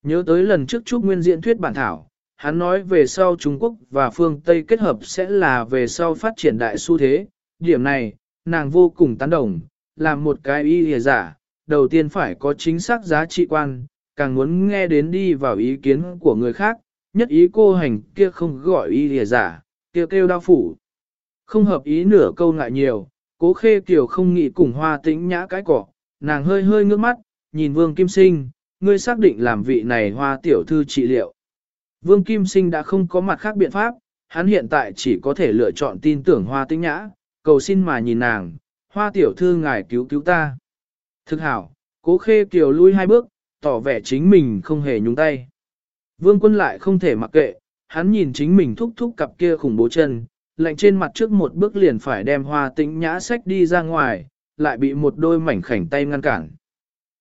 Nhớ tới lần trước Trúc Nguyên diễn thuyết bản thảo, hắn nói về sau Trung Quốc và phương Tây kết hợp sẽ là về sau phát triển đại xu thế, điểm này, nàng vô cùng tán đồng, làm một cái y lìa giả, đầu tiên phải có chính xác giá trị quan, càng muốn nghe đến đi vào ý kiến của người khác, nhất ý cô hành kia không gọi y lìa giả, kia kêu đau phủ. Không hợp ý nửa câu ngại nhiều, cố khê kiều không nghĩ cùng hoa tĩnh nhã cái cỏ, nàng hơi hơi ngước mắt, nhìn vương kim sinh, ngươi xác định làm vị này hoa tiểu thư trị liệu. Vương kim sinh đã không có mặt khác biện pháp, hắn hiện tại chỉ có thể lựa chọn tin tưởng hoa tĩnh nhã, cầu xin mà nhìn nàng, hoa tiểu thư ngài cứu cứu ta. Thực hảo, cố khê kiều lui hai bước, tỏ vẻ chính mình không hề nhúng tay. Vương quân lại không thể mặc kệ, hắn nhìn chính mình thúc thúc cặp kia khủng bố chân, lạnh trên mặt trước một bước liền phải đem hoa tĩnh nhã sách đi ra ngoài, lại bị một đôi mảnh khảnh tay ngăn cản.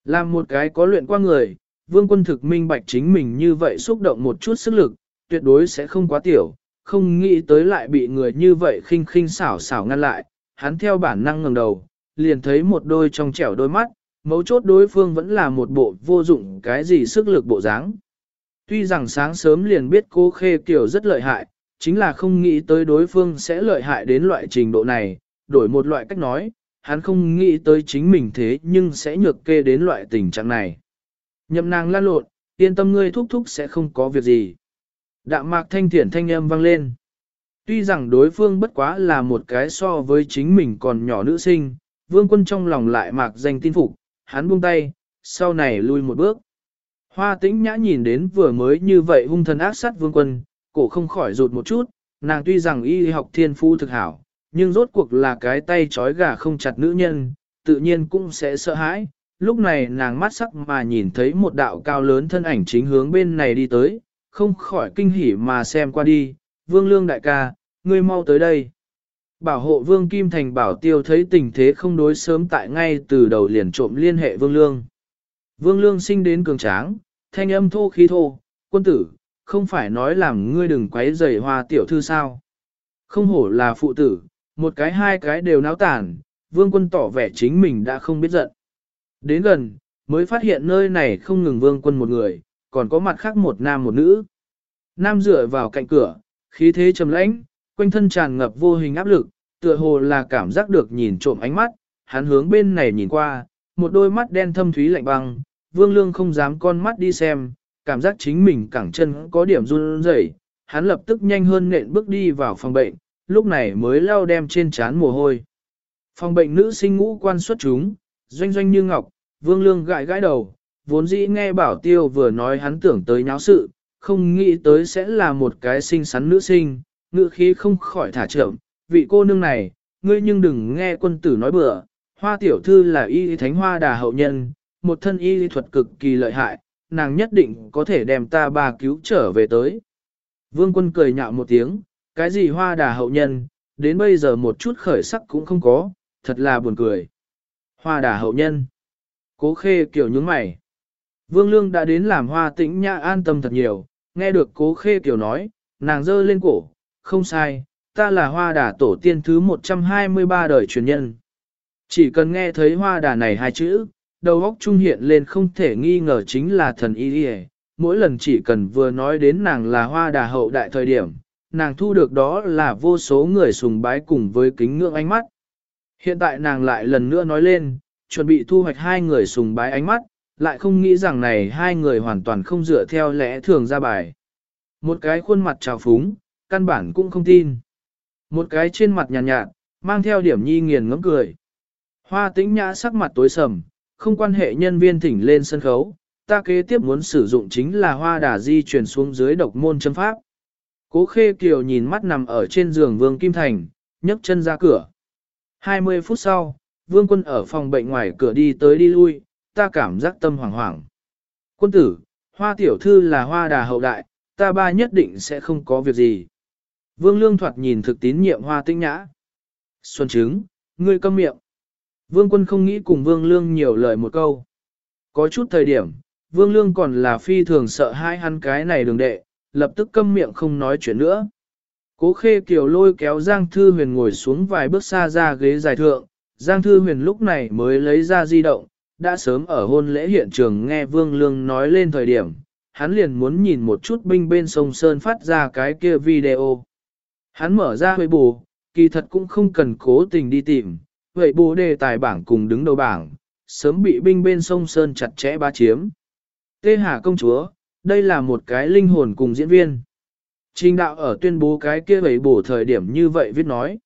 Làm một cái có luyện qua người, vương quân thực minh bạch chính mình như vậy xúc động một chút sức lực, tuyệt đối sẽ không quá tiểu, không nghĩ tới lại bị người như vậy khinh khinh xảo xảo ngăn lại, hắn theo bản năng ngẩng đầu, liền thấy một đôi trong trẻo đôi mắt, mấu chốt đối phương vẫn là một bộ vô dụng cái gì sức lực bộ dáng. Tuy rằng sáng sớm liền biết cô Khê Kiều rất lợi hại, chính là không nghĩ tới đối phương sẽ lợi hại đến loại trình độ này, đổi một loại cách nói, hắn không nghĩ tới chính mình thế nhưng sẽ nhược kê đến loại tình trạng này. Nhậm nàng lan lộn, yên tâm ngươi thúc thúc sẽ không có việc gì. Đạm mạc thanh thiển thanh âm vang lên. Tuy rằng đối phương bất quá là một cái so với chính mình còn nhỏ nữ sinh, vương quân trong lòng lại mạc danh tin phục, hắn buông tay, sau này lui một bước. Hoa tĩnh nhã nhìn đến vừa mới như vậy hung thần ác sát vương quân, cổ không khỏi rụt một chút, nàng tuy rằng y học thiên phu thực hảo, nhưng rốt cuộc là cái tay trói gà không chặt nữ nhân, tự nhiên cũng sẽ sợ hãi, lúc này nàng mắt sắc mà nhìn thấy một đạo cao lớn thân ảnh chính hướng bên này đi tới, không khỏi kinh hỉ mà xem qua đi, vương lương đại ca, ngươi mau tới đây. Bảo hộ vương Kim Thành bảo tiêu thấy tình thế không đối sớm tại ngay từ đầu liền trộm liên hệ vương lương. Vương lương sinh đến cường tráng, thanh âm thô khí thô, quân tử, không phải nói làm ngươi đừng quấy rầy hoa tiểu thư sao. Không hổ là phụ tử, một cái hai cái đều náo tản, vương quân tỏ vẻ chính mình đã không biết giận. Đến gần, mới phát hiện nơi này không ngừng vương quân một người, còn có mặt khác một nam một nữ. Nam dựa vào cạnh cửa, khí thế trầm lãnh, quanh thân tràn ngập vô hình áp lực, tựa hồ là cảm giác được nhìn trộm ánh mắt, hắn hướng bên này nhìn qua, một đôi mắt đen thâm thúy lạnh băng, vương lương không dám con mắt đi xem, cảm giác chính mình cẳng chân có điểm run rẩy, hắn lập tức nhanh hơn nện bước đi vào phòng bệnh, lúc này mới lau đem trên trán mồ hôi. Phòng bệnh nữ sinh ngũ quan xuất chúng, doanh doanh như ngọc, vương lương gãi gãi đầu, vốn dĩ nghe bảo tiêu vừa nói hắn tưởng tới nháo sự, không nghĩ tới sẽ là một cái xinh xắn nữ sinh, ngữ khí không khỏi thả chậm, vị cô nương này, ngươi nhưng đừng nghe quân tử nói bừa, hoa tiểu thư là y thánh hoa đà hậu nhân, một thân y thuật cực kỳ lợi hại, nàng nhất định có thể đem ta bà cứu trở về tới. Vương quân cười nhạo một tiếng, cái gì hoa đà hậu nhân, đến bây giờ một chút khởi sắc cũng không có, thật là buồn cười. Hoa đà hậu nhân. Cố khê kiểu nhướng mày. Vương Lương đã đến làm hoa tĩnh nhã an tâm thật nhiều, nghe được cố khê kiểu nói, nàng giơ lên cổ, không sai, ta là hoa đà tổ tiên thứ 123 đời truyền nhân. Chỉ cần nghe thấy hoa đà này hai chữ, đầu óc trung hiện lên không thể nghi ngờ chính là thần y đi mỗi lần chỉ cần vừa nói đến nàng là hoa đà hậu đại thời điểm, nàng thu được đó là vô số người sùng bái cùng với kính ngưỡng ánh mắt. Hiện tại nàng lại lần nữa nói lên, chuẩn bị thu hoạch hai người sùng bái ánh mắt, lại không nghĩ rằng này hai người hoàn toàn không dựa theo lẽ thường ra bài. Một cái khuôn mặt trào phúng, căn bản cũng không tin. Một cái trên mặt nhàn nhạt, nhạt, mang theo điểm nhi nghiền ngấm cười. Hoa tĩnh nhã sắc mặt tối sầm, không quan hệ nhân viên thỉnh lên sân khấu, ta kế tiếp muốn sử dụng chính là hoa đà di chuyển xuống dưới độc môn châm pháp. Cố khê kiều nhìn mắt nằm ở trên giường vương Kim Thành, nhấc chân ra cửa. 20 phút sau, vương quân ở phòng bệnh ngoài cửa đi tới đi lui, ta cảm giác tâm hoảng hoảng. Quân tử, hoa tiểu thư là hoa đà hậu đại, ta ba nhất định sẽ không có việc gì. Vương lương thoạt nhìn thực tín nhiệm hoa tinh nhã. Xuân trứng, ngươi câm miệng. Vương quân không nghĩ cùng vương lương nhiều lời một câu. Có chút thời điểm, vương lương còn là phi thường sợ hai hắn cái này đường đệ, lập tức câm miệng không nói chuyện nữa. Cố khê kiều lôi kéo Giang Thư Huyền ngồi xuống vài bước xa ra ghế dài thượng, Giang Thư Huyền lúc này mới lấy ra di động, đã sớm ở hôn lễ hiện trường nghe Vương Lương nói lên thời điểm, hắn liền muốn nhìn một chút binh bên sông Sơn phát ra cái kia video. Hắn mở ra huệ bù, kỳ thật cũng không cần cố tình đi tìm, huệ bù đề tài bảng cùng đứng đầu bảng, sớm bị binh bên sông Sơn chặt chẽ ba chiếm. Tê Hà công chúa, đây là một cái linh hồn cùng diễn viên. Trình đạo ở tuyên bố cái kia huệ bù thời điểm như vậy viết nói.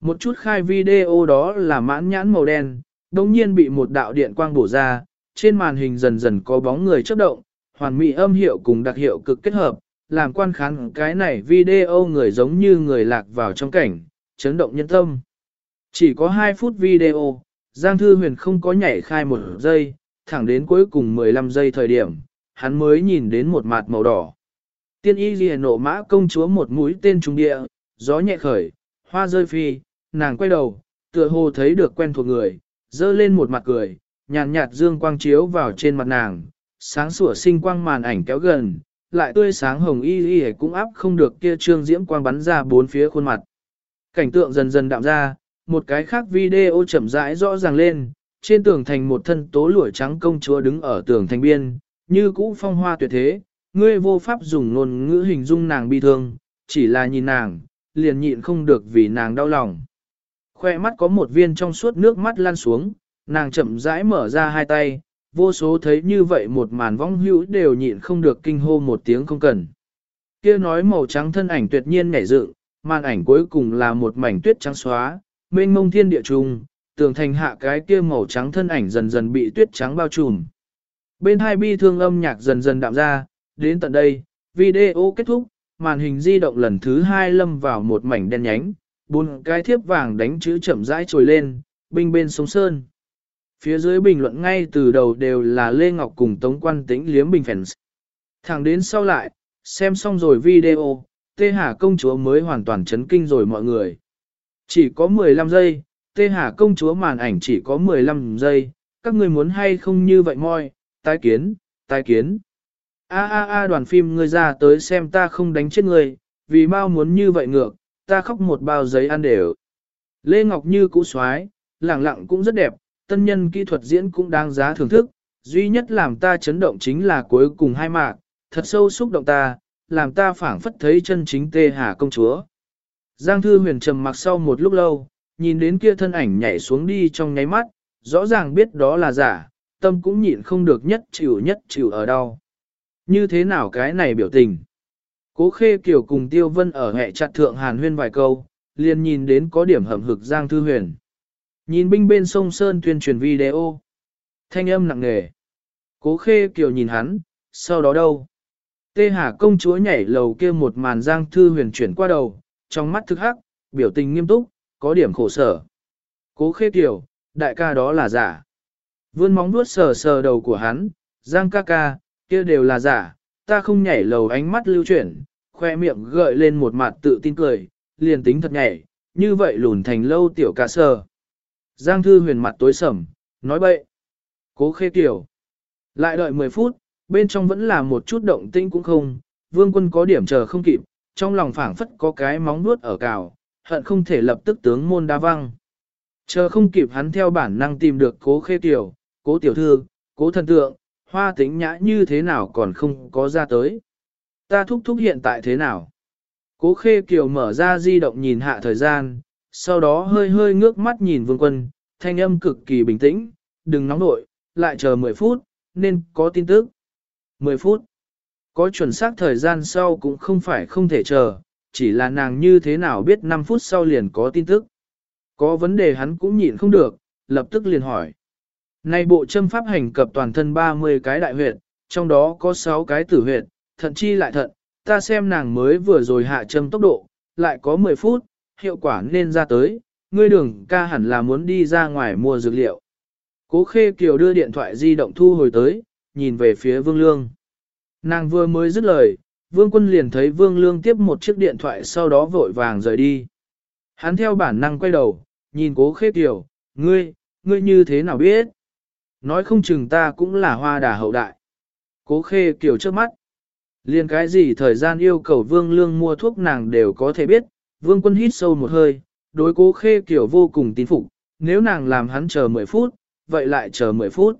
Một chút khai video đó là mãn nhãn màu đen, đồng nhiên bị một đạo điện quang bổ ra, trên màn hình dần dần có bóng người chớp động, hoàn mỹ âm hiệu cùng đặc hiệu cực kết hợp, làm quan khán cái này video người giống như người lạc vào trong cảnh, chấn động nhân tâm. Chỉ có 2 phút video, Giang Thư Huyền không có nhảy khai một giây, thẳng đến cuối cùng 15 giây thời điểm, hắn mới nhìn đến một mặt màu đỏ. Tiên y ghi nộ mã công chúa một mũi tên trung địa, gió nhẹ khởi, hoa rơi phi, nàng quay đầu, tựa hồ thấy được quen thuộc người, dơ lên một mặt cười, nhàn nhạt dương quang chiếu vào trên mặt nàng, sáng sủa sinh quang màn ảnh kéo gần, lại tươi sáng hồng y y cũng áp không được kia trương diễm quang bắn ra bốn phía khuôn mặt. Cảnh tượng dần dần đạm ra, một cái khác video chậm rãi rõ ràng lên, trên tường thành một thân tố lụa trắng công chúa đứng ở tường thành biên, như cũ phong hoa tuyệt thế, ngươi vô pháp dùng ngôn ngữ hình dung nàng bi thương, chỉ là nhìn nàng, liền nhịn không được vì nàng đau lòng. Khoe mắt có một viên trong suốt nước mắt lan xuống, nàng chậm rãi mở ra hai tay, vô số thấy như vậy một màn vong hữu đều nhịn không được kinh hô một tiếng không cần. Kia nói màu trắng thân ảnh tuyệt nhiên nhảy dựng, màn ảnh cuối cùng là một mảnh tuyết trắng xóa, mênh mông thiên địa trùng, tường thành hạ cái kia màu trắng thân ảnh dần dần bị tuyết trắng bao trùm. Bên hai bi thương âm nhạc dần dần đạm ra, đến tận đây, video kết thúc, màn hình di động lần thứ hai lâm vào một mảnh đen nhánh, bốn cái thiếp vàng đánh chữ chậm rãi trồi lên, binh bên sông sơn. Phía dưới bình luận ngay từ đầu đều là Lê Ngọc cùng Tống Quan Tĩnh liếm bình phèn. Thẳng đến sau lại, xem xong rồi video, Tê Hà công chúa mới hoàn toàn chấn kinh rồi mọi người. Chỉ có 15 giây, Tê Hà công chúa màn ảnh chỉ có 15 giây, các người muốn hay không như vậy moi, tái kiến, tái kiến. A a a đoàn phim ngươi ra tới xem ta không đánh chết ngươi, vì bao muốn như vậy ngược, ta khóc một bao giấy ăn đều. Lê Ngọc Như cũ xoái, lẳng lặng cũng rất đẹp, tân nhân kỹ thuật diễn cũng đáng giá thưởng thức, duy nhất làm ta chấn động chính là cuối cùng hai mạc, thật sâu xúc động ta, làm ta phảng phất thấy chân chính tê hà công chúa. Giang Thư Huyền trầm mặc sau một lúc lâu, nhìn đến kia thân ảnh nhảy xuống đi trong nháy mắt, rõ ràng biết đó là giả, tâm cũng nhịn không được nhất chịu nhất chịu ở đâu. Như thế nào cái này biểu tình? Cố khê kiểu cùng Tiêu Vân ở hệ chặt thượng hàn huyên vài câu, liền nhìn đến có điểm hầm hực Giang Thư Huyền. Nhìn binh bên sông Sơn tuyên truyền video. Thanh âm nặng nề. Cố khê kiều nhìn hắn, sau đó đâu? Tê Hà công chúa nhảy lầu kia một màn Giang Thư Huyền chuyển qua đầu, trong mắt thức hắc, biểu tình nghiêm túc, có điểm khổ sở. Cố khê kiều, đại ca đó là giả. Vươn móng vuốt sờ sờ đầu của hắn, Giang ca ca, kia đều là giả, ta không nhảy lầu ánh mắt lưu chuyển, khoe miệng gợi lên một mặt tự tin cười, liền tính thật nhảy, như vậy lùn thành lâu tiểu ca sờ. Giang thư huyền mặt tối sầm, nói bậy. Cố khê kiểu. Lại đợi 10 phút, bên trong vẫn là một chút động tĩnh cũng không, vương quân có điểm chờ không kịp, trong lòng phảng phất có cái móng nuốt ở cào, hận không thể lập tức tướng môn đa văng. Chờ không kịp hắn theo bản năng tìm được cố khê tiểu, cố tiểu thư, cố thần tượng, hoa tính nhã như thế nào còn không có ra tới. Ta thúc thúc hiện tại thế nào? Cố khê kiều mở ra di động nhìn hạ thời gian, sau đó hơi hơi ngước mắt nhìn vương quân, thanh âm cực kỳ bình tĩnh, đừng nóng nội, lại chờ 10 phút, nên có tin tức. 10 phút. Có chuẩn xác thời gian sau cũng không phải không thể chờ, chỉ là nàng như thế nào biết 5 phút sau liền có tin tức. Có vấn đề hắn cũng nhịn không được, lập tức liền hỏi. Này bộ châm pháp hành cập toàn thân 30 cái đại huyệt, trong đó có 6 cái tử huyệt, thận chi lại thận, ta xem nàng mới vừa rồi hạ châm tốc độ, lại có 10 phút, hiệu quả nên ra tới, ngươi đường ca hẳn là muốn đi ra ngoài mua dược liệu. Cố khê kiều đưa điện thoại di động thu hồi tới, nhìn về phía vương lương. Nàng vừa mới dứt lời, vương quân liền thấy vương lương tiếp một chiếc điện thoại sau đó vội vàng rời đi. Hắn theo bản năng quay đầu, nhìn cố khê kiều, ngươi, ngươi như thế nào biết? Nói không chừng ta cũng là hoa đà hậu đại. Cố khê kiều trước mắt. Liên cái gì thời gian yêu cầu vương lương mua thuốc nàng đều có thể biết, vương quân hít sâu một hơi, đối cố khê kiểu vô cùng tín phục, nếu nàng làm hắn chờ 10 phút, vậy lại chờ 10 phút.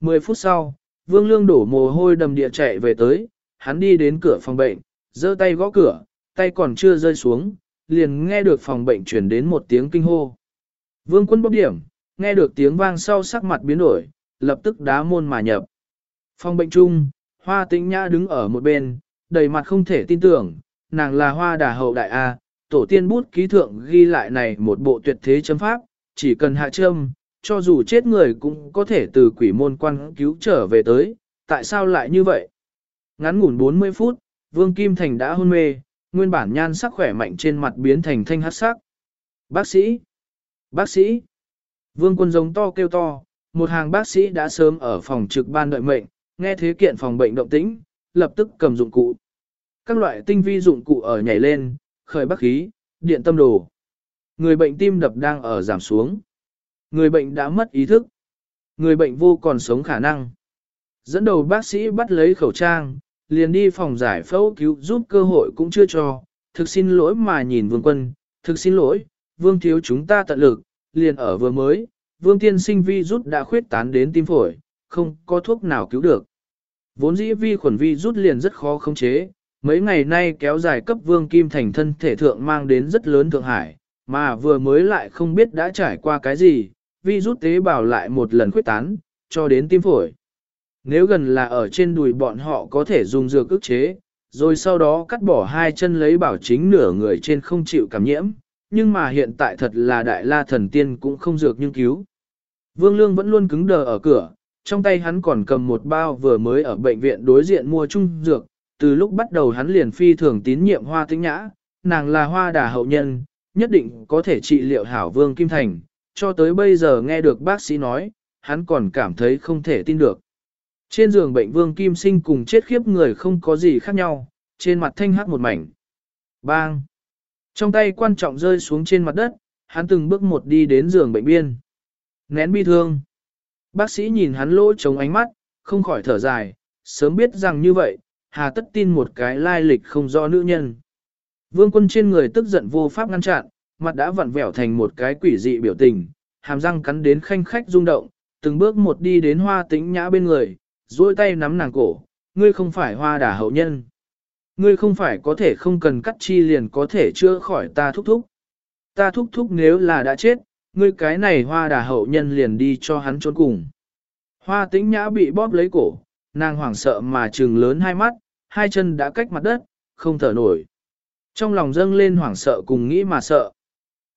10 phút sau, vương lương đổ mồ hôi đầm địa chạy về tới, hắn đi đến cửa phòng bệnh, giơ tay gõ cửa, tay còn chưa rơi xuống, liền nghe được phòng bệnh truyền đến một tiếng kinh hô. Vương quân bốc điểm, nghe được tiếng vang sau sắc mặt biến đổi, lập tức đá môn mà nhập. Phòng bệnh chung, hoa tĩnh nhã đứng ở một bên, đầy mặt không thể tin tưởng, nàng là hoa đà hậu đại A, tổ tiên bút ký thượng ghi lại này một bộ tuyệt thế chấm pháp, chỉ cần hạ châm, cho dù chết người cũng có thể từ quỷ môn quan cứu trở về tới, tại sao lại như vậy? Ngắn ngủn 40 phút, Vương Kim Thành đã hôn mê, nguyên bản nhan sắc khỏe mạnh trên mặt biến thành thanh hắc sắc. Bác sĩ! Bác sĩ! Vương quân giống to kêu to, một hàng bác sĩ đã sớm ở phòng trực ban đợi mệnh, nghe thế kiện phòng bệnh động tĩnh, lập tức cầm dụng cụ. Các loại tinh vi dụng cụ ở nhảy lên, khởi bác khí, điện tâm đồ. Người bệnh tim đập đang ở giảm xuống. Người bệnh đã mất ý thức. Người bệnh vô còn sống khả năng. Dẫn đầu bác sĩ bắt lấy khẩu trang, liền đi phòng giải phẫu cứu giúp cơ hội cũng chưa cho. Thực xin lỗi mà nhìn vương quân, thực xin lỗi, vương thiếu chúng ta tận lực, liền ở vừa mới, vương tiên sinh vi rút đã khuyết tán đến tim phổi, không có thuốc nào cứu được. Vốn dĩ vi khuẩn vi rút liền rất khó khống chế, mấy ngày nay kéo dài cấp vương kim thành thân thể thượng mang đến rất lớn thượng hải, mà vừa mới lại không biết đã trải qua cái gì, vi rút tế bào lại một lần khuyết tán, cho đến tim phổi. Nếu gần là ở trên đùi bọn họ có thể dùng dược ức chế, rồi sau đó cắt bỏ hai chân lấy bảo chính nửa người trên không chịu cảm nhiễm, nhưng mà hiện tại thật là đại la thần tiên cũng không dược nhưng cứu. Vương Lương vẫn luôn cứng đờ ở cửa, trong tay hắn còn cầm một bao vừa mới ở bệnh viện đối diện mua chung dược, từ lúc bắt đầu hắn liền phi thường tín nhiệm hoa tĩnh nhã, nàng là hoa đà hậu nhân, nhất định có thể trị liệu hảo Vương Kim Thành, cho tới bây giờ nghe được bác sĩ nói, hắn còn cảm thấy không thể tin được. Trên giường bệnh vương kim sinh cùng chết khiếp người không có gì khác nhau, trên mặt thanh hắc một mảnh. Bang! Trong tay quan trọng rơi xuống trên mặt đất, hắn từng bước một đi đến giường bệnh biên. Nén bi thương. Bác sĩ nhìn hắn lỗ chống ánh mắt, không khỏi thở dài, sớm biết rằng như vậy, hà tất tin một cái lai lịch không rõ nữ nhân. Vương quân trên người tức giận vô pháp ngăn chặn, mặt đã vặn vẹo thành một cái quỷ dị biểu tình, hàm răng cắn đến khanh khách rung động, từng bước một đi đến hoa tĩnh nhã bên người, duỗi tay nắm nàng cổ, ngươi không phải hoa đả hậu nhân. Ngươi không phải có thể không cần cắt chi liền có thể chữa khỏi ta thúc thúc. Ta thúc thúc nếu là đã chết, ngươi cái này hoa đà hậu nhân liền đi cho hắn trốn cùng. Hoa tĩnh nhã bị bóp lấy cổ, nàng hoảng sợ mà trừng lớn hai mắt, hai chân đã cách mặt đất, không thở nổi. Trong lòng dâng lên hoảng sợ cùng nghĩ mà sợ.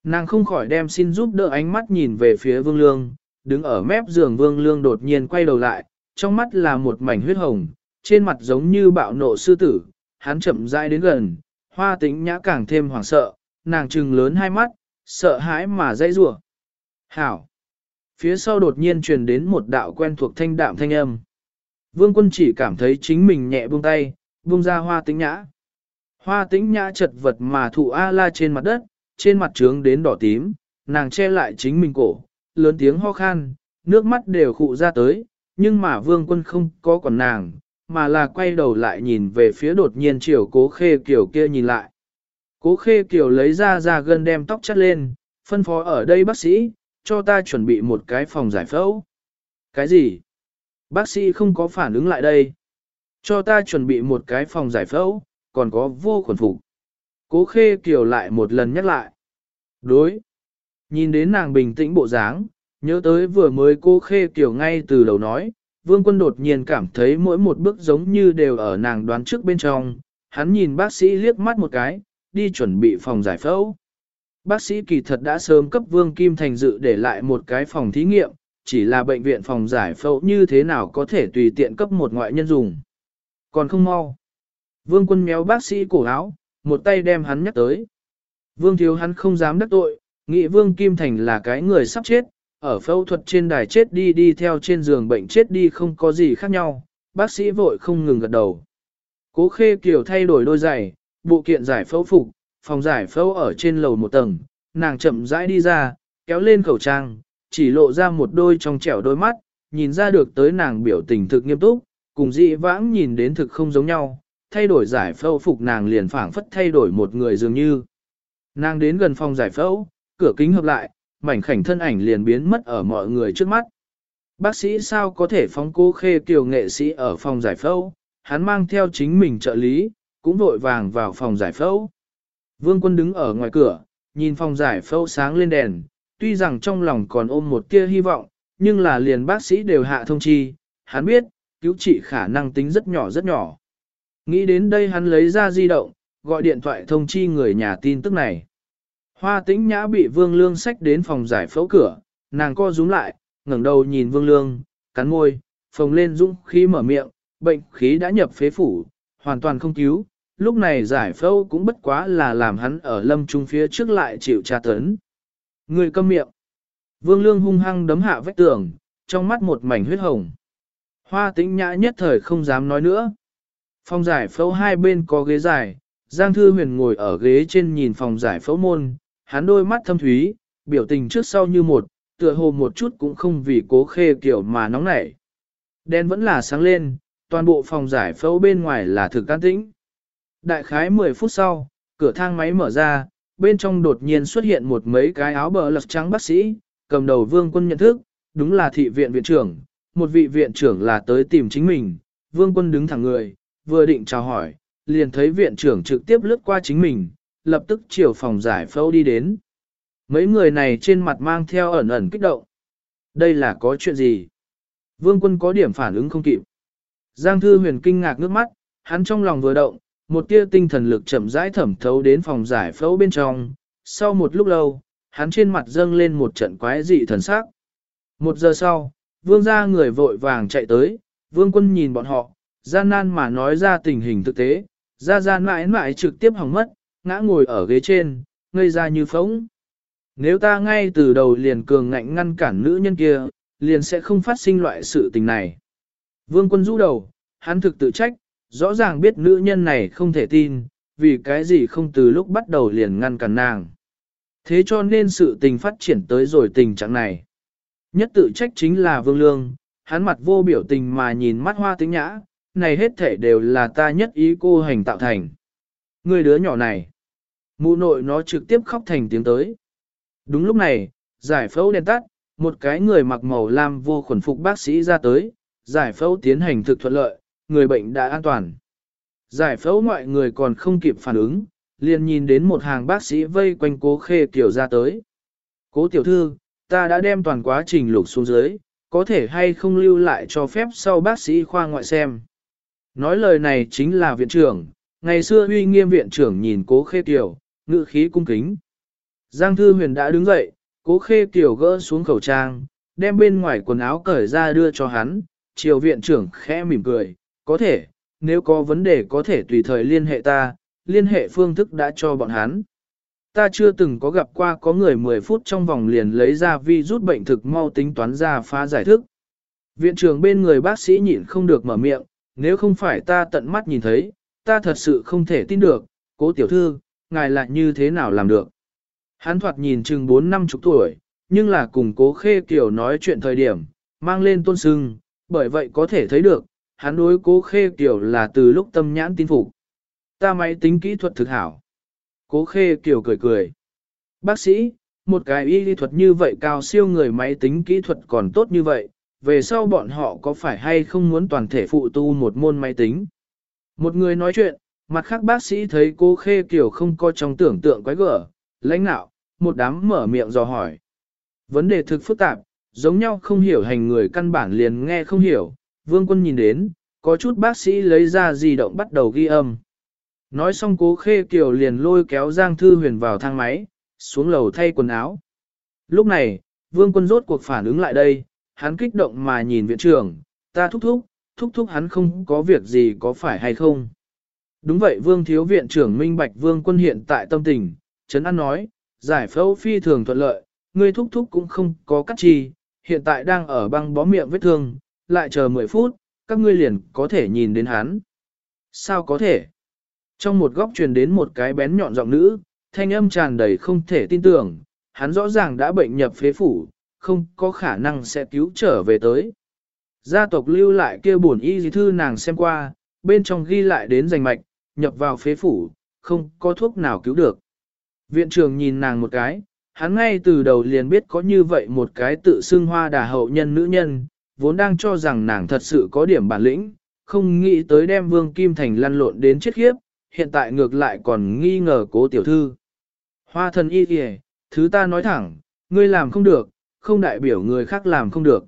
Nàng không khỏi đem xin giúp đỡ ánh mắt nhìn về phía vương lương, đứng ở mép giường vương lương đột nhiên quay đầu lại, trong mắt là một mảnh huyết hồng, trên mặt giống như bạo nộ sư tử, hắn chậm rãi đến gần, hoa tĩnh nhã càng thêm hoảng sợ, nàng trừng lớn hai mắt, sợ hãi mà dãy rủa. Hảo! Phía sau đột nhiên truyền đến một đạo quen thuộc thanh đạm thanh âm. Vương quân chỉ cảm thấy chính mình nhẹ buông tay, buông ra hoa tĩnh nhã. Hoa tĩnh nhã chật vật mà thụ A-la trên mặt đất, trên mặt trướng đến đỏ tím, nàng che lại chính mình cổ, lớn tiếng ho khan, nước mắt đều khụ ra tới, nhưng mà vương quân không có còn nàng, mà là quay đầu lại nhìn về phía đột nhiên chiều cố khê kiểu kia nhìn lại. Cố khê kiểu lấy ra ra gân đem tóc chắt lên, phân phó ở đây bác sĩ, cho ta chuẩn bị một cái phòng giải phẫu. Cái gì? Bác sĩ không có phản ứng lại đây. Cho ta chuẩn bị một cái phòng giải phẫu, còn có vô khuẩn phục. Cố khê kiểu lại một lần nhắc lại. Đối. Nhìn đến nàng bình tĩnh bộ dáng, nhớ tới vừa mới cố khê kiểu ngay từ đầu nói, vương quân đột nhiên cảm thấy mỗi một bước giống như đều ở nàng đoán trước bên trong. Hắn nhìn bác sĩ liếc mắt một cái, đi chuẩn bị phòng giải phẫu. Bác sĩ kỳ thật đã sớm cấp Vương Kim Thành dự để lại một cái phòng thí nghiệm, chỉ là bệnh viện phòng giải phẫu như thế nào có thể tùy tiện cấp một ngoại nhân dùng. Còn không mau. Vương quân méo bác sĩ cổ áo, một tay đem hắn nhắc tới. Vương thiếu hắn không dám đắc tội, nghĩ Vương Kim Thành là cái người sắp chết, ở phẫu thuật trên đài chết đi đi theo trên giường bệnh chết đi không có gì khác nhau, bác sĩ vội không ngừng gật đầu. Cố khê kiểu thay đổi đôi giày, bộ kiện giải phẫu phục, phòng giải phẫu ở trên lầu một tầng, nàng chậm rãi đi ra, kéo lên khẩu trang, chỉ lộ ra một đôi trong trẻo đôi mắt, nhìn ra được tới nàng biểu tình thực nghiêm túc, cùng dị vãng nhìn đến thực không giống nhau, thay đổi giải phẫu phục nàng liền phảng phất thay đổi một người dường như. Nàng đến gần phòng giải phẫu, cửa kính hợp lại, mảnh khảnh thân ảnh liền biến mất ở mọi người trước mắt. Bác sĩ sao có thể phóng cô khê kiều nghệ sĩ ở phòng giải phẫu, hắn mang theo chính mình trợ lý, cũng vội vàng vào phòng giải phẫu. Vương quân đứng ở ngoài cửa, nhìn phòng giải phẫu sáng lên đèn, tuy rằng trong lòng còn ôm một tia hy vọng, nhưng là liền bác sĩ đều hạ thông chi, hắn biết, cứu trị khả năng tính rất nhỏ rất nhỏ. Nghĩ đến đây hắn lấy ra di động, gọi điện thoại thông chi người nhà tin tức này. Hoa tĩnh nhã bị vương lương sách đến phòng giải phẫu cửa, nàng co rúm lại, ngẩng đầu nhìn vương lương, cắn môi, phồng lên dũng khí mở miệng, bệnh khí đã nhập phế phủ, hoàn toàn không cứu, lúc này giải phẫu cũng bất quá là làm hắn ở lâm trung phía trước lại chịu tra tấn. Người câm miệng. Vương Lương hung hăng đấm hạ vách tường, trong mắt một mảnh huyết hồng. Hoa tĩnh nhã nhất thời không dám nói nữa. Phòng giải phẫu hai bên có ghế dài, Giang Thư Huyền ngồi ở ghế trên nhìn phòng giải phẫu môn, hắn đôi mắt thâm thúy, biểu tình trước sau như một, tựa hồ một chút cũng không vì cố khê kiểu mà nóng nảy. Đen vẫn là sáng lên, toàn bộ phòng giải phẫu bên ngoài là thực can tĩnh. Đại khái 10 phút sau, cửa thang máy mở ra, bên trong đột nhiên xuất hiện một mấy cái áo bờ lật trắng bác sĩ, cầm đầu vương quân nhận thức, đúng là thị viện viện trưởng, một vị viện trưởng là tới tìm chính mình, vương quân đứng thẳng người, vừa định chào hỏi, liền thấy viện trưởng trực tiếp lướt qua chính mình, lập tức chiều phòng giải phẫu đi đến. Mấy người này trên mặt mang theo ẩn ẩn kích động. Đây là có chuyện gì? Vương quân có điểm phản ứng không kịp. Giang Thư Huyền kinh ngạc nước mắt, hắn trong lòng vừa động, một tia tinh thần lực chậm rãi thẩm thấu đến phòng giải phẫu bên trong. Sau một lúc lâu, hắn trên mặt dâng lên một trận quái dị thần sắc. Một giờ sau, vương gia người vội vàng chạy tới, vương quân nhìn bọn họ, gian nan mà nói ra tình hình thực tế, ra ra mãi mãi trực tiếp hỏng mất, ngã ngồi ở ghế trên, ngây ra như phóng. Nếu ta ngay từ đầu liền cường ngạnh ngăn cản nữ nhân kia, liền sẽ không phát sinh loại sự tình này. Vương quân rũ đầu, hắn thực tự trách, rõ ràng biết nữ nhân này không thể tin, vì cái gì không từ lúc bắt đầu liền ngăn cản nàng. Thế cho nên sự tình phát triển tới rồi tình trạng này. Nhất tự trách chính là Vương Lương, hắn mặt vô biểu tình mà nhìn mắt hoa tính nhã, này hết thể đều là ta nhất ý cô hành tạo thành. Người đứa nhỏ này, mụ nội nó trực tiếp khóc thành tiếng tới. Đúng lúc này, giải phẫu đèn tắt, một cái người mặc màu lam vô khuẩn phục bác sĩ ra tới, giải phẫu tiến hành thực thuận lợi, người bệnh đã an toàn. Giải phẫu mọi người còn không kịp phản ứng, liền nhìn đến một hàng bác sĩ vây quanh cố khê kiểu ra tới. Cố tiểu thư, ta đã đem toàn quá trình lục xuống dưới, có thể hay không lưu lại cho phép sau bác sĩ khoa ngoại xem. Nói lời này chính là viện trưởng, ngày xưa uy nghiêm viện trưởng nhìn cố khê tiểu, ngự khí cung kính. Giang Thư Huyền đã đứng dậy, cố khê tiểu gỡ xuống khẩu trang, đem bên ngoài quần áo cởi ra đưa cho hắn, triều viện trưởng khẽ mỉm cười, có thể, nếu có vấn đề có thể tùy thời liên hệ ta, liên hệ phương thức đã cho bọn hắn. Ta chưa từng có gặp qua có người 10 phút trong vòng liền lấy ra vi rút bệnh thực mau tính toán ra phá giải thức. Viện trưởng bên người bác sĩ nhịn không được mở miệng, nếu không phải ta tận mắt nhìn thấy, ta thật sự không thể tin được, cố tiểu thư, ngài lại như thế nào làm được. Hắn thoạt nhìn chừng 4 năm chục tuổi, nhưng là cùng cố khê kiểu nói chuyện thời điểm, mang lên tôn sưng, bởi vậy có thể thấy được, hắn đối cố khê kiểu là từ lúc tâm nhãn tin phục. Ta máy tính kỹ thuật thực hảo. Cố khê kiểu cười cười. Bác sĩ, một cái y lý thuật như vậy cao siêu người máy tính kỹ thuật còn tốt như vậy, về sau bọn họ có phải hay không muốn toàn thể phụ tu một môn máy tính. Một người nói chuyện, mặt khác bác sĩ thấy cô khê kiểu không có trong tưởng tượng quái gở, lãnh nạo, một đám mở miệng dò hỏi. Vấn đề thực phức tạp, giống nhau không hiểu hành người căn bản liền nghe không hiểu, vương quân nhìn đến, có chút bác sĩ lấy ra di động bắt đầu ghi âm. Nói xong cố khê kiều liền lôi kéo Giang Thư Huyền vào thang máy, xuống lầu thay quần áo. Lúc này, vương quân rốt cuộc phản ứng lại đây, hắn kích động mà nhìn viện trưởng, ta thúc thúc, thúc thúc hắn không có việc gì có phải hay không. Đúng vậy vương thiếu viện trưởng minh bạch vương quân hiện tại tâm tình, Trấn An nói, giải phẫu phi thường thuận lợi, ngươi thúc thúc cũng không có cắt chi, hiện tại đang ở băng bó miệng vết thương, lại chờ 10 phút, các ngươi liền có thể nhìn đến hắn. Sao có thể? Trong một góc truyền đến một cái bén nhọn giọng nữ, thanh âm tràn đầy không thể tin tưởng, hắn rõ ràng đã bệnh nhập phế phủ, không có khả năng sẽ cứu trở về tới. Gia tộc lưu lại kia buồn y dì thư nàng xem qua, bên trong ghi lại đến giành mạch, nhập vào phế phủ, không có thuốc nào cứu được. Viện trưởng nhìn nàng một cái, hắn ngay từ đầu liền biết có như vậy một cái tự xưng hoa đà hậu nhân nữ nhân, vốn đang cho rằng nàng thật sự có điểm bản lĩnh, không nghĩ tới đem Vương Kim Thành lăn lộn đến chết khiếp, hiện tại ngược lại còn nghi ngờ cố tiểu thư. Hoa thần y kìa, thứ ta nói thẳng, ngươi làm không được, không đại biểu người khác làm không được.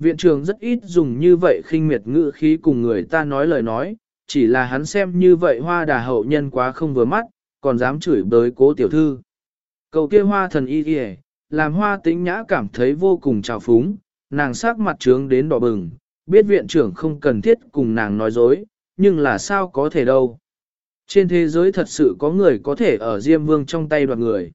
Viện trưởng rất ít dùng như vậy khinh miệt ngữ khí cùng người ta nói lời nói, chỉ là hắn xem như vậy hoa đà hậu nhân quá không vừa mắt, còn dám chửi bới cố tiểu thư. Cầu kia hoa thần y kìa, làm hoa tĩnh nhã cảm thấy vô cùng trào phúng, nàng sắc mặt trướng đến đỏ bừng, biết viện trưởng không cần thiết cùng nàng nói dối, nhưng là sao có thể đâu. Trên thế giới thật sự có người có thể ở Diêm Vương trong tay đoạt người.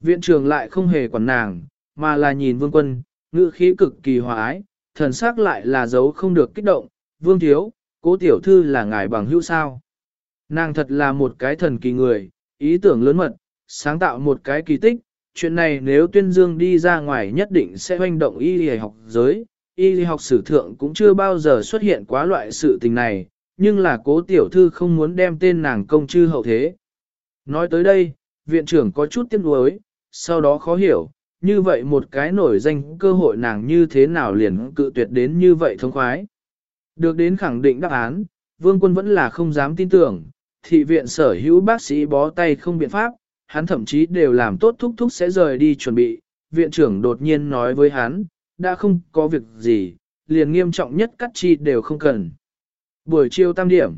Viện trưởng lại không hề quản nàng, mà là nhìn Vương quân, ngữ khí cực kỳ hòa ái, thần sắc lại là dấu không được kích động. Vương Thiếu, cố tiểu thư là ngài bằng hữu sao. Nàng thật là một cái thần kỳ người, ý tưởng lớn mật, sáng tạo một cái kỳ tích, chuyện này nếu tuyên dương đi ra ngoài nhất định sẽ hoành động y y học giới, y y học sử thượng cũng chưa bao giờ xuất hiện quá loại sự tình này, nhưng là cố tiểu thư không muốn đem tên nàng công chư hậu thế. Nói tới đây, viện trưởng có chút tiếc nuối, sau đó khó hiểu, như vậy một cái nổi danh cơ hội nàng như thế nào liền cự tuyệt đến như vậy thông khoái. Được đến khẳng định đáp án, vương quân vẫn là không dám tin tưởng, thị viện sở hữu bác sĩ bó tay không biện pháp, hắn thậm chí đều làm tốt thúc thúc sẽ rời đi chuẩn bị, viện trưởng đột nhiên nói với hắn, đã không có việc gì, liền nghiêm trọng nhất cắt chi đều không cần. Buổi chiều tam điểm,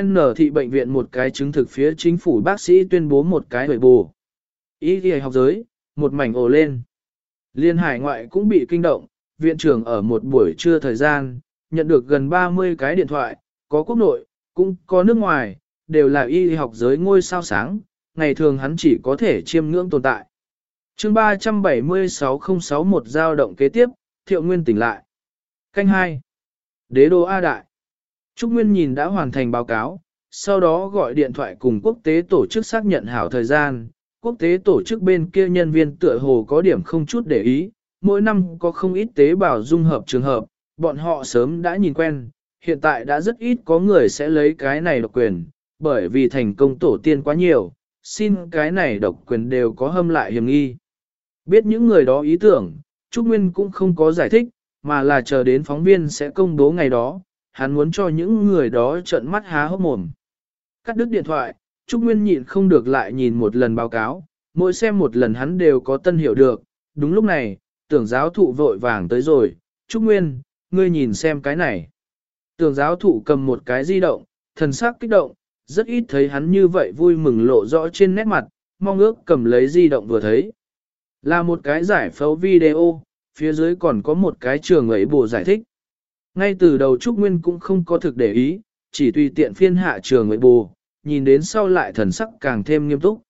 N thị bệnh viện một cái chứng thực phía chính phủ bác sĩ tuyên bố một cái huệ bù. Ý ghi học giới, một mảnh ồ lên. Liên hải ngoại cũng bị kinh động, viện trưởng ở một buổi trưa thời gian, nhận được gần 30 cái điện thoại, có quốc nội, cũng có nước ngoài, đều là y học giới ngôi sao sáng, ngày thường hắn chỉ có thể chiêm ngưỡng tồn tại. chương 376061 giao động kế tiếp, thiệu nguyên tỉnh lại. Canh 2. Đế đô A Đại. Trúc Nguyên nhìn đã hoàn thành báo cáo, sau đó gọi điện thoại cùng quốc tế tổ chức xác nhận hảo thời gian. Quốc tế tổ chức bên kia nhân viên tựa hồ có điểm không chút để ý, mỗi năm có không ít tế bào dung hợp trường hợp, bọn họ sớm đã nhìn quen, hiện tại đã rất ít có người sẽ lấy cái này độc quyền, bởi vì thành công tổ tiên quá nhiều, xin cái này độc quyền đều có hâm lại hiểm nghi. Biết những người đó ý tưởng, Trúc Nguyên cũng không có giải thích, mà là chờ đến phóng viên sẽ công bố ngày đó, hắn muốn cho những người đó trợn mắt há hốc mồm. Cắt đứt điện thoại, Trúc Nguyên nhịn không được lại nhìn một lần báo cáo, mỗi xem một lần hắn đều có tân hiểu được, đúng lúc này, tưởng giáo thụ vội vàng tới rồi, Trúc Nguyên, ngươi nhìn xem cái này. Tưởng giáo thụ cầm một cái di động, thần sắc kích động, rất ít thấy hắn như vậy vui mừng lộ rõ trên nét mặt, mong ước cầm lấy di động vừa thấy. Là một cái giải phẫu video, phía dưới còn có một cái trường ấy bù giải thích. Ngay từ đầu Trúc Nguyên cũng không có thực để ý, chỉ tùy tiện phiên hạ trường ấy bù, nhìn đến sau lại thần sắc càng thêm nghiêm túc.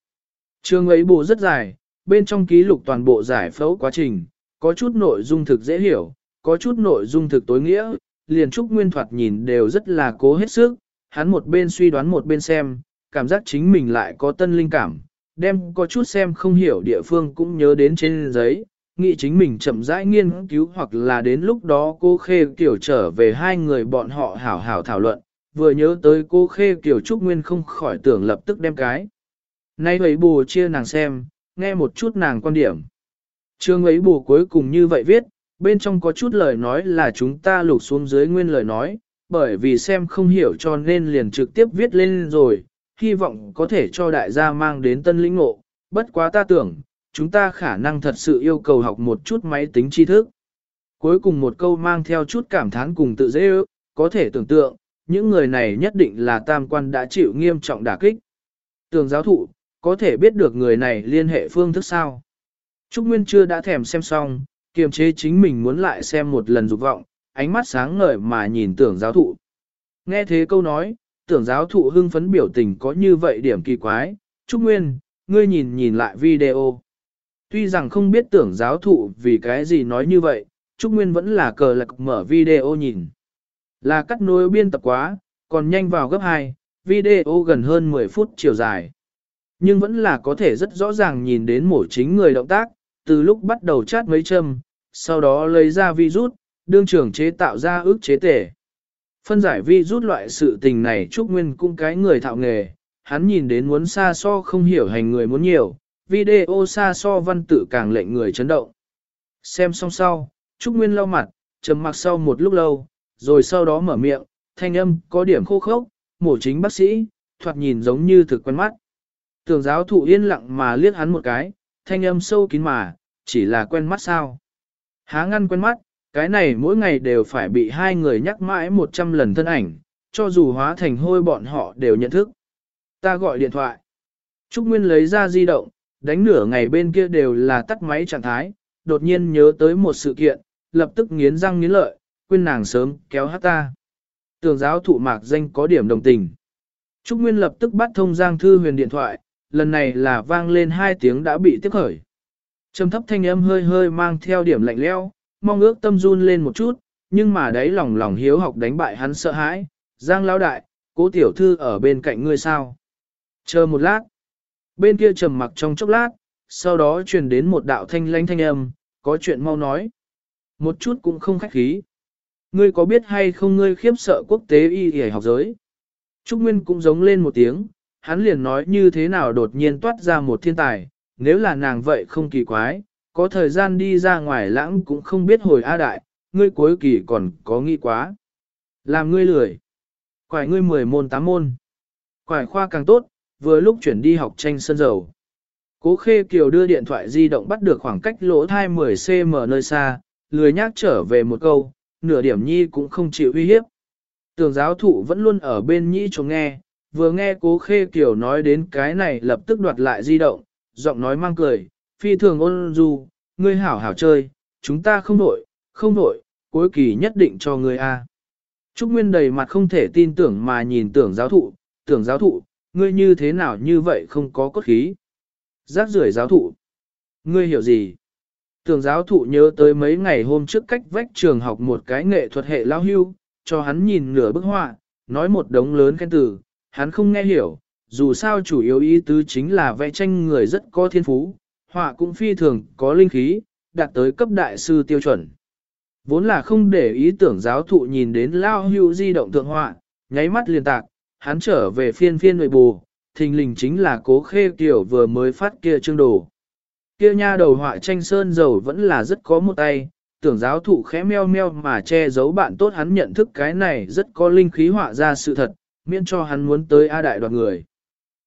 Trường ấy bù rất dài, bên trong ký lục toàn bộ giải phẫu quá trình, có chút nội dung thực dễ hiểu, có chút nội dung thực tối nghĩa, liền Trúc Nguyên thoạt nhìn đều rất là cố hết sức, hắn một bên suy đoán một bên xem, cảm giác chính mình lại có tân linh cảm, đem có chút xem không hiểu địa phương cũng nhớ đến trên giấy, nghĩ chính mình chậm rãi nghiên cứu hoặc là đến lúc đó cô Khê Kiều trở về hai người bọn họ hảo hảo thảo luận, vừa nhớ tới cô Khê Kiều Trúc Nguyên không khỏi tưởng lập tức đem cái. Nay ấy bù chia nàng xem, nghe một chút nàng quan điểm. Chương ấy bù cuối cùng như vậy viết, bên trong có chút lời nói là chúng ta lục xuống dưới nguyên lời nói, bởi vì xem không hiểu cho nên liền trực tiếp viết lên rồi, hy vọng có thể cho đại gia mang đến tân lĩnh ngộ, bất quá ta tưởng, chúng ta khả năng thật sự yêu cầu học một chút máy tính tri thức. Cuối cùng một câu mang theo chút cảm thán cùng tự dễ ước, có thể tưởng tượng, những người này nhất định là tam quan đã chịu nghiêm trọng đả kích. Tường giáo thụ, có thể biết được người này liên hệ phương thức sao? Trúc Nguyên chưa đã thèm xem xong, kiềm chế chính mình muốn lại xem một lần dục vọng, ánh mắt sáng ngời mà nhìn tưởng giáo thụ. Nghe thế câu nói, tưởng giáo thụ hưng phấn biểu tình có như vậy điểm kỳ quái, Trúc Nguyên, ngươi nhìn nhìn lại video. Tuy rằng không biết tưởng giáo thụ vì cái gì nói như vậy, Trúc Nguyên vẫn là cờ lạc mở video nhìn. Là cắt nối biên tập quá, còn nhanh vào gấp 2, video gần hơn 10 phút chiều dài. Nhưng vẫn là có thể rất rõ ràng nhìn đến mổ chính người động tác, từ lúc bắt đầu chát mấy châm, sau đó lấy ra virus, đương trưởng chế tạo ra ước chế tể. Phân giải vi rút loại sự tình này Trúc Nguyên cũng cái người thạo nghề, hắn nhìn đến muốn xa so không hiểu hành người muốn nhiều, video xa so văn tự càng lệnh người chấn động. Xem xong sau, Trúc Nguyên lau mặt, trầm mặc sau một lúc lâu, rồi sau đó mở miệng, thanh âm có điểm khô khốc, mổ chính bác sĩ, thoạt nhìn giống như thực quen mắt. Tưởng giáo thụ yên lặng mà liếc hắn một cái, thanh âm sâu kín mà, chỉ là quen mắt sao. Há ngăn quen mắt, cái này mỗi ngày đều phải bị hai người nhắc mãi một trăm lần thân ảnh, cho dù hóa thành hôi bọn họ đều nhận thức. Ta gọi điện thoại. Trúc Nguyên lấy ra di động, đánh nửa ngày bên kia đều là tắt máy trạng thái, đột nhiên nhớ tới một sự kiện, lập tức nghiến răng nghiến lợi, quên nàng sớm kéo hát ta. Tường giáo thụ mạc danh có điểm đồng tình. Trúc Nguyên lập tức bắt thông Giang Thư huyền điện thoại, lần này là vang lên hai tiếng đã bị tiếp khởi. Trầm thấp thanh âm hơi hơi mang theo điểm lạnh leo, mong ước tâm run lên một chút, nhưng mà đấy lòng lòng hiếu học đánh bại hắn sợ hãi. Giang lão đại, cố tiểu thư ở bên cạnh ngươi sao? Chờ một lát. Bên kia trầm mặc trong chốc lát, sau đó truyền đến một đạo thanh lanh thanh âm, có chuyện mau nói. Một chút cũng không khách khí. Ngươi có biết hay không ngươi khiếp sợ quốc tế y y học giới? Trúc Nguyên cũng giống lên một tiếng, hắn liền nói như thế nào đột nhiên toát ra một thiên tài, nếu là nàng vậy không kỳ quái, có thời gian đi ra ngoài lãng cũng không biết hồi A đại, ngươi cuối kỳ còn có nghĩ quá. Làm ngươi lười. Quải ngươi 10 môn 8 môn. Quải khoa càng tốt, vừa lúc chuyển đi học tranh sân dầu. Cố Khê Kiều đưa điện thoại di động bắt được khoảng cách lỗ thai 10cm nơi xa, lười nhác trở về một câu, nửa điểm nhi cũng không chịu uy hiếp. Tường giáo thụ vẫn luôn ở bên nhĩ chống nghe, vừa nghe cố Khê Kiều nói đến cái này lập tức đoạt lại di động, giọng nói mang cười, phi thường ôn du, ngươi hảo hảo chơi, chúng ta không đổi, không đổi, cuối kỳ nhất định cho ngươi a. Trúc Nguyên đầy mặt không thể tin tưởng mà nhìn tưởng giáo thụ, tưởng giáo thụ, ngươi như thế nào như vậy không có cốt khí. Giác rưởi giáo thụ. Ngươi hiểu gì? Tưởng giáo thụ nhớ tới mấy ngày hôm trước cách vách trường học một cái nghệ thuật hệ lao hưu, cho hắn nhìn nửa bức họa, nói một đống lớn khen từ, hắn không nghe hiểu, dù sao chủ yếu ý tứ chính là vẽ tranh người rất có thiên phú, họa cũng phi thường có linh khí, đạt tới cấp đại sư tiêu chuẩn. Vốn là không để ý tưởng giáo thụ nhìn đến lao hưu di động thượng họa, nháy mắt liền tạc, hắn trở về phiên phiên nội bù, thình lình chính là cố khê kiểu vừa mới phát kia chương đồ. Kia nha đầu họa tranh sơn dầu vẫn là rất có một tay, tưởng giáo thụ khẽ meo meo mà che giấu bạn tốt hắn nhận thức cái này rất có linh khí họa ra sự thật, miễn cho hắn muốn tới A đại đoàn người.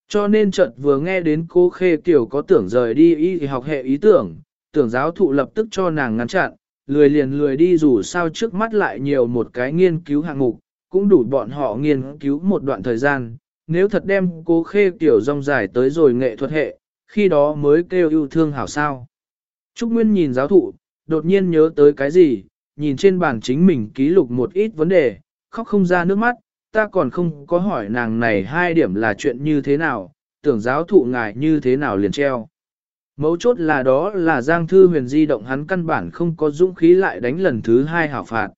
Cho nên chợt vừa nghe đến cô Khê Kiều có tưởng rời đi y học hệ ý tưởng, tưởng giáo thụ lập tức cho nàng ngăn chặn, lười liền lười đi dù sao trước mắt lại nhiều một cái nghiên cứu hạng mục, cũng đủ bọn họ nghiên cứu một đoạn thời gian. Nếu thật đem cô Khê Kiều rong dài tới rồi nghệ thuật hệ, khi đó mới kêu yêu thương hảo sao. Trúc Nguyên nhìn giáo thụ, đột nhiên nhớ tới cái gì, nhìn trên bàn chính mình ký lục một ít vấn đề, khóc không ra nước mắt, ta còn không có hỏi nàng này hai điểm là chuyện như thế nào, tưởng giáo thụ ngài như thế nào liền treo. Mấu chốt là đó là Giang Thư huyền di động hắn căn bản không có dũng khí lại đánh lần thứ hai hảo phạt.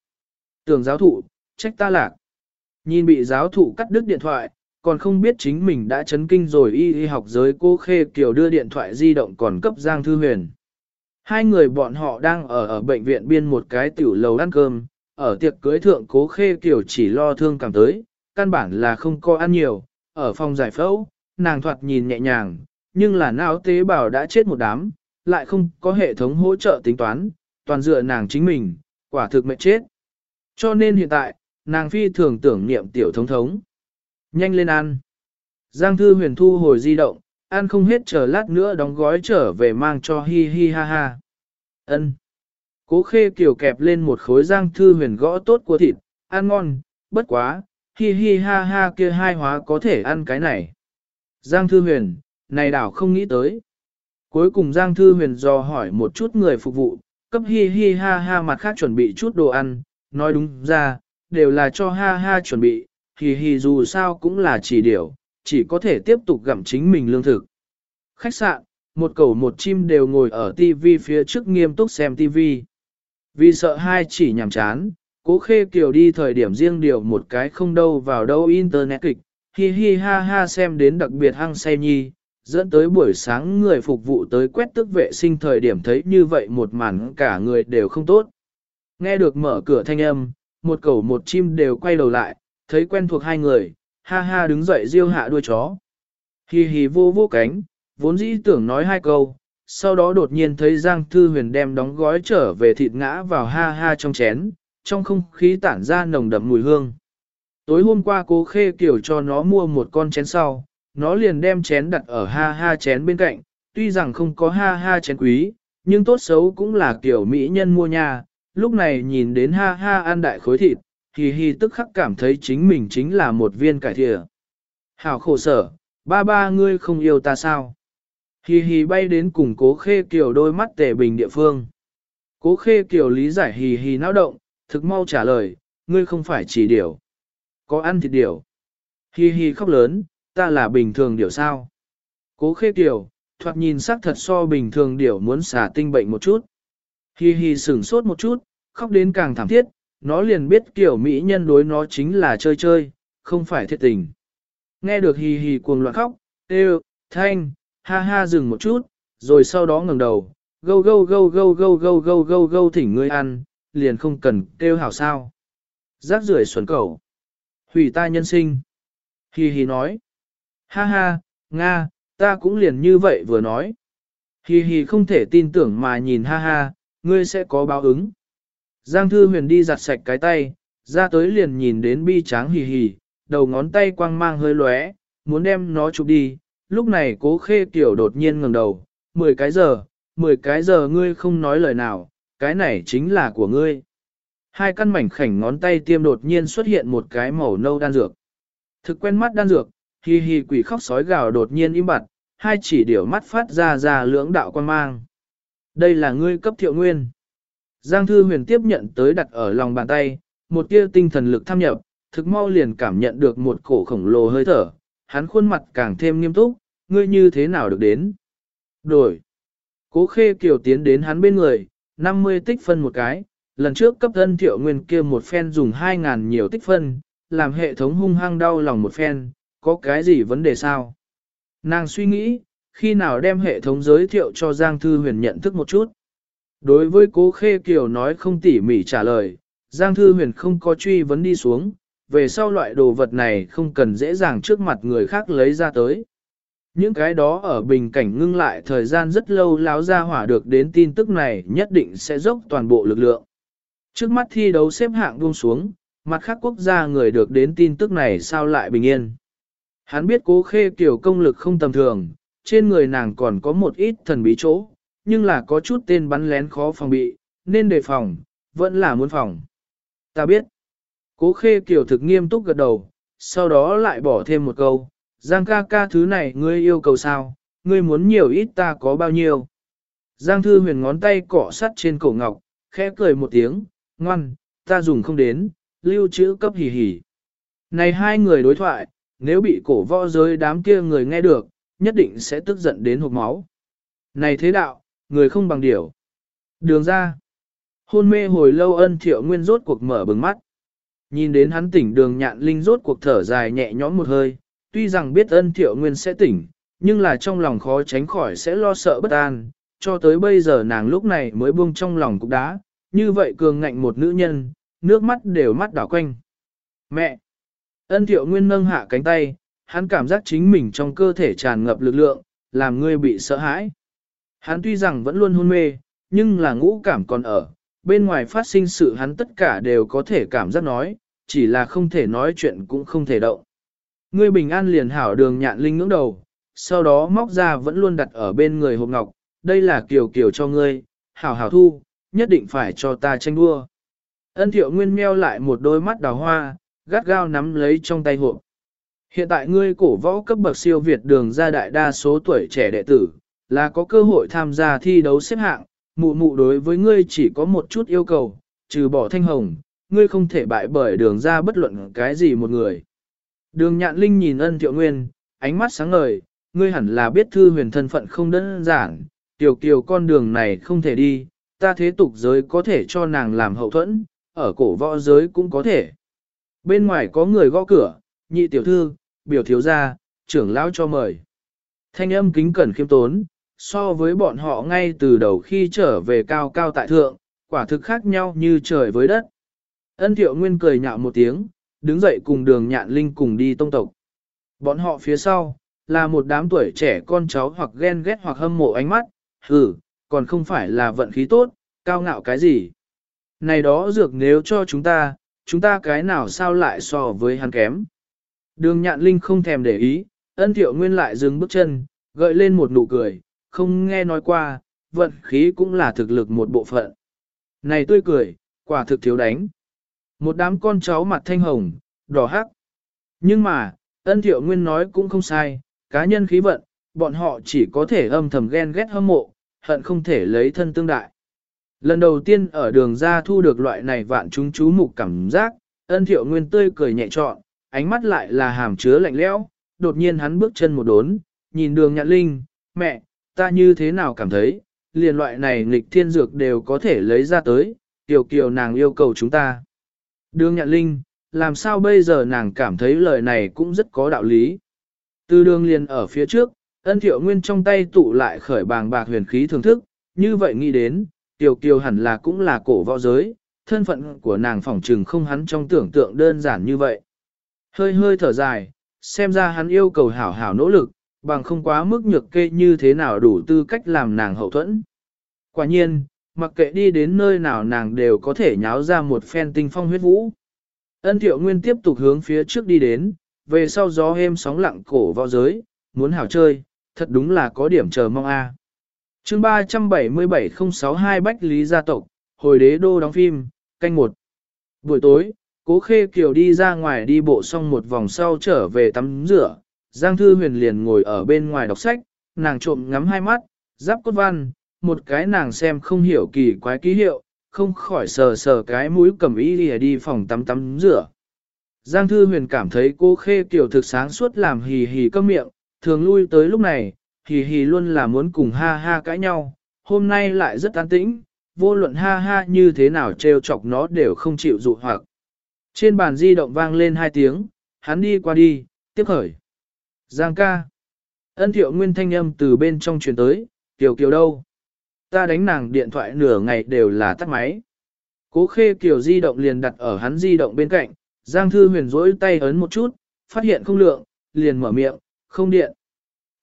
Tưởng giáo thụ, trách ta lạc. Nhìn bị giáo thụ cắt đứt điện thoại, còn không biết chính mình đã chấn kinh rồi y y học giới cô Khê Kiều đưa điện thoại di động còn cấp Giang Thư Huyền. Hai người bọn họ đang ở ở bệnh viện biên một cái tiểu lầu ăn cơm, ở tiệc cưới thượng cố Khê Kiều chỉ lo thương cảm tới, căn bản là không có ăn nhiều, ở phòng giải phẫu, nàng thoạt nhìn nhẹ nhàng, nhưng là não tế bào đã chết một đám, lại không có hệ thống hỗ trợ tính toán, toàn dựa nàng chính mình, quả thực mệt chết. Cho nên hiện tại, nàng phi thường tưởng niệm tiểu thống thống. Nhanh lên ăn. Giang thư huyền thu hồi di động, ăn không hết chờ lát nữa đóng gói trở về mang cho hi hi ha ha. Ân. Cố khê kiều kẹp lên một khối giang thư huyền gõ tốt của thịt, ăn ngon, bất quá, hi hi ha ha kia hai hóa có thể ăn cái này. Giang thư huyền, này đảo không nghĩ tới. Cuối cùng Giang thư huyền dò hỏi một chút người phục vụ, cấp hi hi ha ha mặt khác chuẩn bị chút đồ ăn, nói đúng ra, đều là cho ha ha chuẩn bị, hi hi dù sao cũng là chỉ điều, chỉ có thể tiếp tục gặm chính mình lương thực. Khách sạn, một cầu một chim đều ngồi ở TV phía trước nghiêm túc xem TV. Vì sợ hai chỉ nhàm chán, cố khê kiều đi thời điểm riêng điều một cái không đâu vào đâu internet kịch, hi hi ha ha xem đến đặc biệt hăng say nhi, dẫn tới buổi sáng người phục vụ tới quét tức vệ sinh thời điểm thấy như vậy một màn cả người đều không tốt. Nghe được mở cửa thanh âm, một cẩu một chim đều quay đầu lại, thấy quen thuộc hai người, ha ha đứng dậy riêu hạ đuôi chó. Hì hì vô vô cánh, vốn dĩ tưởng nói hai câu, sau đó đột nhiên thấy Giang Thư Huyền đem đóng gói trở về thịt ngã vào ha ha trong chén, trong không khí tản ra nồng đậm mùi hương. Tối hôm qua cố khê kiểu cho nó mua một con chén sau, nó liền đem chén đặt ở ha ha chén bên cạnh, tuy rằng không có ha ha chén quý, nhưng tốt xấu cũng là kiểu mỹ nhân mua nhà, lúc này nhìn đến ha ha ăn đại khối thịt, hì hì tức khắc cảm thấy chính mình chính là một viên cải thịa. Hảo khổ sở, ba ba ngươi không yêu ta sao? Hì hì bay đến cùng cố khê kiều đôi mắt tề bình địa phương. Cố khê kiều lý giải hì hì náo động, thực mau trả lời, ngươi không phải chỉ điểu. Có ăn thịt điểu. Hì hì khóc lớn, ta là bình thường điểu sao? Cố khê kiều, thoạt nhìn sắc thật so bình thường điểu muốn xả tinh bệnh một chút. Hì hì sửng sốt một chút, khóc đến càng thảm thiết, nó liền biết kiểu mỹ nhân đối nó chính là chơi chơi, không phải thiệt tình. Nghe được hì hì cuồng loạn khóc, têu, thanh, ha ha dừng một chút, rồi sau đó ngẩng đầu, gâu gâu gâu gâu gâu gâu gâu gâu gâu thỉnh ngươi ăn, liền không cần kêu hảo sao. Giác rưởi xuẩn cầu. Hủy ta nhân sinh. Hì hì nói. Ha ha, Nga, ta cũng liền như vậy vừa nói. Hì hì không thể tin tưởng mà nhìn ha ha, ngươi sẽ có báo ứng. Giang Thư Huyền đi giặt sạch cái tay, ra tới liền nhìn đến bi tráng hì hì, đầu ngón tay quang mang hơi lóe, muốn đem nó chụp đi. Lúc này cố khê tiểu đột nhiên ngẩng đầu, 10 cái giờ, 10 cái giờ ngươi không nói lời nào, cái này chính là của ngươi. Hai căn mảnh khảnh ngón tay tiêm đột nhiên xuất hiện một cái màu nâu đan dược. Thực quen mắt đan dược, hi hi quỷ khóc sói gào đột nhiên im bặt, hai chỉ điểu mắt phát ra ra lưỡng đạo quan mang. Đây là ngươi cấp thiệu nguyên. Giang Thư Huyền tiếp nhận tới đặt ở lòng bàn tay, một tia tinh thần lực tham nhập, thực mau liền cảm nhận được một cổ khổng lồ hơi thở, hắn khuôn mặt càng thêm nghiêm túc, ngươi như thế nào được đến. Đổi. Cố khê kiều tiến đến hắn bên người, 50 tích phân một cái, lần trước cấp thân thiệu nguyên kia một phen dùng 2.000 nhiều tích phân, làm hệ thống hung hăng đau lòng một phen, có cái gì vấn đề sao? Nàng suy nghĩ, khi nào đem hệ thống giới thiệu cho Giang Thư Huyền nhận thức một chút. Đối với cố khê kiều nói không tỉ mỉ trả lời, Giang Thư Huyền không có truy vấn đi xuống, về sau loại đồ vật này không cần dễ dàng trước mặt người khác lấy ra tới. Những cái đó ở bình cảnh ngưng lại thời gian rất lâu láo ra hỏa được đến tin tức này nhất định sẽ dốc toàn bộ lực lượng. Trước mắt thi đấu xếp hạng buông xuống, mặt khác quốc gia người được đến tin tức này sao lại bình yên. Hắn biết cố khê kiểu công lực không tầm thường, trên người nàng còn có một ít thần bí chỗ, nhưng là có chút tên bắn lén khó phòng bị, nên đề phòng, vẫn là muốn phòng. Ta biết. Cố khê kiểu thực nghiêm túc gật đầu, sau đó lại bỏ thêm một câu, Giang ca ca thứ này ngươi yêu cầu sao, ngươi muốn nhiều ít ta có bao nhiêu. Giang thư huyền ngón tay cọ sắt trên cổ ngọc, khẽ cười một tiếng, ngoan, ta dùng không đến, lưu trữ cấp hỉ hỉ. Này hai người đối thoại, nếu bị cổ võ giới đám kia người nghe được, nhất định sẽ tức giận đến hộp máu. Này thế đạo, người không bằng điểu. Đường ra. Hôn mê hồi lâu ân thiệu nguyên rốt cuộc mở bừng mắt. Nhìn đến hắn tỉnh đường nhạn linh rốt cuộc thở dài nhẹ nhõm một hơi, tuy rằng biết ân thiệu nguyên sẽ tỉnh, nhưng là trong lòng khó tránh khỏi sẽ lo sợ bất an, cho tới bây giờ nàng lúc này mới buông trong lòng cục đá, như vậy cường ngạnh một nữ nhân, nước mắt đều mắt đảo quanh. Mẹ! Ân thiệu nguyên nâng hạ cánh tay, hắn cảm giác chính mình trong cơ thể tràn ngập lực lượng, làm ngươi bị sợ hãi. Hắn tuy rằng vẫn luôn hôn mê, nhưng là ngũ cảm còn ở, bên ngoài phát sinh sự hắn tất cả đều có thể cảm giác nói, chỉ là không thể nói chuyện cũng không thể động. Ngươi bình an liền hảo đường nhạn linh ngưỡng đầu, sau đó móc ra vẫn luôn đặt ở bên người hộp ngọc, đây là kiều kiều cho ngươi, hảo hảo thu, nhất định phải cho ta tranh đua. Ân thiệu nguyên meo lại một đôi mắt đào hoa, gắt gao nắm lấy trong tay hộp. Hiện tại ngươi cổ võ cấp bậc siêu Việt đường ra đại đa số tuổi trẻ đệ tử, là có cơ hội tham gia thi đấu xếp hạng, mụ mụ đối với ngươi chỉ có một chút yêu cầu, trừ bỏ thanh hồng, ngươi không thể bại bởi đường ra bất luận cái gì một người. Đường nhạn linh nhìn ân thiệu nguyên, ánh mắt sáng ngời, ngươi hẳn là biết thư huyền thân phận không đơn giản, tiểu kiều con đường này không thể đi, ta thế tục giới có thể cho nàng làm hậu thuẫn, ở cổ võ giới cũng có thể. Bên ngoài có người gõ cửa, nhị tiểu thư, biểu thiếu gia, trưởng lão cho mời. Thanh âm kính cẩn khiêm tốn, so với bọn họ ngay từ đầu khi trở về cao cao tại thượng, quả thực khác nhau như trời với đất. Ân thiệu nguyên cười nhạo một tiếng, đứng dậy cùng đường nhạn linh cùng đi tông tộc. Bọn họ phía sau, là một đám tuổi trẻ con cháu hoặc ghen ghét hoặc hâm mộ ánh mắt, hừ, còn không phải là vận khí tốt, cao ngạo cái gì. Này đó dược nếu cho chúng ta, chúng ta cái nào sao lại so với hắn kém. Đường nhạn linh không thèm để ý, ân thiệu nguyên lại dừng bước chân, gợi lên một nụ cười, không nghe nói qua, vận khí cũng là thực lực một bộ phận. Này tươi cười, quả thực thiếu đánh. Một đám con cháu mặt thanh hồng, đỏ hắc. Nhưng mà, ân thiệu nguyên nói cũng không sai, cá nhân khí vận, bọn họ chỉ có thể âm thầm ghen ghét hâm mộ, hận không thể lấy thân tương đại. Lần đầu tiên ở đường ra thu được loại này vạn chúng chú mục cảm giác, ân thiệu nguyên tươi cười nhẹ trọn, ánh mắt lại là hàm chứa lạnh lẽo. đột nhiên hắn bước chân một đốn, nhìn đường nhạn linh, mẹ, ta như thế nào cảm thấy, liền loại này nghịch thiên dược đều có thể lấy ra tới, tiểu kiều nàng yêu cầu chúng ta. Đường nhạn linh, làm sao bây giờ nàng cảm thấy lời này cũng rất có đạo lý. Từ đường liền ở phía trước, ân thiệu nguyên trong tay tụ lại khởi bàng bạc huyền khí thưởng thức, như vậy nghĩ đến, tiểu kiều hẳn là cũng là cổ võ giới, thân phận của nàng phỏng trừng không hắn trong tưởng tượng đơn giản như vậy. Hơi hơi thở dài, xem ra hắn yêu cầu hảo hảo nỗ lực, bằng không quá mức nhược kê như thế nào đủ tư cách làm nàng hậu thuẫn. Quả nhiên, mặc kệ đi đến nơi nào nàng đều có thể nháo ra một phen tinh phong huyết vũ. Ân thiệu nguyên tiếp tục hướng phía trước đi đến, về sau gió êm sóng lặng cổ vào giới, muốn hảo chơi, thật đúng là có điểm chờ mong a. À. Chương 377062 Bách Lý gia tộc, hồi đế đô đóng phim, canh một. Buổi tối, Cố Khê Kiều đi ra ngoài đi bộ xong một vòng sau trở về tắm rửa, Giang Thư Huyền liền ngồi ở bên ngoài đọc sách, nàng trộm ngắm hai mắt, giáp cốt văn, một cái nàng xem không hiểu kỳ quái ký hiệu, không khỏi sờ sờ cái mũi cầm ý đi, đi phòng tắm tắm rửa. Giang Thư Huyền cảm thấy cô Khê kiểu thực sáng suốt làm hì hì cơm miệng, thường lui tới lúc này, hì hì luôn là muốn cùng ha ha cãi nhau, hôm nay lại rất an tĩnh, vô luận ha ha như thế nào trêu chọc nó đều không chịu dụ hoặc. Trên bàn di động vang lên hai tiếng, hắn đi qua đi, tiếp khởi. Giang ca. Ân thiệu nguyên thanh âm từ bên trong truyền tới, tiểu Kiều đâu? Ta đánh nàng điện thoại nửa ngày đều là tắt máy. Cố khê kiểu di động liền đặt ở hắn di động bên cạnh, Giang Thư huyền rỗi tay ấn một chút, phát hiện không lượng, liền mở miệng, không điện.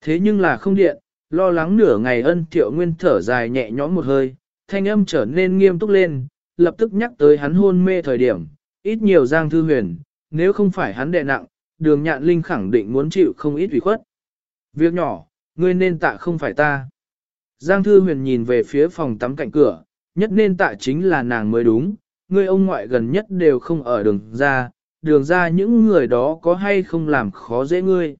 Thế nhưng là không điện, lo lắng nửa ngày ân thiệu nguyên thở dài nhẹ nhõm một hơi, thanh âm trở nên nghiêm túc lên, lập tức nhắc tới hắn hôn mê thời điểm, ít nhiều Giang Thư huyền, nếu không phải hắn đệ nặng, đường nhạn linh khẳng định muốn chịu không ít ủy khuất. Việc nhỏ, ngươi nên tạ không phải ta. Giang Thư Huyền nhìn về phía phòng tắm cạnh cửa, nhất nên tạ chính là nàng mới đúng, ngươi ông ngoại gần nhất đều không ở đường ra, đường ra những người đó có hay không làm khó dễ ngươi.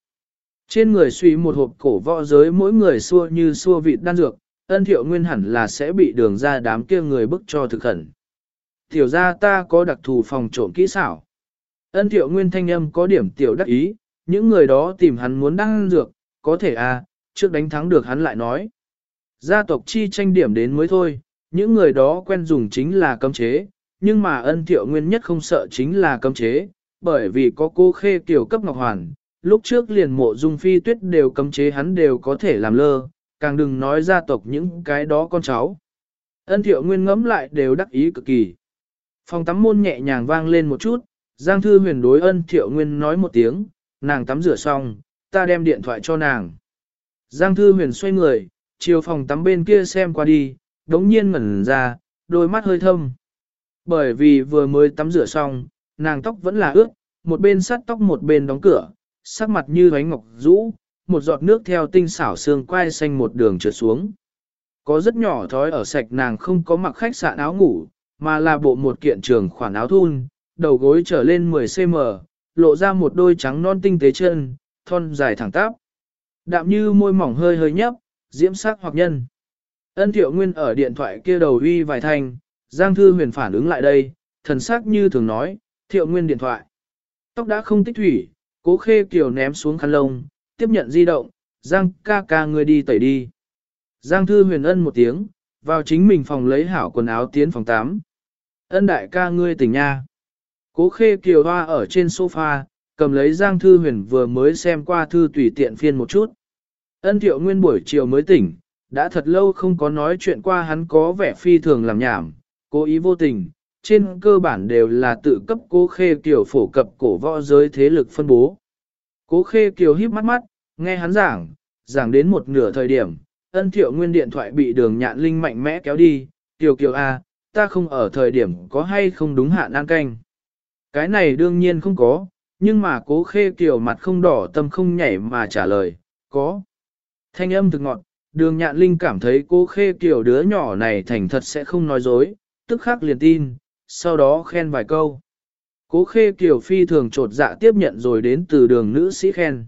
Trên người suy một hộp cổ võ giới mỗi người xua như xua vịt đan dược, ân thiệu nguyên hẳn là sẽ bị đường ra đám kia người bức cho thực khẩn. Tiểu ra ta có đặc thù phòng trộm kỹ xảo. Ân thiệu nguyên thanh âm có điểm tiểu đắc ý, những người đó tìm hắn muốn đăng dược, có thể à, trước đánh thắng được hắn lại nói. Gia tộc chi tranh điểm đến mới thôi, những người đó quen dùng chính là cấm chế, nhưng mà ân thiệu nguyên nhất không sợ chính là cấm chế, bởi vì có cô khê kiểu cấp ngọc hoàn, lúc trước liền mộ dung phi tuyết đều cấm chế hắn đều có thể làm lơ, càng đừng nói gia tộc những cái đó con cháu. Ân thiệu nguyên ngẫm lại đều đắc ý cực kỳ. Phòng tắm môn nhẹ nhàng vang lên một chút, Giang Thư huyền đối ân thiệu nguyên nói một tiếng, nàng tắm rửa xong, ta đem điện thoại cho nàng. Giang Thư huyền xoay người, chiều phòng tắm bên kia xem qua đi, đống nhiên ngẩn ra, đôi mắt hơi thâm. Bởi vì vừa mới tắm rửa xong, nàng tóc vẫn là ướt, một bên sắt tóc một bên đóng cửa, sắc mặt như bánh ngọc rũ, một giọt nước theo tinh xảo xương quai xanh một đường trượt xuống. Có rất nhỏ thói ở sạch nàng không có mặc khách sạn áo ngủ, mà là bộ một kiện trường khoản áo thun, đầu gối trở lên 10cm, lộ ra một đôi trắng non tinh tế chân, thon dài thẳng tắp. Đạm như môi mỏng hơi hơi nhấp, diễm sắc hoặc nhân. Ân thiệu nguyên ở điện thoại kia đầu uy vài thanh, Giang Thư huyền phản ứng lại đây, thần sắc như thường nói, thiệu nguyên điện thoại. Tóc đã không tích thủy, cố khê kiều ném xuống khăn lông, tiếp nhận di động, Giang ca ca người đi tẩy đi. Giang Thư huyền ân một tiếng, vào chính mình phòng lấy hảo quần áo tiến phòng 8. Ân đại ca ngươi tỉnh nha. Cố khê kiều hoa ở trên sofa, cầm lấy Giang Thư Huyền vừa mới xem qua thư tùy tiện phiên một chút. Ân thiệu nguyên buổi chiều mới tỉnh, đã thật lâu không có nói chuyện qua hắn có vẻ phi thường làm nhảm, cố ý vô tình, trên cơ bản đều là tự cấp cố khê kiều phổ cập cổ võ giới thế lực phân bố. Cố khê kiều híp mắt mắt, nghe hắn giảng, giảng đến một nửa thời điểm, ân thiệu nguyên điện thoại bị đường nhạn linh mạnh mẽ kéo đi, kiều kiều a, ta không ở thời điểm có hay không đúng hạn an canh. Cái này đương nhiên không có, nhưng mà cố khê kiều mặt không đỏ tâm không nhảy mà trả lời, có. Thanh âm thực ngọn, đường nhạn linh cảm thấy cố khê kiểu đứa nhỏ này thành thật sẽ không nói dối, tức khắc liền tin, sau đó khen vài câu. Cố khê kiểu phi thường trột dạ tiếp nhận rồi đến từ đường nữ sĩ khen.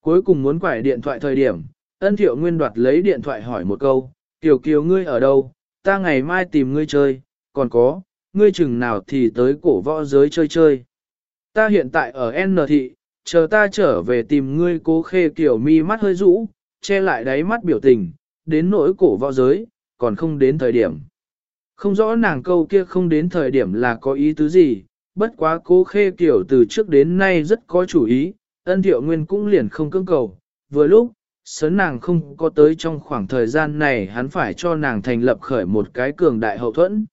Cuối cùng muốn quải điện thoại thời điểm, ân thiệu nguyên đoạt lấy điện thoại hỏi một câu, Tiểu kiều ngươi ở đâu, ta ngày mai tìm ngươi chơi, còn có, ngươi chừng nào thì tới cổ võ giới chơi chơi. Ta hiện tại ở N thị, chờ ta trở về tìm ngươi cố khê kiểu mi mắt hơi rũ, che lại đáy mắt biểu tình, đến nỗi cổ võ giới, còn không đến thời điểm. Không rõ nàng câu kia không đến thời điểm là có ý tứ gì, bất quá cố khê kiểu từ trước đến nay rất có chủ ý, ân thiệu nguyên cũng liền không cưỡng cầu. Vừa lúc, sớn nàng không có tới trong khoảng thời gian này hắn phải cho nàng thành lập khởi một cái cường đại hậu thuẫn.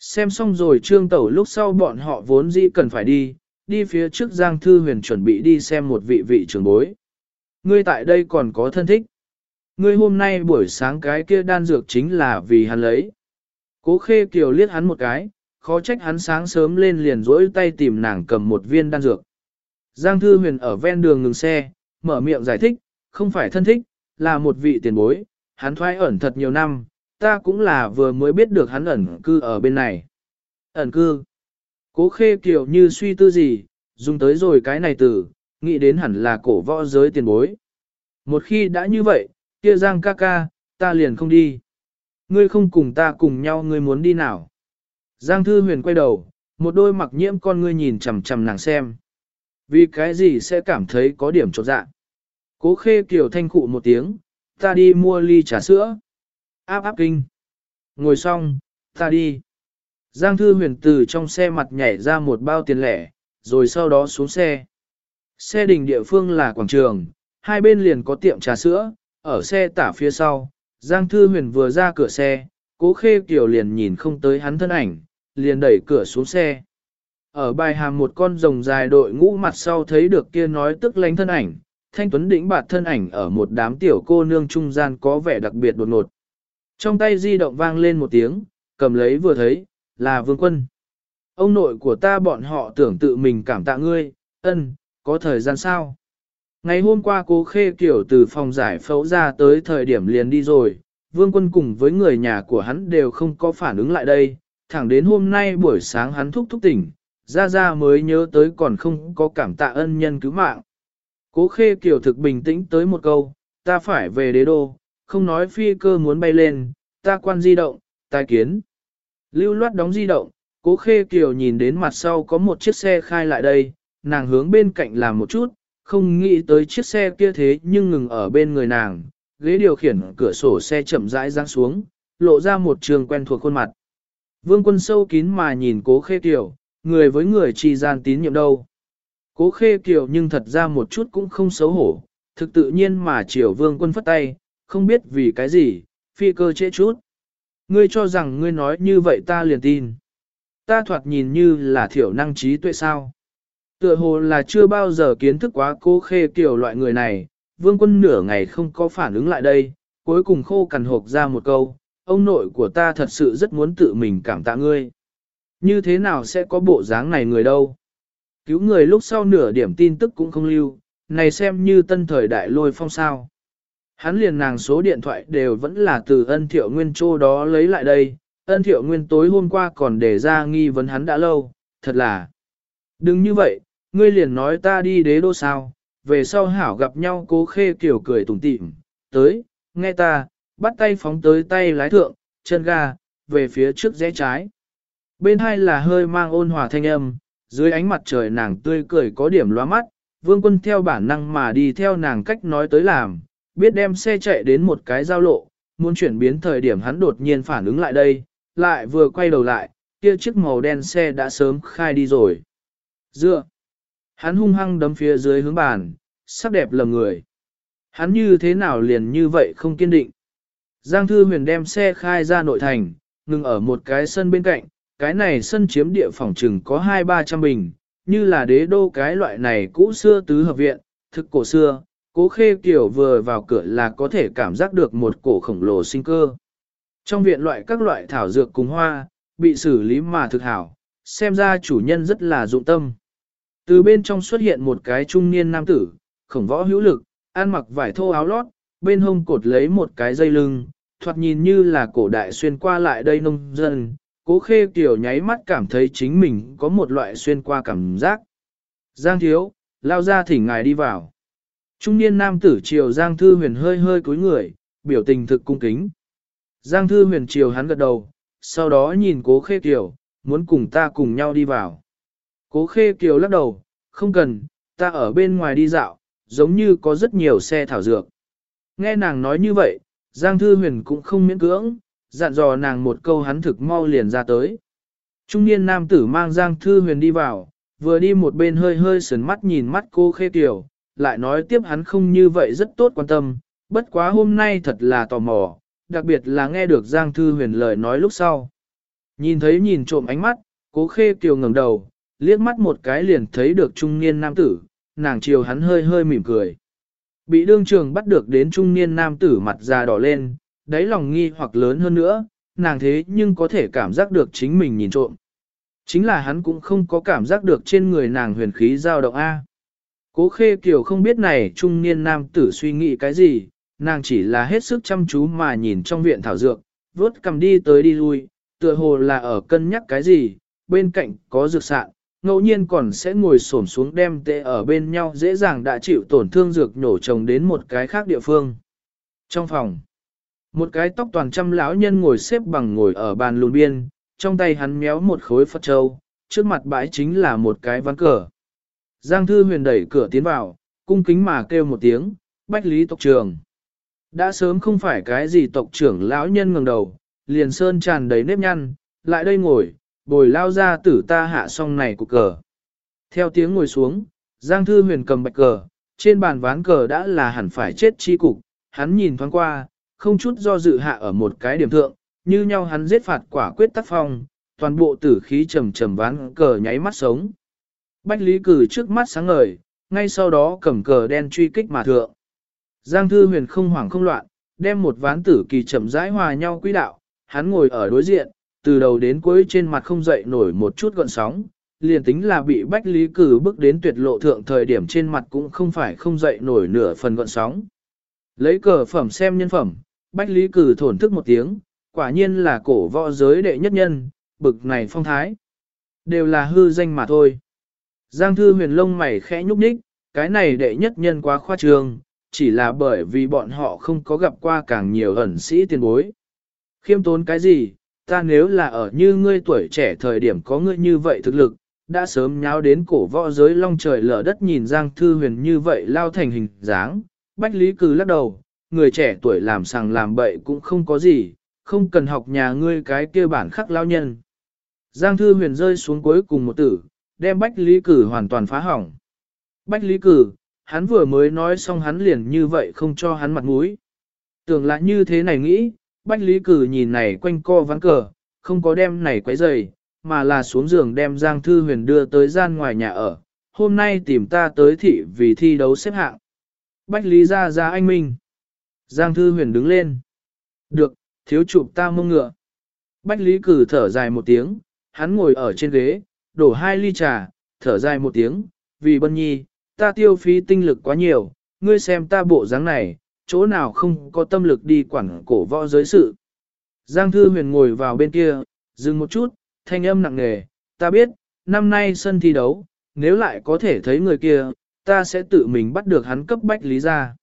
Xem xong rồi trương tẩu lúc sau bọn họ vốn dĩ cần phải đi, đi phía trước Giang Thư Huyền chuẩn bị đi xem một vị vị trưởng bối. Ngươi tại đây còn có thân thích. Ngươi hôm nay buổi sáng cái kia đan dược chính là vì hắn lấy. Cố khê kiều liếc hắn một cái, khó trách hắn sáng sớm lên liền rỗi tay tìm nàng cầm một viên đan dược. Giang Thư Huyền ở ven đường ngừng xe, mở miệng giải thích, không phải thân thích, là một vị tiền bối, hắn thoái ẩn thật nhiều năm, ta cũng là vừa mới biết được hắn ẩn cư ở bên này. Ẩn cư. Cố khê kiều như suy tư gì, dùng tới rồi cái này từ, nghĩ đến hẳn là cổ võ giới tiền bối. Một khi đã như vậy, kia giang ca ca, ta liền không đi. Ngươi không cùng ta cùng nhau ngươi muốn đi nào. Giang thư huyền quay đầu, một đôi mặc nhiễm con ngươi nhìn chằm chằm nàng xem. Vì cái gì sẽ cảm thấy có điểm trột dạ. Cố khê kiều thanh cụ một tiếng, ta đi mua ly trà sữa. Áp áp kinh. Ngồi xong, Ta đi. Giang Thư Huyền từ trong xe mặt nhảy ra một bao tiền lẻ, rồi sau đó xuống xe. Xe đình địa phương là quảng trường, hai bên liền có tiệm trà sữa, ở xe tả phía sau. Giang Thư Huyền vừa ra cửa xe, cố khê Kiều liền nhìn không tới hắn thân ảnh, liền đẩy cửa xuống xe. Ở bài hàm một con rồng dài đội ngũ mặt sau thấy được kia nói tức lánh thân ảnh, thanh tuấn đỉnh bạt thân ảnh ở một đám tiểu cô nương trung gian có vẻ đặc biệt đột ngột. Trong tay di động vang lên một tiếng, cầm lấy vừa thấy, là vương quân. Ông nội của ta bọn họ tưởng tự mình cảm tạ ngươi, ân, có thời gian sao? Ngày hôm qua cô Khê Kiểu từ phòng giải phẫu ra tới thời điểm liền đi rồi, vương quân cùng với người nhà của hắn đều không có phản ứng lại đây, thẳng đến hôm nay buổi sáng hắn thúc thúc tỉnh, ra ra mới nhớ tới còn không có cảm tạ ân nhân cứu mạng. Cố khê kiểu thực bình tĩnh tới một câu, ta phải về đế đô, không nói phi cơ muốn bay lên, ta quan di động, tai kiến. Lưu loát đóng di động, cố khê kiểu nhìn đến mặt sau có một chiếc xe khai lại đây, nàng hướng bên cạnh làm một chút, không nghĩ tới chiếc xe kia thế nhưng ngừng ở bên người nàng, ghế điều khiển cửa sổ xe chậm rãi giáng xuống, lộ ra một trường quen thuộc khuôn mặt. Vương quân sâu kín mà nhìn cố khê kiểu, người với người chi gian tín nhiệm đâu. Cố khê kiểu nhưng thật ra một chút cũng không xấu hổ, thực tự nhiên mà chiều vương quân phất tay, không biết vì cái gì, phi cơ trễ chút. Ngươi cho rằng ngươi nói như vậy ta liền tin. Ta thoạt nhìn như là thiểu năng trí tuệ sao. Tựa hồ là chưa bao giờ kiến thức quá cố khê kiểu loại người này, vương quân nửa ngày không có phản ứng lại đây, cuối cùng khô cằn hộp ra một câu, ông nội của ta thật sự rất muốn tự mình cảm tạ ngươi. Như thế nào sẽ có bộ dáng này người đâu? Cứu người lúc sau nửa điểm tin tức cũng không lưu, này xem như tân thời đại lôi phong sao. Hắn liền nàng số điện thoại đều vẫn là từ ân thiệu nguyên châu đó lấy lại đây, ân thiệu nguyên tối hôm qua còn để ra nghi vấn hắn đã lâu, thật là. Đừng như vậy, ngươi liền nói ta đi đế đô sao, về sau hảo gặp nhau cố khê kiểu cười tủm tỉm, tới, nghe ta, bắt tay phóng tới tay lái thượng, chân ga, về phía trước rẽ trái. Bên hai là hơi mang ôn hòa thanh âm, dưới ánh mặt trời nàng tươi cười có điểm loa mắt, vương quân theo bản năng mà đi theo nàng cách nói tới làm, biết đem xe chạy đến một cái giao lộ, muốn chuyển biến thời điểm hắn đột nhiên phản ứng lại đây, lại vừa quay đầu lại, kia chiếc màu đen xe đã sớm khai đi rồi. Dựa, hắn hung hăng đấm phía dưới hướng bàn, sắc đẹp lầm người. Hắn như thế nào liền như vậy không kiên định. Giang Thư Huyền đem xe khai ra nội thành, ngừng ở một cái sân bên cạnh, cái này sân chiếm địa phòng trừng có hai ba trăm bình, như là đế đô cái loại này cũ xưa tứ hợp viện, thực cổ xưa, cố khê kiểu vừa vào cửa là có thể cảm giác được một cổ khổng lồ sinh cơ. Trong viện loại các loại thảo dược cùng hoa, bị xử lý mà thực hảo, xem ra chủ nhân rất là dụng tâm. Từ bên trong xuất hiện một cái trung niên nam tử, khổng võ hữu lực, ăn mặc vải thô áo lót, bên hông cột lấy một cái dây lưng, thoạt nhìn như là cổ đại xuyên qua lại đây nông dân, cố khê tiểu nháy mắt cảm thấy chính mình có một loại xuyên qua cảm giác. Giang thiếu, lao ra thỉnh ngài đi vào. Trung niên nam tử triều Giang Thư Huyền hơi hơi cúi người, biểu tình thực cung kính. Giang Thư Huyền triều hắn gật đầu, sau đó nhìn cố khê tiểu muốn cùng ta cùng nhau đi vào. Cố khê kiều lắc đầu, không cần, ta ở bên ngoài đi dạo, giống như có rất nhiều xe thảo dược. Nghe nàng nói như vậy, Giang Thư Huyền cũng không miễn cưỡng, dặn dò nàng một câu hắn thực mau liền ra tới. Trung niên nam tử mang Giang Thư Huyền đi vào, vừa đi một bên hơi hơi sườn mắt nhìn mắt cô khê tiểu, lại nói tiếp hắn không như vậy rất tốt quan tâm, bất quá hôm nay thật là tò mò, đặc biệt là nghe được Giang Thư Huyền lời nói lúc sau. Nhìn thấy nhìn trộm ánh mắt, cố khê kiều ngẩng đầu, liếc mắt một cái liền thấy được trung niên nam tử, nàng chiều hắn hơi hơi mỉm cười. Bị đương trường bắt được đến trung niên nam tử mặt già đỏ lên, đáy lòng nghi hoặc lớn hơn nữa, nàng thế nhưng có thể cảm giác được chính mình nhìn trộm. Chính là hắn cũng không có cảm giác được trên người nàng huyền khí dao động A. Cố khê kiều không biết này trung niên nam tử suy nghĩ cái gì, nàng chỉ là hết sức chăm chú mà nhìn trong viện thảo dược, vốt cầm đi tới đi lui, tựa hồ là ở cân nhắc cái gì, bên cạnh có dược sạn, ngẫu nhiên còn sẽ ngồi xổm xuống đem tệ ở bên nhau dễ dàng đã chịu tổn thương dược nhổ chồng đến một cái khác địa phương. Trong phòng, một cái tóc toàn trăm lão nhân ngồi xếp bằng ngồi ở bàn lùn biên, trong tay hắn méo một khối Phật Châu, trước mặt bãi chính là một cái ván cờ. Giang Thư Huyền đẩy cửa tiến vào, cung kính mà kêu một tiếng, bách lý tộc trường. Đã sớm không phải cái gì tộc trưởng lão nhân ngẩng đầu, liền sơn tràn đầy nếp nhăn, lại đây ngồi, bồi lao ra tử ta hạ xong này của cờ. Theo tiếng ngồi xuống, Giang Thư Huyền cầm bạch cờ, trên bàn ván cờ đã là hẳn phải chết chi cục, hắn nhìn thoáng qua, không chút do dự hạ ở một cái điểm thượng, như nhau hắn giết phạt quả quyết tác phong, toàn bộ tử khí trầm trầm ván cờ nháy mắt sống. Bách Lý Cử trước mắt sáng ngời, ngay sau đó cầm cờ đen truy kích mà thượng. Giang Thư Huyền không hoảng không loạn, đem một ván tử kỳ chậm rãi hòa nhau quỹ đạo, hắn ngồi ở đối diện, từ đầu đến cuối trên mặt không dậy nổi một chút gọn sóng, liền tính là bị Bách Lý Cử bước đến tuyệt lộ thượng thời điểm trên mặt cũng không phải không dậy nổi nửa phần gọn sóng. Lấy cờ phẩm xem nhân phẩm, Bách Lý Cử thổn thức một tiếng, quả nhiên là cổ võ giới đệ nhất nhân, bực này phong thái. Đều là hư danh mà thôi. Giang thư huyền lông mày khẽ nhúc nhích, cái này đệ nhất nhân quá khoa trương, chỉ là bởi vì bọn họ không có gặp qua càng nhiều ẩn sĩ tiền bối. Khiêm tốn cái gì, ta nếu là ở như ngươi tuổi trẻ thời điểm có ngươi như vậy thực lực, đã sớm nháo đến cổ võ giới long trời lở đất nhìn Giang Thư Huyền như vậy lao thành hình dáng. Bách Lý Cử lắc đầu, người trẻ tuổi làm sàng làm bậy cũng không có gì, không cần học nhà ngươi cái kia bản khắc lao nhân. Giang Thư Huyền rơi xuống cuối cùng một tử, đem Bách Lý Cử hoàn toàn phá hỏng. Bách Lý Cử, hắn vừa mới nói xong hắn liền như vậy không cho hắn mặt mũi. Tưởng là như thế này nghĩ, Bách Lý Cử nhìn này quanh co ván cờ, không có đem này quấy rầy, mà là xuống giường đem Giang Thư Huyền đưa tới gian ngoài nhà ở. Hôm nay tìm ta tới thị vì thi đấu xếp hạng. Bách Lý ra ra anh Minh. Giang Thư Huyền đứng lên. Được, thiếu chụp ta mông ngựa. Bách Lý Cử thở dài một tiếng, hắn ngồi ở trên ghế, đổ hai ly trà, thở dài một tiếng, vì bân nhi, ta tiêu phí tinh lực quá nhiều, ngươi xem ta bộ dáng này, chỗ nào không có tâm lực đi quản cổ võ giới sự. Giang Thư Huyền ngồi vào bên kia, dừng một chút, thanh âm nặng nề, ta biết, năm nay sân thi đấu, nếu lại có thể thấy người kia, ta sẽ tự mình bắt được hắn cấp Bách Lý ra.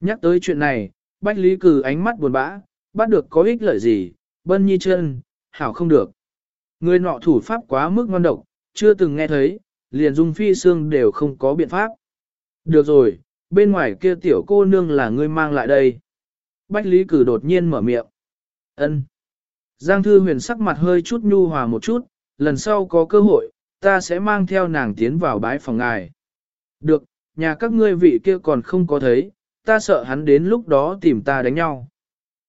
Nhắc tới chuyện này, Bách Lý cử ánh mắt buồn bã, bắt được có ích lợi gì, bân nhi chân, hảo không được. Người nọ thủ pháp quá mức ngon độc, chưa từng nghe thấy, liền dung phi xương đều không có biện pháp. Được rồi, bên ngoài kia tiểu cô nương là ngươi mang lại đây. Bách Lý Cử đột nhiên mở miệng. Ân. Giang Thư Huyền sắc mặt hơi chút nhu hòa một chút, lần sau có cơ hội, ta sẽ mang theo nàng tiến vào bái phòng ngài. Được, nhà các ngươi vị kia còn không có thấy, ta sợ hắn đến lúc đó tìm ta đánh nhau.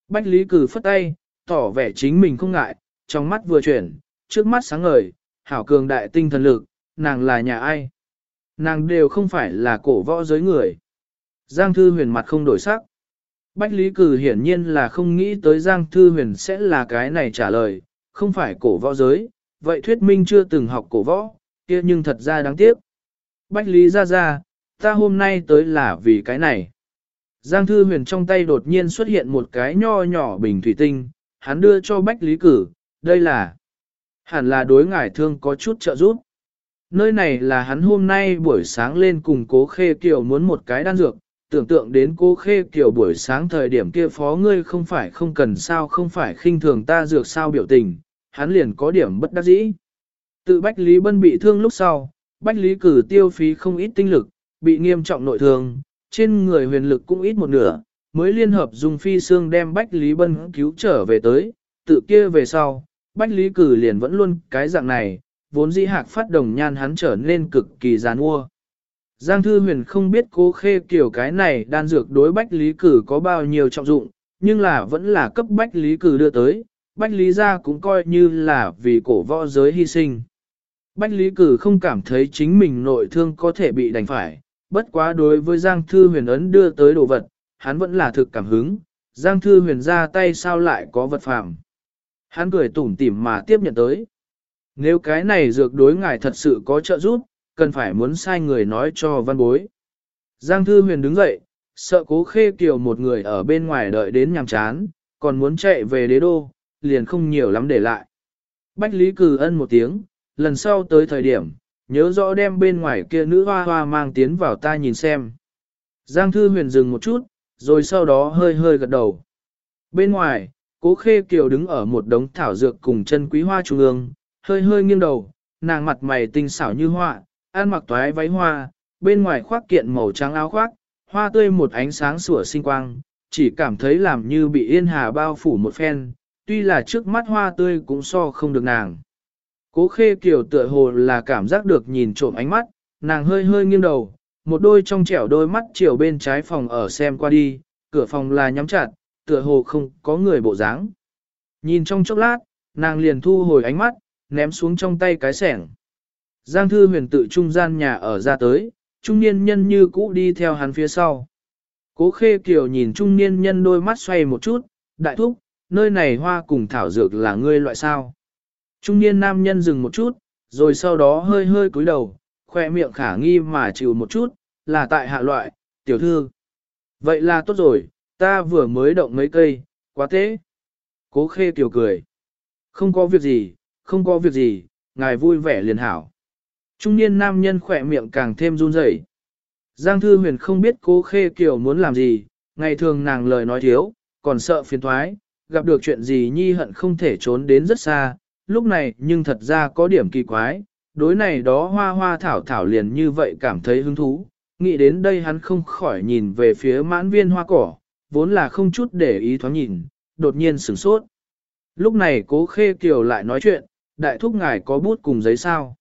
Bách Lý Cử phất tay, tỏ vẻ chính mình không ngại, trong mắt vừa chuyển, trước mắt sáng ngời, hảo cường đại tinh thần lực, nàng là nhà ai? Nàng đều không phải là cổ võ giới người. Giang Thư Huyền mặt không đổi sắc. Bách Lý Cử hiển nhiên là không nghĩ tới Giang Thư Huyền sẽ là cái này trả lời, không phải cổ võ giới, vậy thuyết minh chưa từng học cổ võ, kia nhưng thật ra đáng tiếc. Bách Lý ra ra, ta hôm nay tới là vì cái này. Giang Thư Huyền trong tay đột nhiên xuất hiện một cái nho nhỏ bình thủy tinh, hắn đưa cho Bách Lý Cử, đây là hẳn là đối ngải thương có chút trợ giúp. Nơi này là hắn hôm nay buổi sáng lên cùng cố khê kiều muốn một cái đan dược, tưởng tượng đến cô khê kiểu buổi sáng thời điểm kia phó ngươi không phải không cần sao không phải khinh thường ta dược sao biểu tình, hắn liền có điểm bất đắc dĩ. Tự Bách Lý Bân bị thương lúc sau, Bách Lý cử tiêu phí không ít tinh lực, bị nghiêm trọng nội thương, trên người huyền lực cũng ít một nửa, mới liên hợp dùng phi xương đem Bách Lý Bân cứu trở về tới, tự kia về sau, Bách Lý cử liền vẫn luôn cái dạng này, vốn dĩ hạc phát đồng nhan hắn trở nên cực kỳ gián ua. Giang Thư Huyền không biết cố khê kiểu cái này đan dược đối Bách Lý Cử có bao nhiêu trọng dụng, nhưng là vẫn là cấp Bách Lý Cử đưa tới, Bách Lý gia cũng coi như là vì cổ võ giới hy sinh. Bách Lý Cử không cảm thấy chính mình nội thương có thể bị đành phải, bất quá đối với Giang Thư Huyền ấn đưa tới đồ vật, hắn vẫn là thực cảm hứng, Giang Thư Huyền ra tay sao lại có vật phạm. Hắn cười tủm tỉm mà tiếp nhận tới. Nếu cái này dược đối ngài thật sự có trợ giúp, cần phải muốn sai người nói cho văn bối. Giang Thư Huyền đứng dậy, sợ cố khê kiều một người ở bên ngoài đợi đến nhàm chán, còn muốn chạy về đế đô, liền không nhiều lắm để lại. Bách Lý Cử ân một tiếng, lần sau tới thời điểm, nhớ rõ đem bên ngoài kia nữ hoa hoa mang tiến vào ta nhìn xem. Giang Thư Huyền dừng một chút, rồi sau đó hơi hơi gật đầu. Bên ngoài, cố khê kiều đứng ở một đống thảo dược cùng chân quý hoa trung ương, hơi hơi nghiêng đầu, nàng mặt mày tinh xảo như hoa, ăn mặc toái váy hoa, bên ngoài khoác kiện màu trắng áo khoác, hoa tươi một ánh sáng sủa sinh quang, chỉ cảm thấy làm như bị yên hà bao phủ một phen, tuy là trước mắt hoa tươi cũng so không được nàng. Cố khê kiểu tựa hồ là cảm giác được nhìn trộm ánh mắt, nàng hơi hơi nghiêng đầu, một đôi trong trẻo đôi mắt chiều bên trái phòng ở xem qua đi, cửa phòng là nhắm chặt, tựa hồ không có người bộ dáng. Nhìn trong chốc lát, nàng liền thu hồi ánh mắt, ném xuống trong tay cái sẻng. Giang thư huyền tự trung gian nhà ở ra tới, trung niên nhân như cũ đi theo hắn phía sau. Cố khê kiều nhìn trung niên nhân đôi mắt xoay một chút, đại thúc, nơi này hoa cùng thảo dược là ngươi loại sao. Trung niên nam nhân dừng một chút, rồi sau đó hơi hơi cúi đầu, khoe miệng khả nghi mà chịu một chút, là tại hạ loại, tiểu thư. Vậy là tốt rồi, ta vừa mới động mấy cây, quá tế. Cố khê kiều cười. Không có việc gì, không có việc gì, ngài vui vẻ liền hảo. Trung niên nam nhân khỏe miệng càng thêm run rẩy. Giang Thư Huyền không biết cố khê kiều muốn làm gì, ngày thường nàng lời nói thiếu, còn sợ phiền thoái, gặp được chuyện gì nhi hận không thể trốn đến rất xa, lúc này nhưng thật ra có điểm kỳ quái, đối này đó hoa hoa thảo thảo liền như vậy cảm thấy hứng thú, nghĩ đến đây hắn không khỏi nhìn về phía mãn viên hoa cỏ, vốn là không chút để ý thoáng nhìn, đột nhiên sửng sốt. Lúc này cố khê kiều lại nói chuyện, đại thúc ngài có bút cùng giấy sao.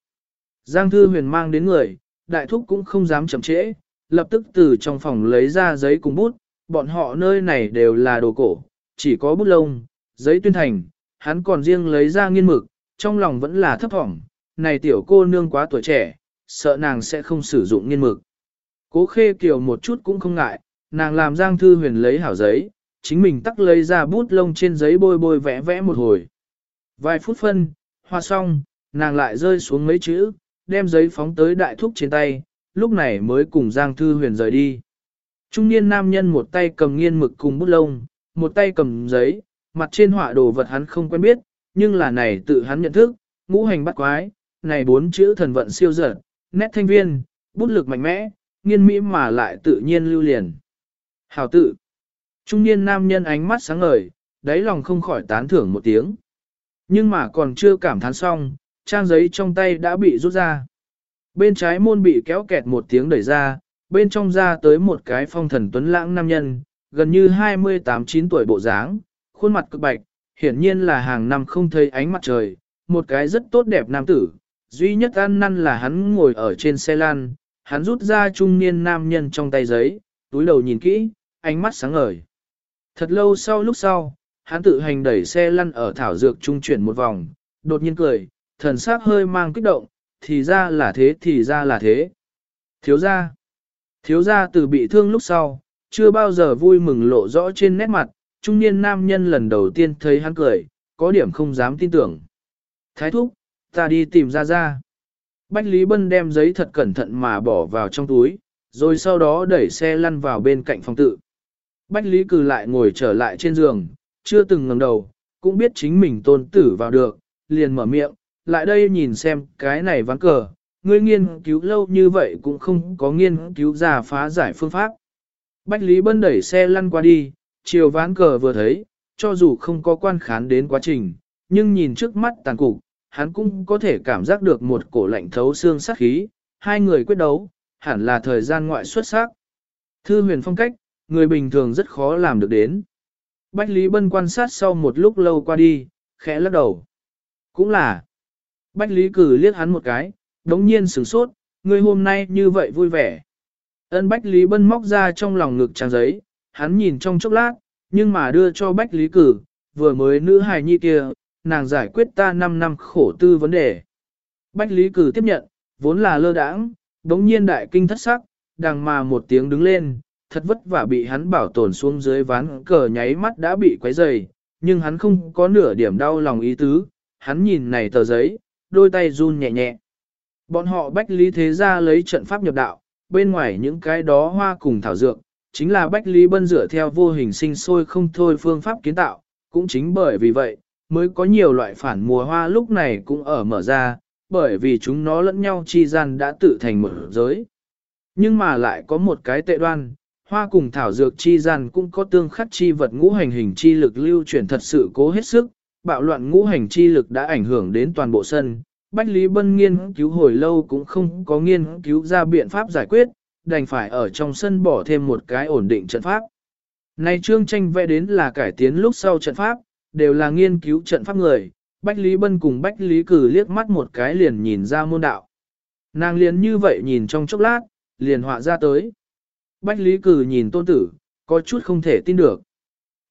Giang thư huyền mang đến người, đại thúc cũng không dám chậm trễ, lập tức từ trong phòng lấy ra giấy cùng bút, bọn họ nơi này đều là đồ cổ, chỉ có bút lông, giấy tuyên thành, hắn còn riêng lấy ra nghiên mực, trong lòng vẫn là thấp thỏm, này tiểu cô nương quá tuổi trẻ, sợ nàng sẽ không sử dụng nghiên mực. Cố khê kiều một chút cũng không ngại, nàng làm Giang Thư Huyền lấy hảo giấy, chính mình tắc lấy ra bút lông trên giấy bôi bôi vẽ vẽ một hồi. Vài phút phân, hoa xong, nàng lại rơi xuống mấy chữ, đem giấy phóng tới đại thúc trên tay, lúc này mới cùng Giang Thư Huyền rời đi. Trung niên nam nhân một tay cầm nghiên mực cùng bút lông, một tay cầm giấy, mặt trên họa đồ vật hắn không quen biết, nhưng là này tự hắn nhận thức, ngũ hành bắt quái, này bốn chữ thần vận siêu dở, nét thanh viên, bút lực mạnh mẽ, nghiên mỹ mà lại tự nhiên lưu liền. Hào tự. Trung niên nam nhân ánh mắt sáng ngời, đáy lòng không khỏi tán thưởng một tiếng. Nhưng mà còn chưa cảm thán xong, trang giấy trong tay đã bị rút ra. Bên trái môn bị kéo kẹt một tiếng đẩy ra, bên trong ra tới một cái phong thần tuấn lãng nam nhân, gần như 28-9 tuổi bộ dáng, khuôn mặt cực bạch, hiển nhiên là hàng năm không thấy ánh mặt trời, một cái rất tốt đẹp nam tử, duy nhất ăn năn là hắn ngồi ở trên xe lan, hắn rút ra trung niên nam nhân trong tay giấy, túi đầu nhìn kỹ, ánh mắt sáng ngời. Thật lâu sau lúc sau, hắn tự hành đẩy xe lăn ở thảo dược trung chuyển một vòng, đột nhiên cười, thần sắc hơi mang kích động, thì ra là thế thì ra là thế. Thiếu gia, thiếu gia từ bị thương lúc sau, chưa bao giờ vui mừng lộ rõ trên nét mặt, trung niên nam nhân lần đầu tiên thấy hắn cười, có điểm không dám tin tưởng. Thái thúc, ta đi tìm ra ra. Bách Lý Bân đem giấy thật cẩn thận mà bỏ vào trong túi, rồi sau đó đẩy xe lăn vào bên cạnh phòng tự. Bách Lý cử lại ngồi trở lại trên giường, chưa từng ngẩng đầu, cũng biết chính mình tôn tử vào được, liền mở miệng, lại đây nhìn xem cái này ván cờ, ngươi nghiên cứu lâu như vậy cũng không có nghiên cứu ra phá giải phương pháp. Bách Lý Bân đẩy xe lăn qua đi, chiều ván cờ vừa thấy, cho dù không có quan khán đến quá trình, nhưng nhìn trước mắt tàn cục, hắn cũng có thể cảm giác được một cổ lạnh thấu xương sát khí, hai người quyết đấu, hẳn là thời gian ngoại xuất sắc. Thư huyền phong cách, người bình thường rất khó làm được đến. Bách Lý Bân quan sát sau một lúc lâu qua đi, khẽ lắc đầu. Cũng là, Bách Lý cử liếc hắn một cái, đống nhiên sửng sốt, người hôm nay như vậy vui vẻ. Ân Bách Lý Bân móc ra trong lòng ngực trang giấy, hắn nhìn trong chốc lát, nhưng mà đưa cho Bách Lý cử, vừa mới nữ hài nhi kia, nàng giải quyết ta 5 năm khổ tư vấn đề. Bách Lý cử tiếp nhận, vốn là lơ đãng, đống nhiên đại kinh thất sắc, đằng mà một tiếng đứng lên, thật vất vả bị hắn bảo tồn xuống dưới ván cờ nháy mắt đã bị quấy dày, nhưng hắn không có nửa điểm đau lòng ý tứ, hắn nhìn này tờ giấy, đôi tay run nhẹ nhẹ. Bọn họ bách lý thế ra lấy trận pháp nhập đạo, bên ngoài những cái đó hoa cùng thảo dược, chính là bách lý bân dựa theo vô hình sinh sôi không thôi phương pháp kiến tạo, cũng chính bởi vì vậy, mới có nhiều loại phản mùa hoa lúc này cũng ở mở ra, bởi vì chúng nó lẫn nhau chi gian đã tự thành một giới. Nhưng mà lại có một cái tệ đoan, hoa cùng thảo dược chi gian cũng có tương khắc chi vật ngũ hành hình chi lực lưu chuyển thật sự cố hết sức, bạo loạn ngũ hành chi lực đã ảnh hưởng đến toàn bộ sân. Bách Lý Bân nghiên cứu hồi lâu cũng không có nghiên cứu ra biện pháp giải quyết, đành phải ở trong sân bỏ thêm một cái ổn định trận pháp. Này trương tranh vẽ đến là cải tiến lúc sau trận pháp, đều là nghiên cứu trận pháp người, Bách Lý Bân cùng Bách Lý Cử liếc mắt một cái liền nhìn ra môn đạo. Nàng liền như vậy nhìn trong chốc lát, liền họa ra tới. Bách Lý Cử nhìn tôn tử, có chút không thể tin được.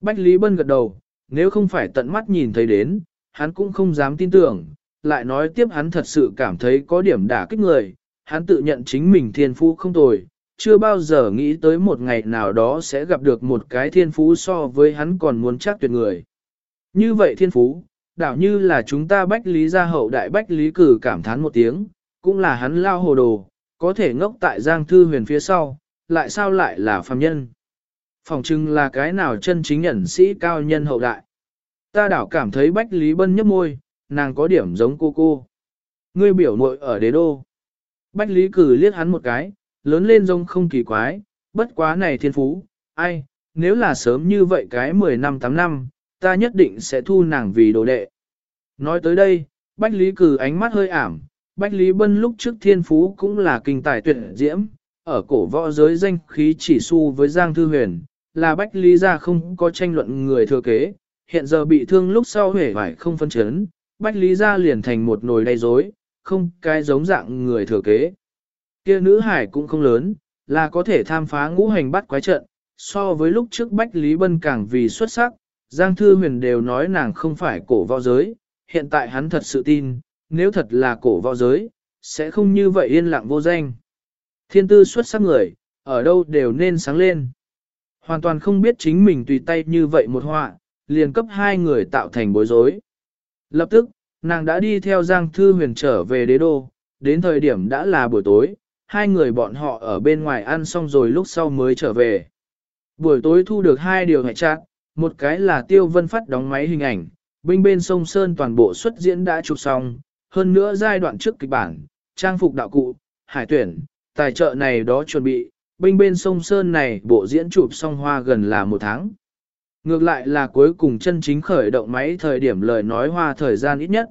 Bách Lý Bân gật đầu, nếu không phải tận mắt nhìn thấy đến, hắn cũng không dám tin tưởng, lại nói tiếp hắn thật sự cảm thấy có điểm đả kích người, hắn tự nhận chính mình thiên phú không tồi, chưa bao giờ nghĩ tới một ngày nào đó sẽ gặp được một cái thiên phú so với hắn còn muốn chắc tuyệt người. Như vậy thiên phú, đảo như là chúng ta bách lý gia hậu đại bách lý cử cảm thán một tiếng, cũng là hắn lao hồ đồ, có thể ngốc tại giang thư huyền phía sau, lại sao lại là phàm nhân. Phòng trưng là cái nào chân chính ẩn sĩ cao nhân hậu đại. Ta đảo cảm thấy bách lý bân nhấp môi, nàng có điểm giống cô cô. Ngươi biểu muội ở đế đô. Bách lý cử liếc hắn một cái, lớn lên rông không kỳ quái, bất quá này thiên phú, ai, nếu là sớm như vậy cái 10 năm 8 năm, ta nhất định sẽ thu nàng vì đồ đệ. Nói tới đây, Bách Lý Cử ánh mắt hơi ảm, Bách Lý Bân lúc trước thiên phú cũng là kinh tài tuyệt diễm, ở cổ võ giới danh khí chỉ su với Giang Thư Huyền, là Bách Lý gia không có tranh luận người thừa kế, hiện giờ bị thương lúc sau hể vải không phân chấn, Bách Lý gia liền thành một nồi đầy rối, không cái giống dạng người thừa kế. Kia nữ hải cũng không lớn, là có thể tham phá ngũ hành bắt quái trận, so với lúc trước Bách Lý Bân càng vì xuất sắc, Giang Thư Huyền đều nói nàng không phải cổ võ giới, hiện tại hắn thật sự tin, nếu thật là cổ võ giới, sẽ không như vậy yên lặng vô danh. Thiên tư xuất sắc người, ở đâu đều nên sáng lên. Hoàn toàn không biết chính mình tùy tay như vậy một họa, liền cấp hai người tạo thành bối rối. Lập tức, nàng đã đi theo Giang Thư Huyền trở về đế đô, đến thời điểm đã là buổi tối, hai người bọn họ ở bên ngoài ăn xong rồi lúc sau mới trở về. Buổi tối thu được hai điều hệ trạng, một cái là tiêu vân phát đóng máy hình ảnh, binh bên sông Sơn toàn bộ xuất diễn đã chụp xong, hơn nữa giai đoạn trước kịch bản, trang phục đạo cụ, hải tuyển, tài trợ này đó chuẩn bị, binh bên sông Sơn này, bộ diễn chụp xong hoa gần là một tháng. Ngược lại là cuối cùng chân chính khởi động máy thời điểm lời nói hoa thời gian ít nhất.